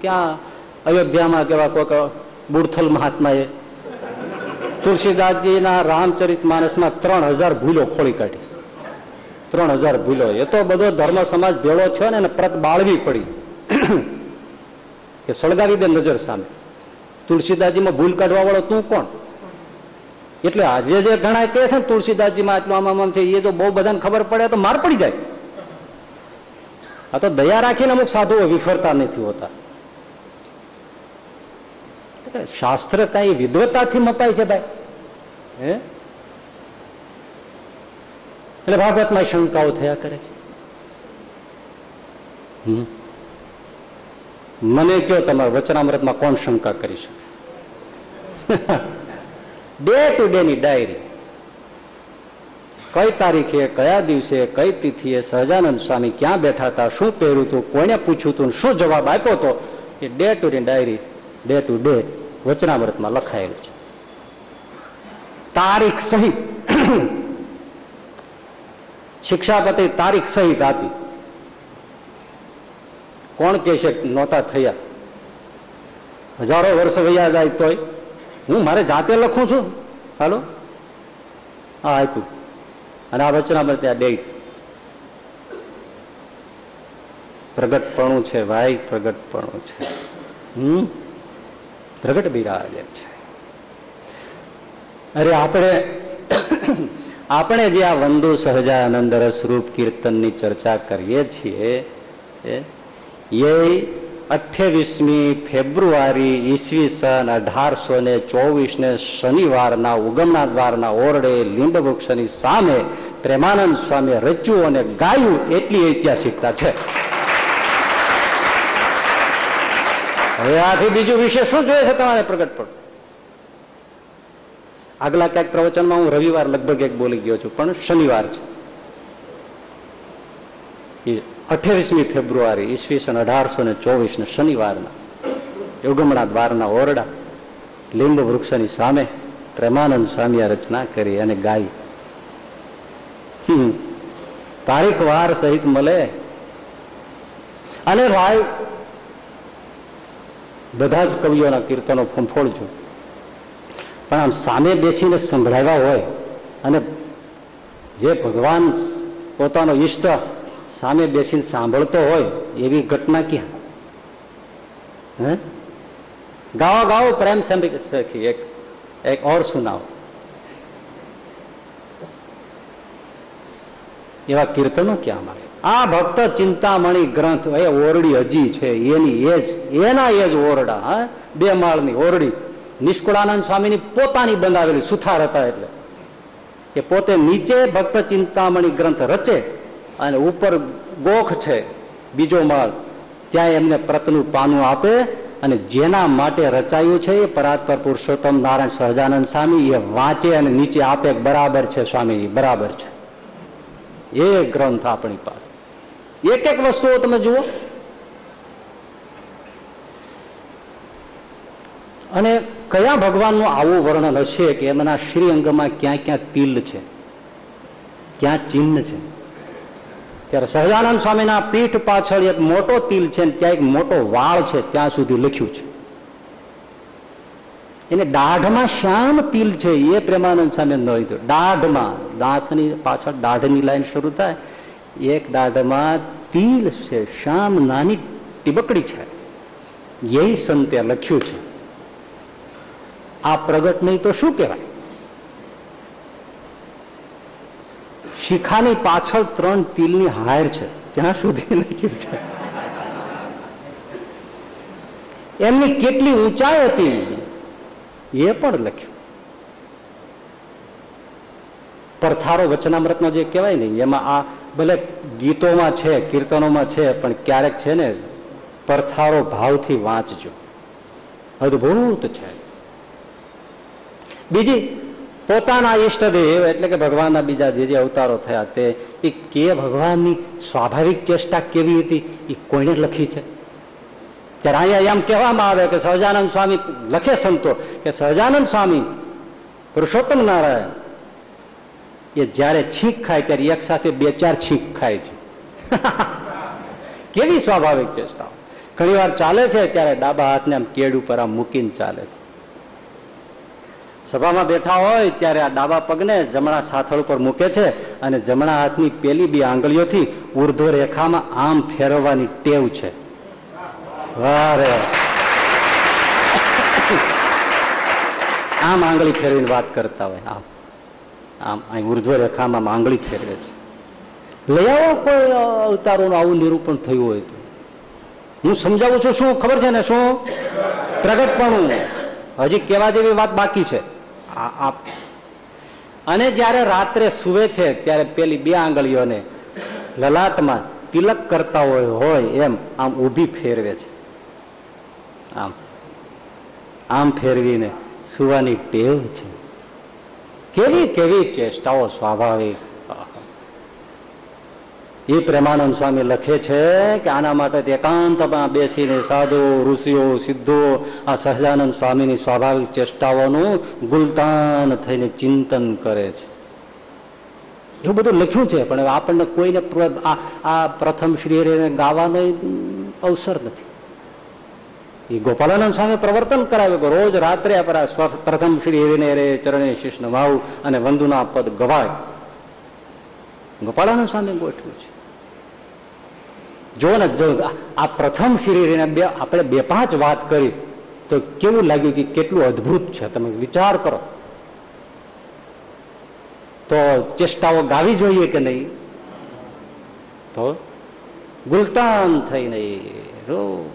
ક્યાં અયોધ્યામાં કેવા કોઈક બુડથલ મહાત્માએ તુલસીદાસજીના રામચરિત માનસમાં ત્રણ હજાર ભૂલો ખોલી કાઢી. ત્રણ હજાર ભૂલો. એ તો બધો ધર્મ સમાજ ભેળો થયો ને એને પ્રત બાળવી પડી. કે સળગાવી દે નજર સામે. તુલસીદાસજીમાં ભૂલ કાઢવા વાળો તું કોણ? એટલે આજે જે ઘણા કહે છે ને તુલસીદાસજીમાં આટલું આમ આમ છે, એ જો બહુ બધાને ખબર પડે તો માર પડી જાય. આ તો દયા રાખીને અમુક સાધુઓ વિફરતા નથી હોતા. શાસ્ત્ર કઈ વિદ્વતાથી મપાય છે ભાઈ? હે? એટલે ભાગવતમાં શંકાઓ થયા કરે છે. મને કયો તમારા વચનામૃતમાં કોણ શંકા કરી શકે? ડે ટુ ડે ની ડાયરી કઈ તારીખે, કયા દિવસે, કઈ તિથિએ સહજાનંદ સ્વામી ક્યાં બેઠા હતા, શું પહેર્યું હતું કોને પૂછ્યું હતું, શું જવાબ આપ્યો હતો, એ day to day diary day to day વચનામૃતમાં લખાયેલું છે. તારીખ સહિત શિક્ષાપતિ તારીખ સહિત આપી. કોણ કે છે નહોતા થયા? હજારો વર્ષ વૈયા જાય તોય. હું મારે જાતે લખું છું. હાલો? હા આપ્યું. અને આ રચનામાં ત્યાં ડેટ પ્રગટપણું છે ભાઈ, પ્રગટપણું છે. હમ? પ્રગટ બિરાજે છે. અરે આપણે આપણે જે આ વંદુ સહજાનંદ રસરૂપ કીર્તનની ચર્ચા કરીએ છીએ, એ અઠ્યાવીસમી ફેબ્રુઆરી ઈસવી સન અઢારસો ને ચોવીસને શનિવારના, ઉગમના દ્વારના ઓરડે લીંબ વૃક્ષની સામે પ્રેમાનંદ સ્વામી રચ્યું અને ગાયું એટલી ઐતિહાસિકતા છે. હવે આથી બીજું વિશે શું જોઈએ છે તમારે પ્રગટ પણ આગલા ક્યાંક પ્રવચનમાં હું રવિવાર લગભગ એક બોલી ગયો છું, પણ શનિવાર છે. અઠ્યાવીસમી ફેબ્રુઆરી ઈસવીસન અઢારસો ને ચોવીસ ને શનિવારના, યોગમણા દ્વારના ઓરડા, લીંબ વૃક્ષની સામે પ્રેમાનંદ સ્વામીએ રચના કરી અને ગાઈ. તારીખ વાર સહિત મળે. અને ભાઈ, બધા જ કવિઓના કીર્તનો ફંફોળજો. પણ આમ સામે બેસીને સંભળાવ્યા હોય અને જે ભગવાન પોતાનો ઈષ્ટ સામે બેસીને સાંભળતો હોય એવી ઘટના ક્યાં? હે? ગાઓ ગાઓ, પ્રેમ સખી, એક એક ઓર સુનાવો એવા કીર્તનો ક્યાં મારે આ ભક્ત ચિંતામણી ગ્રંથ, એ ઓરડી હજી છે, એની એજ, એના એજ ઓરડા, હા? બે માળની ઓરડી. નિષ્કુળાનંદ સ્વામીની પોતાની બંધાવેલી સુથાર હતા એટલે. એ પોતે નીચે ભક્ત ચિંતામણી ગ્રંથ રચે અને ઉપર ગોખ છે બીજો માળ. ત્યાં એમને પ્રતનું પાનું આપે અને જેના માટે રચાયું છે એ પરાત્પર પુરુષોત્તમ નારાયણ સહજાનંદ સ્વામી એ વાંચે અને નીચે આપે બરાબર છે સ્વામીજી બરાબર છે. એ ગ્રંથ આપણી પાસે. એક એક વસ્તુઓ તમે જુઓ. અને કયા ભગવાનનું આવું વર્ણન હશે કે એમના શ્રીઅંગમાં ક્યાં ક્યાં તિલ છે? ક્યાં ચિહ્ન છે? ત્યારે સહજાનંદ સ્વામીના પીઠ પાછળ એક મોટો તિલ છે ત્યાં એક મોટો વાળ છે, ત્યાં સુધી લખ્યું છે. એને દાઢમાં શ્યામ તિલ છે, એ પ્રેમાનંદ સ્વામી નોંધ્યું દાઢમાં, દાંતની પાછળ દાઢની લાઈન શરૂ થાય. એક દાઢમાં તિલ છે, શ્યામ નાની ટીબકડી છે. એ સંતે લખ્યું છે. આ પ્રગટ નહીં તો શું કહેવાય? શિખાની પાછળ ત્રણ તિલની હાર છે, ત્યાં સુધી લખ્યું છે. એમની કેટલી ઊંચાઈ હતી? એ પણ લખ્યું. પરથારો વચનામૃતનો જે કહેવાય ને, એમાં આ ભલે ગીતોમાં છે, કીર્તનોમાં છે, પણ ક્યારેક છે ને, પરથારો ભાવથી વાંચજો. અદભુત છે. બીજી, પોતાના ઈષ્ટદેવ, એટલે કે ભગવાનના બીજા જે જે અવતારો થયા તે, એ કે ભગવાનની સ્વાભાવિક ચેષ્ટા કેવી હતી? એ કોઈને લખી છે. ત્યારે અહીંયા એમ કહેવામાં આવે કે સહજાનંદ સ્વામી, લખે સંતો કે સહજાનંદ સ્વામી, પુરુષોત્તમ નારાયણ, એ જ્યારે છીંક ખાય ત્યારે એક સાથે બે ચાર છીંક ખાય છે. કેવી સ્વાભાવિક ચેષ્ટા ઘણી ચાલે છે, ત્યારે ડાબા હાથને આમ કેડ ઉપર આમ મૂકીને ચાલે છે. સભામાં બેઠા હોય ત્યારે આ ડાબા પગને જમણા સાથળ ઉપર મૂકે છે અને જમણા હાથની પેલી બે આંગળીઓથી ઉર્ધ્વ રેખામાં આમ ફેરવવાની ટેવ છે. આમ આંગળી ફેરવીને વાત કરતા હોય. આમ. આમ, અહીં ઉર્ધ્વ રેખામાં આંગળી ફેરવે છે. લઈ આવો કોઈ અવતારોનું આવું નિરૂપણ થયું હોય તો. હું સમજાવું છું શું? ખબર છે ને શું? પ્રગટપણું. હજી કેવા જેવી વાત બાકી છે. આ આ અને જ્યારે રાત્રે સુવે છે, ત્યારે પેલી બે આંગળીઓને લલાટમાં તિલક કરતા હોય હોય એમ આમ ઊભી ફેરવે છે. આમ. આમ ફેરવીને સુવાની ટેવ છે. કેવી કેવી ચેષ્ટાઓ સ્વાભાવિક. એ પ્રેમાનંદ સ્વામી લખે છે કે આના માટે એકાંતમાં બેસીને સાધુ, ઋષિઓ, સિદ્ધો, આ સહજાનંદ સ્વામીની સ્વાભાવિક ચેષ્ટાઓનું ગુલતાન થઈને ચિંતન કરે છે. એવું બધું લખ્યું છે, પણ આપણને કોઈને આ પ્રથમ શ્રી ગાવાનો અવસર નથી. એ ગોપાલાનંદ સ્વામી પ્રવર્તન કરાવ્યું કે રોજ રાત્રે પ્રથમ શ્રી હરિને રે ચરણે શિષ્ણ ભાવ અને વંદુના પદ ગવાય. ગોપાળાનંદ સ્વામી ગોઠવ્યું છે. જો ને જો, આ પ્રથમ શિરીને બે આપણે બે પાંચ વાત કરી, તો કેવું લાગ્યું કે કેટલું અદ્ભુત છે? તમે વિચાર કરો. તો ચેષ્ટાઓ ગાવી જોઈએ કે નહીં? તો ગુલતાન થઈ નહીં. રો.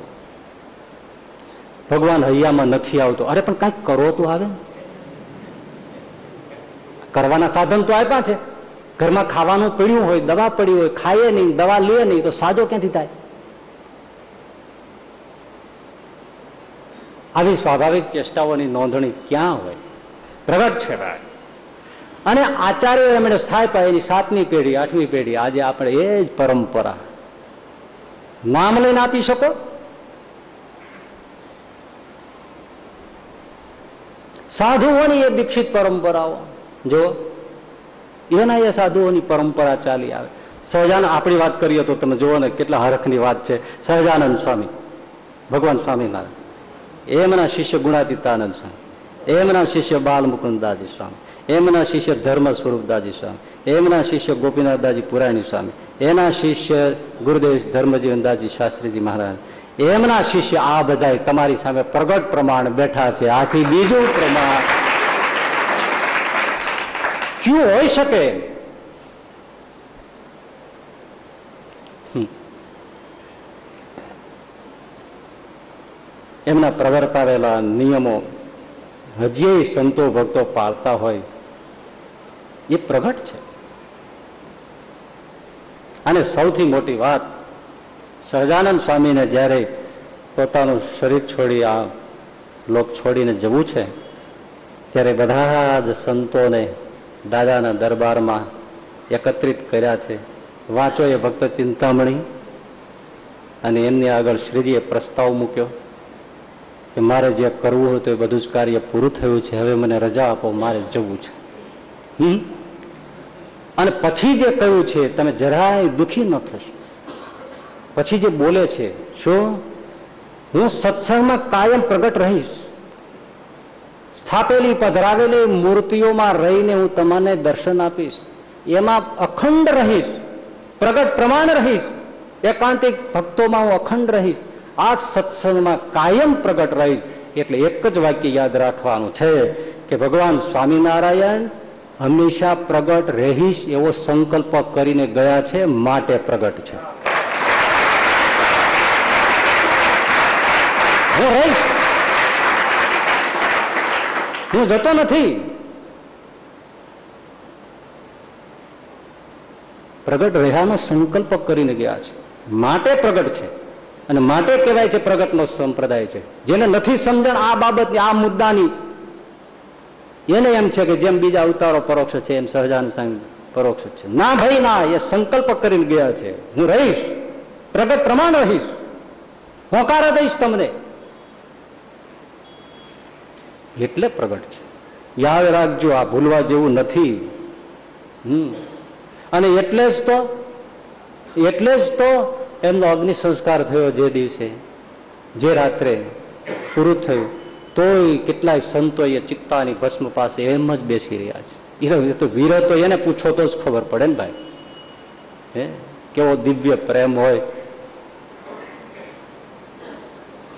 ભગવાન હૈયામાં નથી આવતો. અરે, પણ કંઈક કરો તો આવે કરવાના સાધન તો આપ્યા છે. ઘરમાં ખાવાનું પડ્યું હોય, દવા પડી હોય, ખાઈએ નહીં, દવા લે નહીં, તો સાજો ક્યાંથી થાય? આવી સ્વાભાવિક ચેષ્ટાઓની નોંધણી ક્યાં હોય? પ્રગટ છે ભાઈ. અને આચાર્ય એમણે સ્થાપ્યા એની સાતમી પેઢી, આઠમી પેઢી, આજે આપણે એ જ પરંપરા. નામ લઈને આપી શકો? સાધુઓની એ દીક્ષિત પરંપરાઓ. જો એના એ સાધુઓની પરંપરા ચાલી આવે. સહજાનંદ, આપણી વાત કરીએ તો તમે જુઓ ને કેટલા હરખની વાત છે. સહજાનંદ સ્વામી, ભગવાન સ્વામિનારાયણ. એમના શિષ્ય ગુણાતીતાનંદ સ્વામી. એમના શિષ્ય બાલ મુકુદાજી સ્વામી. એમના શિષ્ય ધર્મ સ્વરૂપદાજી સ્વામી. એમના શિષ્ય ગોપીનાથદાસજી પુરાણી સ્વામી. એના શિષ્ય ગુરુદેવ ધર્મજીવનદાસજી શાસ્ત્રીજી મહારાજ. એમના શિષ્ય આ બધા તમારી સામે પ્રગટ પ્રમાણ બેઠા છે. આથી બીજું પ્રમાણ ક્યું હોઈ શકે? એમના પ્રવર્તાવેલા નિયમો હજી સંતો ભક્તો પાળતા હોય, એ પ્રગટ છે. અને સૌથી મોટી વાત, સહજાનંદ સ્વામીને જ્યારે પોતાનું શરીર છોડી આ લોક છોડીને જવું છે, ત્યારે બધા જ સંતોને દાદાના દરબારમાં એકત્રિત કર્યા છે. વાંચો એ ભક્ત ચિંતામણી અને એમની આગળ શ્રીજીએ પ્રસ્તાવ મૂક્યો કે મારે જે કરવું હતું એ બધું જ કાર્ય પૂરું થયું છે. હવે મને રજા આપો, મારે જવું છે. હમ? અને પછી જે કહ્યું છે, તમે જરાય દુખી ન થશો. પછી જે બોલે છે, શું? હું સત્સંગમાં કાયમ પ્રગટ રહીશ. સ્થાપેલી પધરાવેલી મૂર્તિઓમાં રહીને હું તમને દર્શન આપીશ. એમાં અખંડ રહીશ, પ્રગટ પ્રમાણ રહીશ, એકાંતિક ભક્તોમાં હું અખંડ રહીશ. આ સત્સંગમાં કાયમ પ્રગટ રહીશ. એટલે એક જ વાક્ય યાદ રાખવાનું છે કે ભગવાન સ્વામિનારાયણ હંમેશા પ્રગટ રહીશ એવો સંકલ્પ કરીને ગયા છે, માટે પ્રગટ છે. હું રહીશ. હું જતો નથી. પ્રગટ રહ્યાનો સંકલ્પ કરીને ગયા છે. માટે પ્રગટ છે. અને માટે કહેવાય છે પ્રગટનો સંપ્રદાય છે. જેને નથી સમજણ આ બાબતની, આ મુદ્દાની. એને એમ છે કે જેમ બીજા અવતારો પરોક્ષ છે, એમ સહજાન સંગ પરોક્ષ છે. ના ભાઈ, ના, એ સંકલ્પ કરીને ગયા છે. હું રહીશ. પ્રગટ પ્રમાણ રહીશ. હોકારા દઈશ તમને. એટલે પ્રગટ છે. યાદ રાખજો, આ ભૂલવા જેવું નથી. હમ. અને એટલે જ તો, એટલે જ તો એમનો અગ્નિ સંસ્કાર થયો જે દિવસે, જે રાત્રે પૂરું થયું. તોય કેટલાય સંતોએ ચિત્તાની ભસ્મ પાસે એમ જ બેસી રહ્યા છે. એ તો વીર તો એને પૂછો તો જ ખબર પડે ને ભાઈ. હે? કેવો દિવ્ય પ્રેમ હોય.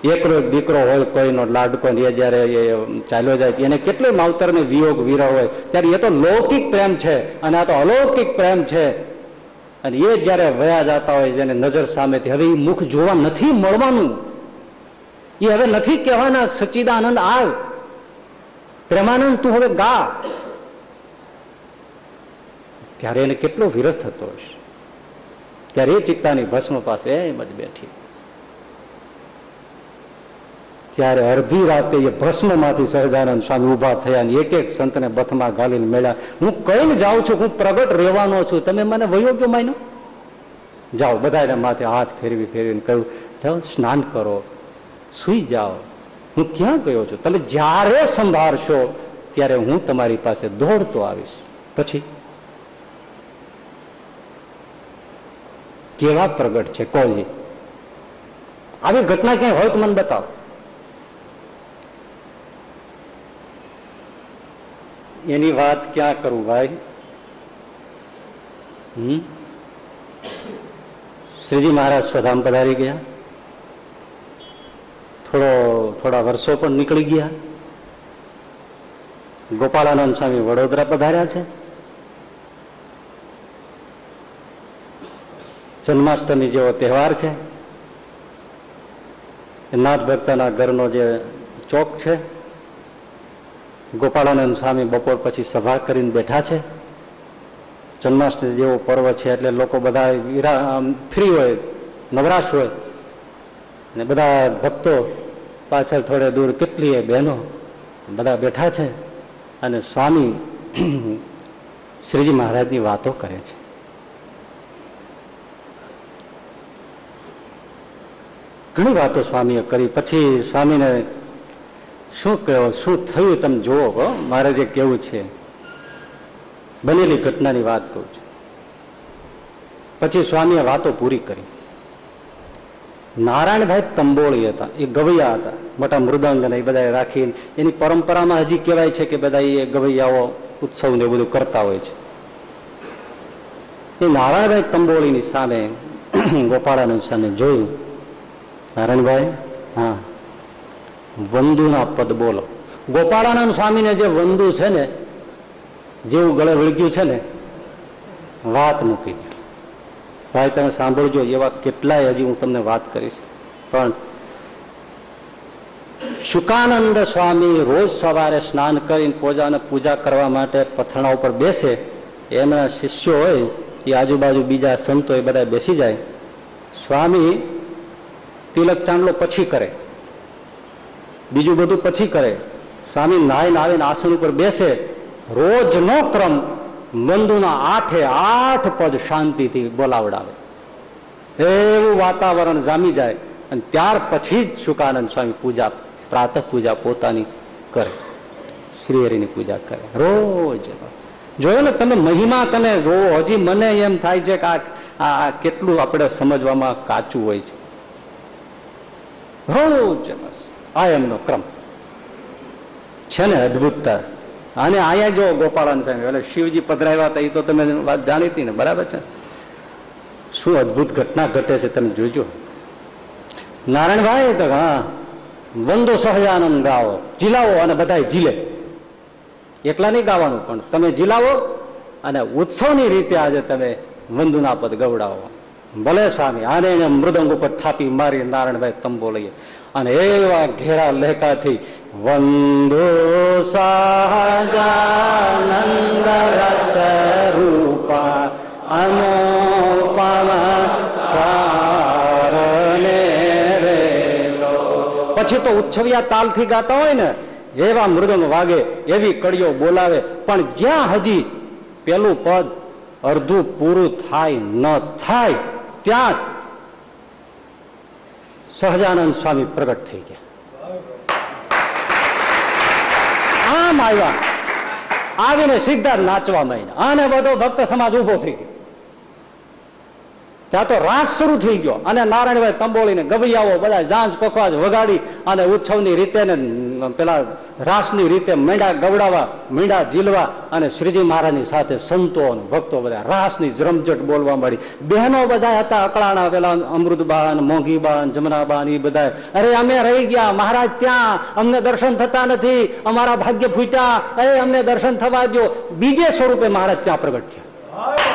એકનો એક દીકરો હોય, કોઈનો લાડકો એ જયારે એ ચાલ્યો જાય, એને કેટલો માવતર ને વિયોગ વીરો હોય, ત્યારે એ તો લૌકિક પ્રેમ છે, અને આ તો અલૌકિક પ્રેમ છે. અને એ જયારે વયા જતા હોય, જેને નજર સામેથી, હવે એ મુખ જોવા નથી મળવાનું. એ હવે નથી કહેવાના, સચ્ચિદાનંદ આવ. પ્રેમાનંદ તું હવે ગા. ત્યારે એને કેટલો વિરોધ થતો હશે. ત્યારે એ ચિત્તાની ભસ્મ પાસે એમ જ બેઠી. ત્યારે અડધી રાતે એ ભસ્મમાંથી સહજાનંદ સ્વામી ઊભા થયા અને એક એક સંતને બથમાં ગાલીને મળ્યા, હું કઈને જાઉં છું હું પ્રગટ રહેવાનો છું. તમે મને વયો ગયો માન્યો? જાઓ. બધા માથે હાથ ફેરવી ફેરવીને કહ્યું, જાઓ, સ્નાન કરો. સુઈ જાઓ. હું ક્યાં ગયો છું? તમે જ્યારે સંભાળશો ત્યારે હું તમારી પાસે દોડતો આવીશ. પછી કેવા પ્રગટ છે કોઈ આવી ઘટના ક્યાંય હોય તો મને બતાવો. એની વાત ક્યાં કરું ભાઈ? હમ? શ્રીજી મહારાજ સ્વધામ પધારી ગયા. થોડો, થોડા વર્ષો પણ નીકળી ગયા. ગોપાળાનંદ સ્વામી વડોદરા પધાર્યા છે. જન્માષ્ટમી જેવો તહેવાર છે. નાથ ભક્તના ઘરનો જે ચોક છે ગોપાળાનંદ સ્વામી બપોર પછી સભા કરીને બેઠા છે. જન્માષ્ટમી જેવો પર્વ છે એટલે લોકો બધા ફ્રી હોય, નવરાશ હોય. અને બધા ભક્તો પાછળ થોડે દૂર કેટલી બહેનો બધા બેઠા છે અને સ્વામી શ્રીજી મહારાજની વાતો કરે છે. ઘણી વાતો સ્વામીએ કરી. પછી સ્વામીને શું કહો શું થયું તમે જુઓ હો, મારે જે કેવું છે, બનેલી ઘટનાની વાત કહું છું. પછી સ્વામીએ વાતો પૂરી કરી. નારાયણભાઈ તંબોળી હતા, એ ગવૈયા હતા, મોટા મૃદંગ ને એ બધા રાખીને, એની પરંપરામાં હજી કહેવાય છે કે બધા એ ગવૈયાઓ ઉત્સવ ને બધું કરતા હોય છે. એ નારાયણભાઈ તંબોળીની સામે, ગોપાળાનંદ સામે જોયું. નારાયણભાઈ, હા. વંદુના પદ બોલો. ગોપાળાનંદ સ્વામીને જે વંદુ છે ને, જેવું ગળે વળગ્યું છે ને, વાત મૂકી ભાઈ, તમે સાંભળજો એવા કેટલાય હજી હું તમને વાત કરીશ. પણ શુકાનંદ સ્વામી રોજ સવારે સ્નાન કરીને પૂજાને પૂજા કરવા માટે પથરણા ઉપર બેસે. એમના શિષ્યો હોય, એ આજુબાજુ બીજા સંતો એ બધા બેસી જાય. સ્વામી તિલક ચાંદલો પછી કરે. બીજું બધું પછી કરે. સ્વામી નાહીને આવીને આસન ઉપર બેસે. રોજનો ક્રમ મંદુના આઠે આઠ પદ શાંતિથી બોલાવડાવે. એવું વાતાવરણ જામી જાય અને ત્યાર પછી જ શુકાનંદ સ્વામી પૂજા, પ્રાતઃ પૂજા પોતાની કરે. શ્રીહરિની પૂજા કરે. રોજ. જોયો ને તમે મહિમા તને જોવો. હજી મને એમ થાય છે કે આ કેટલું આપણે સમજવામાં કાચું હોય છે. રોજ. બસ આ એમનો ક્રમ. છે ને અદભુતતા. અને અહીંયા જો ગોપાળન સ્વામી એટલે શિવજી પધરાવ્યા હતા, એ તો તમે વાત જાણીતી ને, બરાબર છે? શું અદભુત ઘટના ઘટે છે તમે જોજો. નારાયણભાઈ તો હા, વંદો સહજાનંદ ગાવો જીલાવો અને બધા જીલે. એકલા નહીં ગાવાનું, પણ તમે જીલાવો અને ઉત્સવની રીતે આજે તમે વંદુના પદ ગવડાવો. ભલે સ્વામી, આને મૃદંગ ઉપર થાપી મારી નારાયણભાઈ તંબો લઈએ. અને એવા ઘેરા લેખાથી વંદો સહજાનંદ રસ રૂપા અનુપમ સારને રેલો પછી તો ઉચ્છવ્યા તાલથી ગાતા હોય ને, એવા મૃદંગ વાગે, એવી કડીઓ બોલાવે, પણ જ્યાં હજી પેલું પદ અડધું પૂરું થાય ન થાય, ત્યાં સહજાનંદ સ્વામી પ્રગટ થઈ ગયા. આમ આવ્યા. આવીને સીધા નાચવા માંડ્યા. આને બધો ભક્ત સમાજ ઊભો થઈ ગયો. ત્યાં તો રાસ શરૂ થઈ ગયો. અને નારાયણભાઈ તંબોળીને ગબૈયાઓ બધા જાંજ પખવાજ વગાડી અને ઉત્સવની રીતે ને પેલા રાસની રીતે મેંડા ગવડાવા મેંડા ઝીલવા અને શ્રીજી મહારાજની સાથે સંતો અને ભક્તો બધા રાસની રમઝટ બોલવા માંડી. બહેનો બધા હતા અકળાણા, પેલા અમૃતબાન, મોંઘીબાન, જમનાબાન એ બધા અરે અમે રહી ગયા. મહારાજ ત્યાં. અમને દર્શન થતા નથી. અમારા ભાગ્ય ફૂટ્યા. અરે અમને દર્શન થવા દો બીજે સ્વરૂપે મહારાજ ત્યાં પ્રગટ થયા.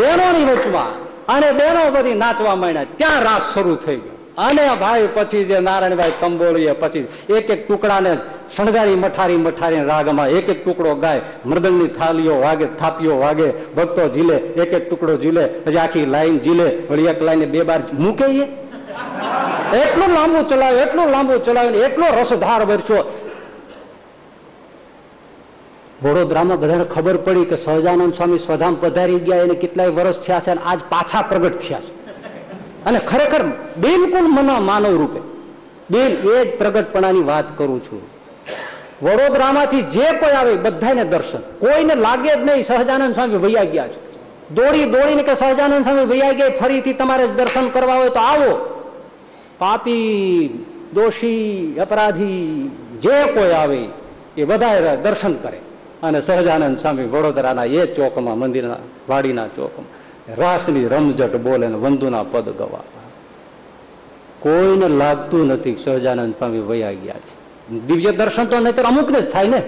બહેનોની વચમાં અને બહેનો બધી નાચવા માંડ્યા. ત્યાં રાસ શરૂ થઈ ગયો. અને ભાઈ પછી જે નારાયણભાઈ કંબોળીએ પછી એક એક ટુકડાને શણગારી, મઠારી મઠારી રાગમાં એક એક ટુકડો ગાય, મૃદંગની થાલીઓ વાગે, થાપીઓ વાગે, ભક્તો ઝીલે, એક એક ટુકડો ઝીલે, પછી આખી લાઈન ઝીલે, વળી એક લાઈને બે બાર મૂકે? એટલું લાંબુ ચલાવ્યું, એટલું લાંબુ ચલાવ્યું એટલો રસધાર વર્ચ્યો વડોદરામાં બધાને ખબર પડી કે સહજાનંદ સ્વામી સ્વધામ પધારી ગયા, એને કેટલાય વર્ષ થયા છે અને આજ પાછા પ્રગટ થયા છે. અને ખરેખર બિલકુલ મના માનવ રૂપે. બિલ એ જ પ્રગટપણાની વાત કરું છું. વડોદરામાંથી જે કોઈ આવે બધાને દર્શન. કોઈને લાગે જ નહીં સહજાનંદ સ્વામી વૈયા ગયા છે. દોડી દોડીને કે સહજાનંદ સ્વામી વૈયા ગયા, ફરીથી તમારે દર્શન કરવા હોય તો આવો. પાપી, દોષી, અપરાધી, જે કોઈ આવે એ બધા દર્શન કરે. અને સહજાનંદ સ્વામી વડોદરાના એ ચોકમાં, મંદિરના વાડીના ચોકમાં. રાસની રમઝટ બોલે વંદુના પદ ગવા. કોઈને લાગતું નથી સહજાનંદ સ્વામી વયા ગયા છે. દિવ્ય દર્શન તો નહીં અમુકને જ થાય ને.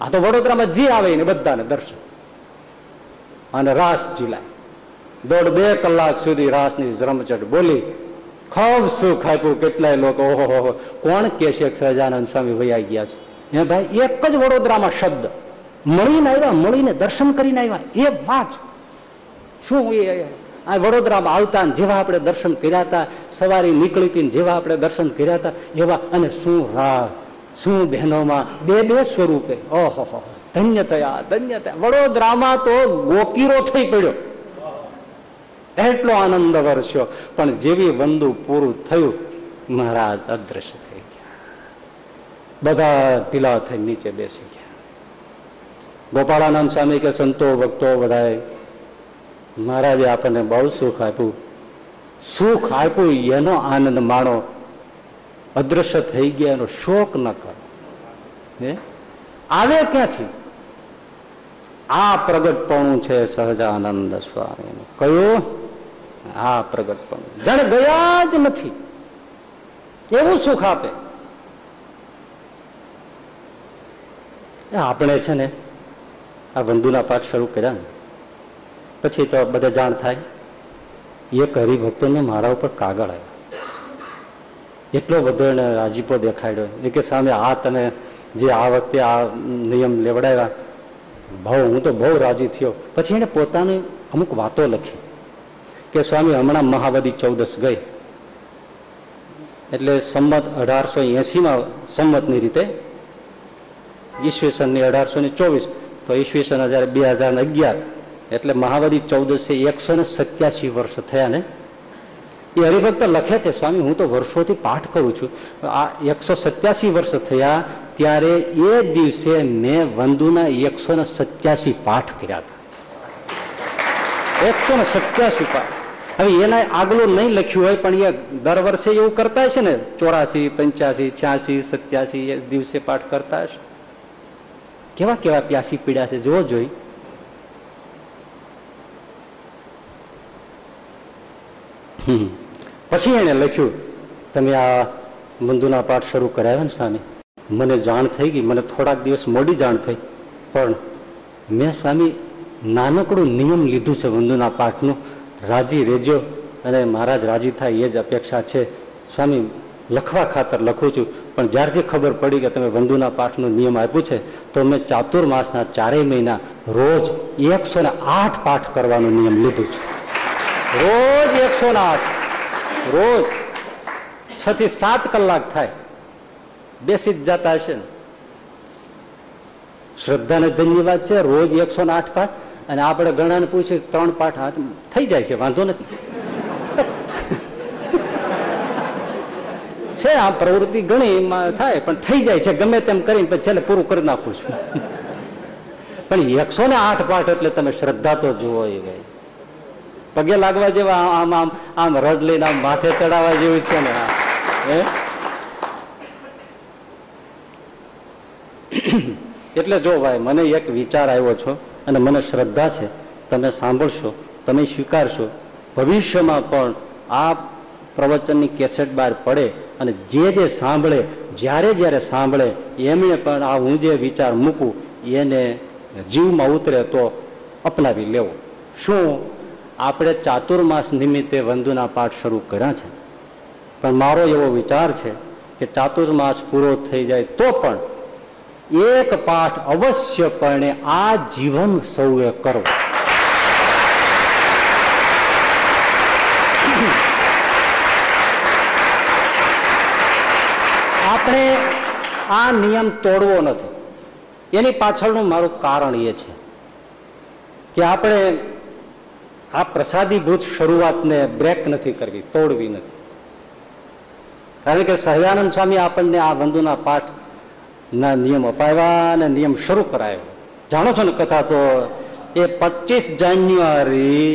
આ તો વડોદરામાં જે આવે ને બધાને દર્શન. અને રાસ ઝીલાય. દોઢ બે કલાક સુધી રાસની રમઝટ બોલી ખૂબ સુખ આપ્યું કેટલાય લોકો. ઓહો કોણ કે છે સહજાનંદ સ્વામી વયા ગયા છે? હે ભાઈ, એક જ વડોદરામાં શબ્દ. મળીને આવ્યા, મળીને દર્શન કરીને આવ્યા. એ વાત શું એ આ વડોદરામાં આવતા જેવા આપણે દર્શન કર્યા હતા, સવારે નીકળી હતી જેવા આપણે દર્શન કર્યા હતા, એવા અને શું રાસ, શું બહેનોમાં બે બે સ્વરૂપે. ઓહો ધન્ય થયા ધન્ય થયા. વડોદરામાં તો ગોકીરો થઈ પડ્યો. એટલો આનંદ વર્ષ્યો પણ જેવી વંદુ પૂરું થયું, મહારાજ અદ્રશ્ય થઈ ગયા. બધા ઢીલા થઈ નીચે બેસી ગોપાળાનંદ સ્વામી કે, સંતો, ભક્તો બધાએ મહારાજે આપણને બહુ સુખ આપ્યું. સુખ આપ્યું, એનો આનંદ માણો અદ્રશ્ય થઈ ગયા એનો શોક ન કરો. આવે ક્યાંથી? આ પ્રગટપણું છે સહજાનંદ સ્વામીનું. કયું? આ પ્રગટપણું. જાણે ગયા જ નથી. એવું સુખ આપે? આપણે છે ને આ વંદુના પાઠ શરૂ કર્યા ને. પછી તો બધા જાણ થાય, એક હરિભક્તોને મારા ઉપર કાગળ આવ્યો. એટલો બધો એને રાજીપો દેખાડ્યો. એ કે સામે આ તમે જે આ વખતે આ નિયમ લેવડાવ્યા, બહુ, હું તો બહુ રાજી થયો. પછી એને પોતાની અમુક વાતો લખી કે સ્વામી, હમણાં મહાવદી ચૌદસ ગઈ. એટલે સંમત અઢારસો એસીમાં સંમતની રીતે ઈસવીસનની અઢારસો ને ચોવીસ તો ઈસવીસન હજાર બે હજાર અગિયાર, એટલે મહાવદી ચૌદસે એકસો ને સત્યાસી વર્ષ થયા ને, એ હરિભક્ત લખે છે, સ્વામી, હું તો વર્ષોથી પાઠ કરું છું. આ એકસો સત્યાસી વર્ષ થયા, ત્યારે એ દિવસે મેં વંદુના એકસો ને સત્યાસી પાઠ કર્યા હતા. એકસો ને સત્યાસી પાઠ. હવે એના આગલું નહીં લખ્યું હોય, પણ એ દર વર્ષે એવું કરતા હશે ને, ચોરાસી, પંચ્યાસી, છ્યાસી, સત્યાસી દિવસે પાઠ કરતા હશે. કેવા કેવા પ્યાસી પીડ્યા છે? જોવો જોઈ. પછી એને લખ્યું, તમે આ મંદુના પાઠ શરૂ કરાવ્યા ને સ્વામી? મને જાણ થઈ ગઈ, મને થોડાક દિવસ મોડી જાણ થઈ. પણ મેં સ્વામી નાનકડું નિયમ લીધું છે વંદુના પાઠનું. રાજી રેજો અને મહારાજ રાજી થાય એ જ અપેક્ષા છે. સ્વામી લખવા ખાતર લખું છું. પણ જ્યારથી ખબર પડી કે તમે બંધુના પાઠનું નિયમ આપ્યું છે, તો મેં ચાતુર્માસના ચારેય મહિના રોજ એકસો ને આઠ પાઠ કરવાનો નિયમ લીધું છે. રોજ એકસો ને આઠ. રોજ છ થી સાત કલાક થાય. બેસી જ જતા હશે ને. શ્રદ્ધાને ધન્યવાદ છે, રોજ એકસો ને આઠ પાઠ. અને આપણે ગણાને પૂછીએ ત્રણ પાઠ થઈ જાય છે, વાંધો નથી. છે આ પ્રવૃત્તિ ઘણી થાય, પણ થઈ જાય છે, ગમે તેમ કરીને પછી છેલ્લે પૂરું કરી નાખું છું. પણ એકસો ને આઠ પાઠ એટલે તમે શ્રદ્ધા તો જુઓ એ ભાઈ. પગે લાગવા જેવા આમ આમ આમ રજ લઈને આમ માથે ચડાવવા જેવું છે ને એટલે જો ભાઈ, મને એક વિચાર આવ્યો છો અને મને શ્રદ્ધા છે, તમે સાંભળશો, તમે સ્વીકારશો. ભવિષ્યમાં પણ આ પ્રવચનની કેસેટ બહાર પડે અને જે જે સાંભળે, જ્યારે જ્યારે સાંભળે એમણે પણ આ હું જે વિચાર મૂકું, એને જીવમાં ઉતરે તો અપનાવી લેવો. શું આપણે ચાતુર્માસ નિમિત્તે વંદુના પાઠ શરૂ કર્યા છે? પણ મારો એવો વિચાર છે કે ચાતુર્માસ પૂરો થઈ જાય તો પણ એક પાઠ અવશ્યપણે આ જીવન સૌએ કરવો આપણે આ નિયમ તોડવો નથી. એની પાછળનું મારું કારણ એ છે કે આપણે આ પ્રસાદીભૂત શરૂઆતને બ્રેક નથી કરવી, તોડવી નથી. કારણ કે સહજાનંદ સ્વામી આપણને આ વંદુના પાઠ ના નિયમ અપાવ્યા અને નિયમ શરૂ કરાયો. જાણો છો ને કથા તો, એ પચીસ જાન્યુઆરી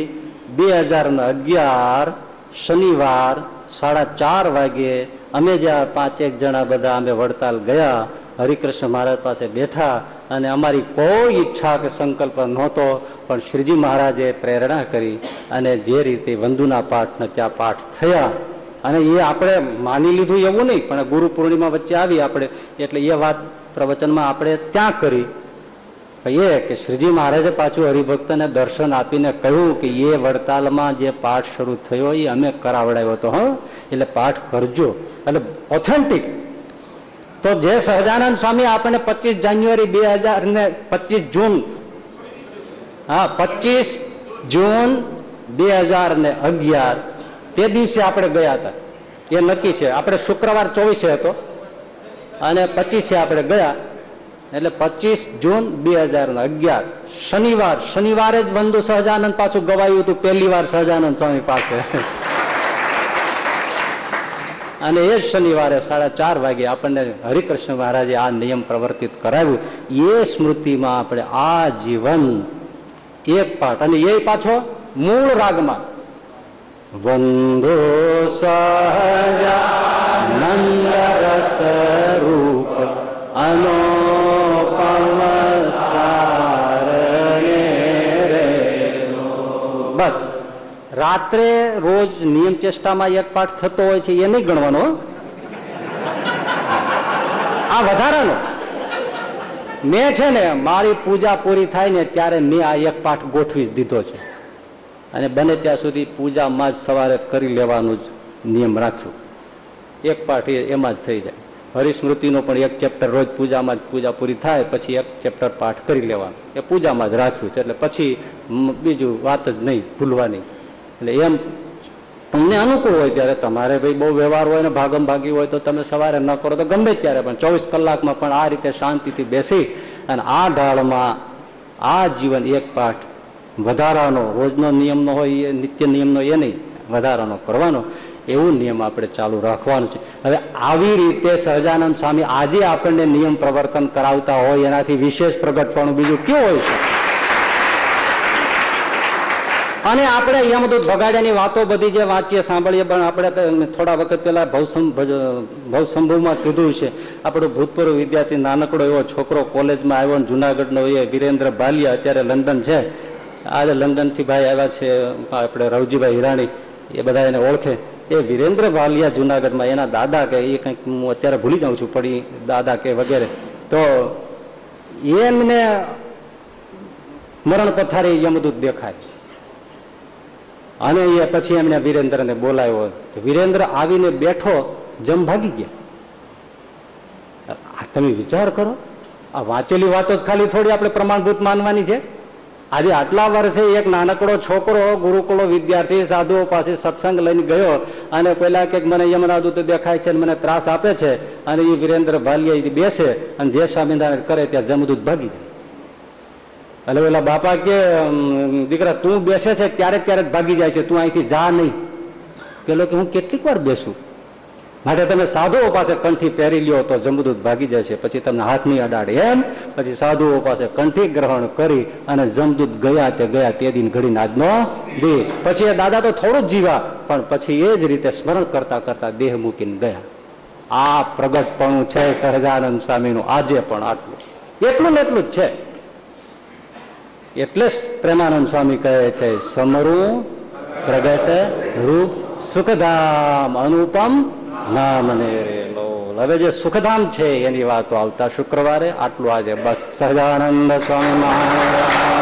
બે હજાર અગિયાર શનિવાર સાડા ચાર વાગે અમે જ્યાં પાંચેક જણા બધા અમે વડતાલ ગયા, હરિકૃષ્ણ મહારાજ પાસે બેઠા અને અમારી કોઈ ઈચ્છા કે સંકલ્પ નહોતો, પણ શ્રીજી મહારાજે પ્રેરણા કરી અને જે રીતે વંદુના પાઠને ત્યાં પાઠ થયા. અને એ આપણે માની લીધું એવું નહીં, પણ ગુરુ પૂર્ણિમા વચ્ચે આવી આપણે, એટલે એ વાત પ્રવચનમાં આપણે ત્યાં કરી. એ કે શ્રીજી મહારાજે પાછું હરિભક્તને દર્શન આપીને કહ્યું કે એ વડતાલમાં જે પાઠ શરૂ થયો એ અમે કરાવડાયો હતો, હં? એટલે પાઠ કરજો. એટલે ઓથેન્ટિક તો જે સહજાનંદ સ્વામી આપણને પચીસ જાન્યુઆરી બે હજાર ને પચીસ જૂન, હા, પચીસ જૂન બે હજાર ને અગિયાર, તે દિવસે આપણે ગયા હતા. એ નક્કી છે. આપણે શુક્રવાર ચોવીસે હતો અને પચીસે આપણે ગયા. એટલે પચીસ જૂન બે હજાર અગિયાર. શનિવાર. શનિવારે જ બંધુ સહજાનંદ પાછું ગવાયું હતું. પહેલી વાર સહજાનંદ સ્વામી પાસે. અને એ શનિવારે સાડા ચાર વાગે આપણને હરિકૃષ્ણ મહારાજે આ નિયમ પ્રવર્તિત કરાવ્યું. એ સ્મૃતિમાં આપણે આ જીવન એક પાઠ. અને એ પાછો મૂળ રાગમાં. વંદો સહજાનંદ રસ રૂપ અનોપમ બસ. રાત્રે રોજ નિયમ ચેષ્ટામાં એક પાઠ થતો હોય છે, એ નહીં ગણવાનો આ વધારાનો. મેં છે ને, મારી પૂજા પૂરી થાય ને ત્યારે મેં આ એક પાઠ ગોઠવી જ દીધો છે. અને બને ત્યાં સુધી પૂજામાં જ સવારે કરી લેવાનું જ નિયમ રાખ્યું. એક પાઠ એમાં જ થઈ જાય. હરિસ્મૃતિનો પણ એક ચેપ્ટર રોજ પૂજામાં જ પૂજા પૂરી થાય, પછી એક ચેપ્ટર પાઠ કરી લેવાનું. એ પૂજામાં જ રાખ્યું છે, એટલે પછી બીજું વાત જ નહીં, ભૂલવાની. એટલે એમ તમને અનુકૂળ હોય ત્યારે તમારે ભાઈ બહુ વ્યવહાર હોય ને ભાગમ ભાગી હોય તો તમે સવારે ન કરો તો ગમે ત્યારે, પણ ચોવીસ કલાકમાં પણ આ રીતે શાંતિથી બેસી અને આ ઢાળમાં આ જીવન એક પાઠ વધારાનો, રોજનો નિયમનો હોય એ, નિત્ય નિયમનો એ નહીં, વધારાનો કરવાનો. એવું નિયમ આપણે ચાલુ રાખવાનું છે. હવે આવી રીતે સહજાનંદ સ્વામી આજે આપણને નિયમ પ્રવર્તન કરાવતા હોય, એનાથી વિશેષ પ્રગટપણું બીજું કેવું હોય છે? અને આપણે અહીંયા બધું ભગાડ્યાની વાતો બધી જે વાંચીએ, સાંભળીએ, પણ આપણે થોડા વખત પહેલા ભવસંભ ભવસંભુમાં કીધું છે, આપણો ભૂતપૂર્વ વિદ્યાર્થી નાનકડો એવો છોકરો કોલેજમાં આવ્યો જુનાગઢનો એ વિરેન્દ્ર બાલિયા, અત્યારે લંડન છે. આજે લંડનથી ભાઈ આવ્યા છે, આપણે રવજીભાઈ હિરાણી, એ બધા એને ઓળખે. એ વિરેન્દ્ર વાલિયા જુનાગઢમાં, એના દાદા કે એ કંઈક હું અત્યારે ભૂલી જાઉં છું, પડી દાદા કે વગેરે. તો એમને મરણ પથારી યમદૂત દેખાય. અને એ પછી એમણે વિરેન્દ્રને બોલાવ્યો. વિરેન્દ્ર આવીને બેઠો, જમ ભાગી ગયા. તમે વિચાર કરો, આ વાંચેલી વાતો જ ખાલી થોડી આપણે પ્રમાણભૂત માનવાની છે. આજે આટલા વર્ષે એક નાનકડો છોકરો ગુરુકુળો વિદ્યાર્થી, સાધુઓ પાસે સત્સંગ લઈને ગયો અને પેલા કે મને યમરાદૂત દેખાય છે મને ત્રાસ આપે છે અને એ વિરેન્દ્ર ભાલિયા બેસે અને જે સ્વામિનારાયણ કરે ત્યાં જમદૂત ભાગી એટલે પેલા બાપા કે દીકરા, તું બેસે છે, ક્યારેક ક્યારેક ભાગી જાય છે, તું અહીંથી જા નહીં. પેલો કે, હું કેટલીક વાર બેસું? માટે તમે સાધુઓ પાસે કંઠી પહેરી લ્યો તો જમદૂત ભાગી જશે. પછી તમને હાથ અડાડ અડાડે એમ. પછી સાધુઓ પાસે કંઠી ગ્રહણ કરી અને જમદૂત ગયા તે ગયા તે દિન ઘડીને આજનો દે. પછી એ દાદા તો થોડું જ જીવા, પણ પછી એ જ રીતે સ્મરણ કરતા કરતા દેહ મૂકીને ગયા. આ પ્રગટપણું છે સહજાનંદ સ્વામીનું, આજે પણ આટલું. એટલું ને એટલું જ છે. એટલે જ પ્રેમાનંદ સ્વામી કહે છે, સમરું પ્રગટ રૂપ સુખધામ અનુપમ નામ ને રે હવે જે સુખધામ છે એની વાતો આવતા શુક્રવારે આટલું આજે બસ સહજાનંદ સ્વામી મહારાજ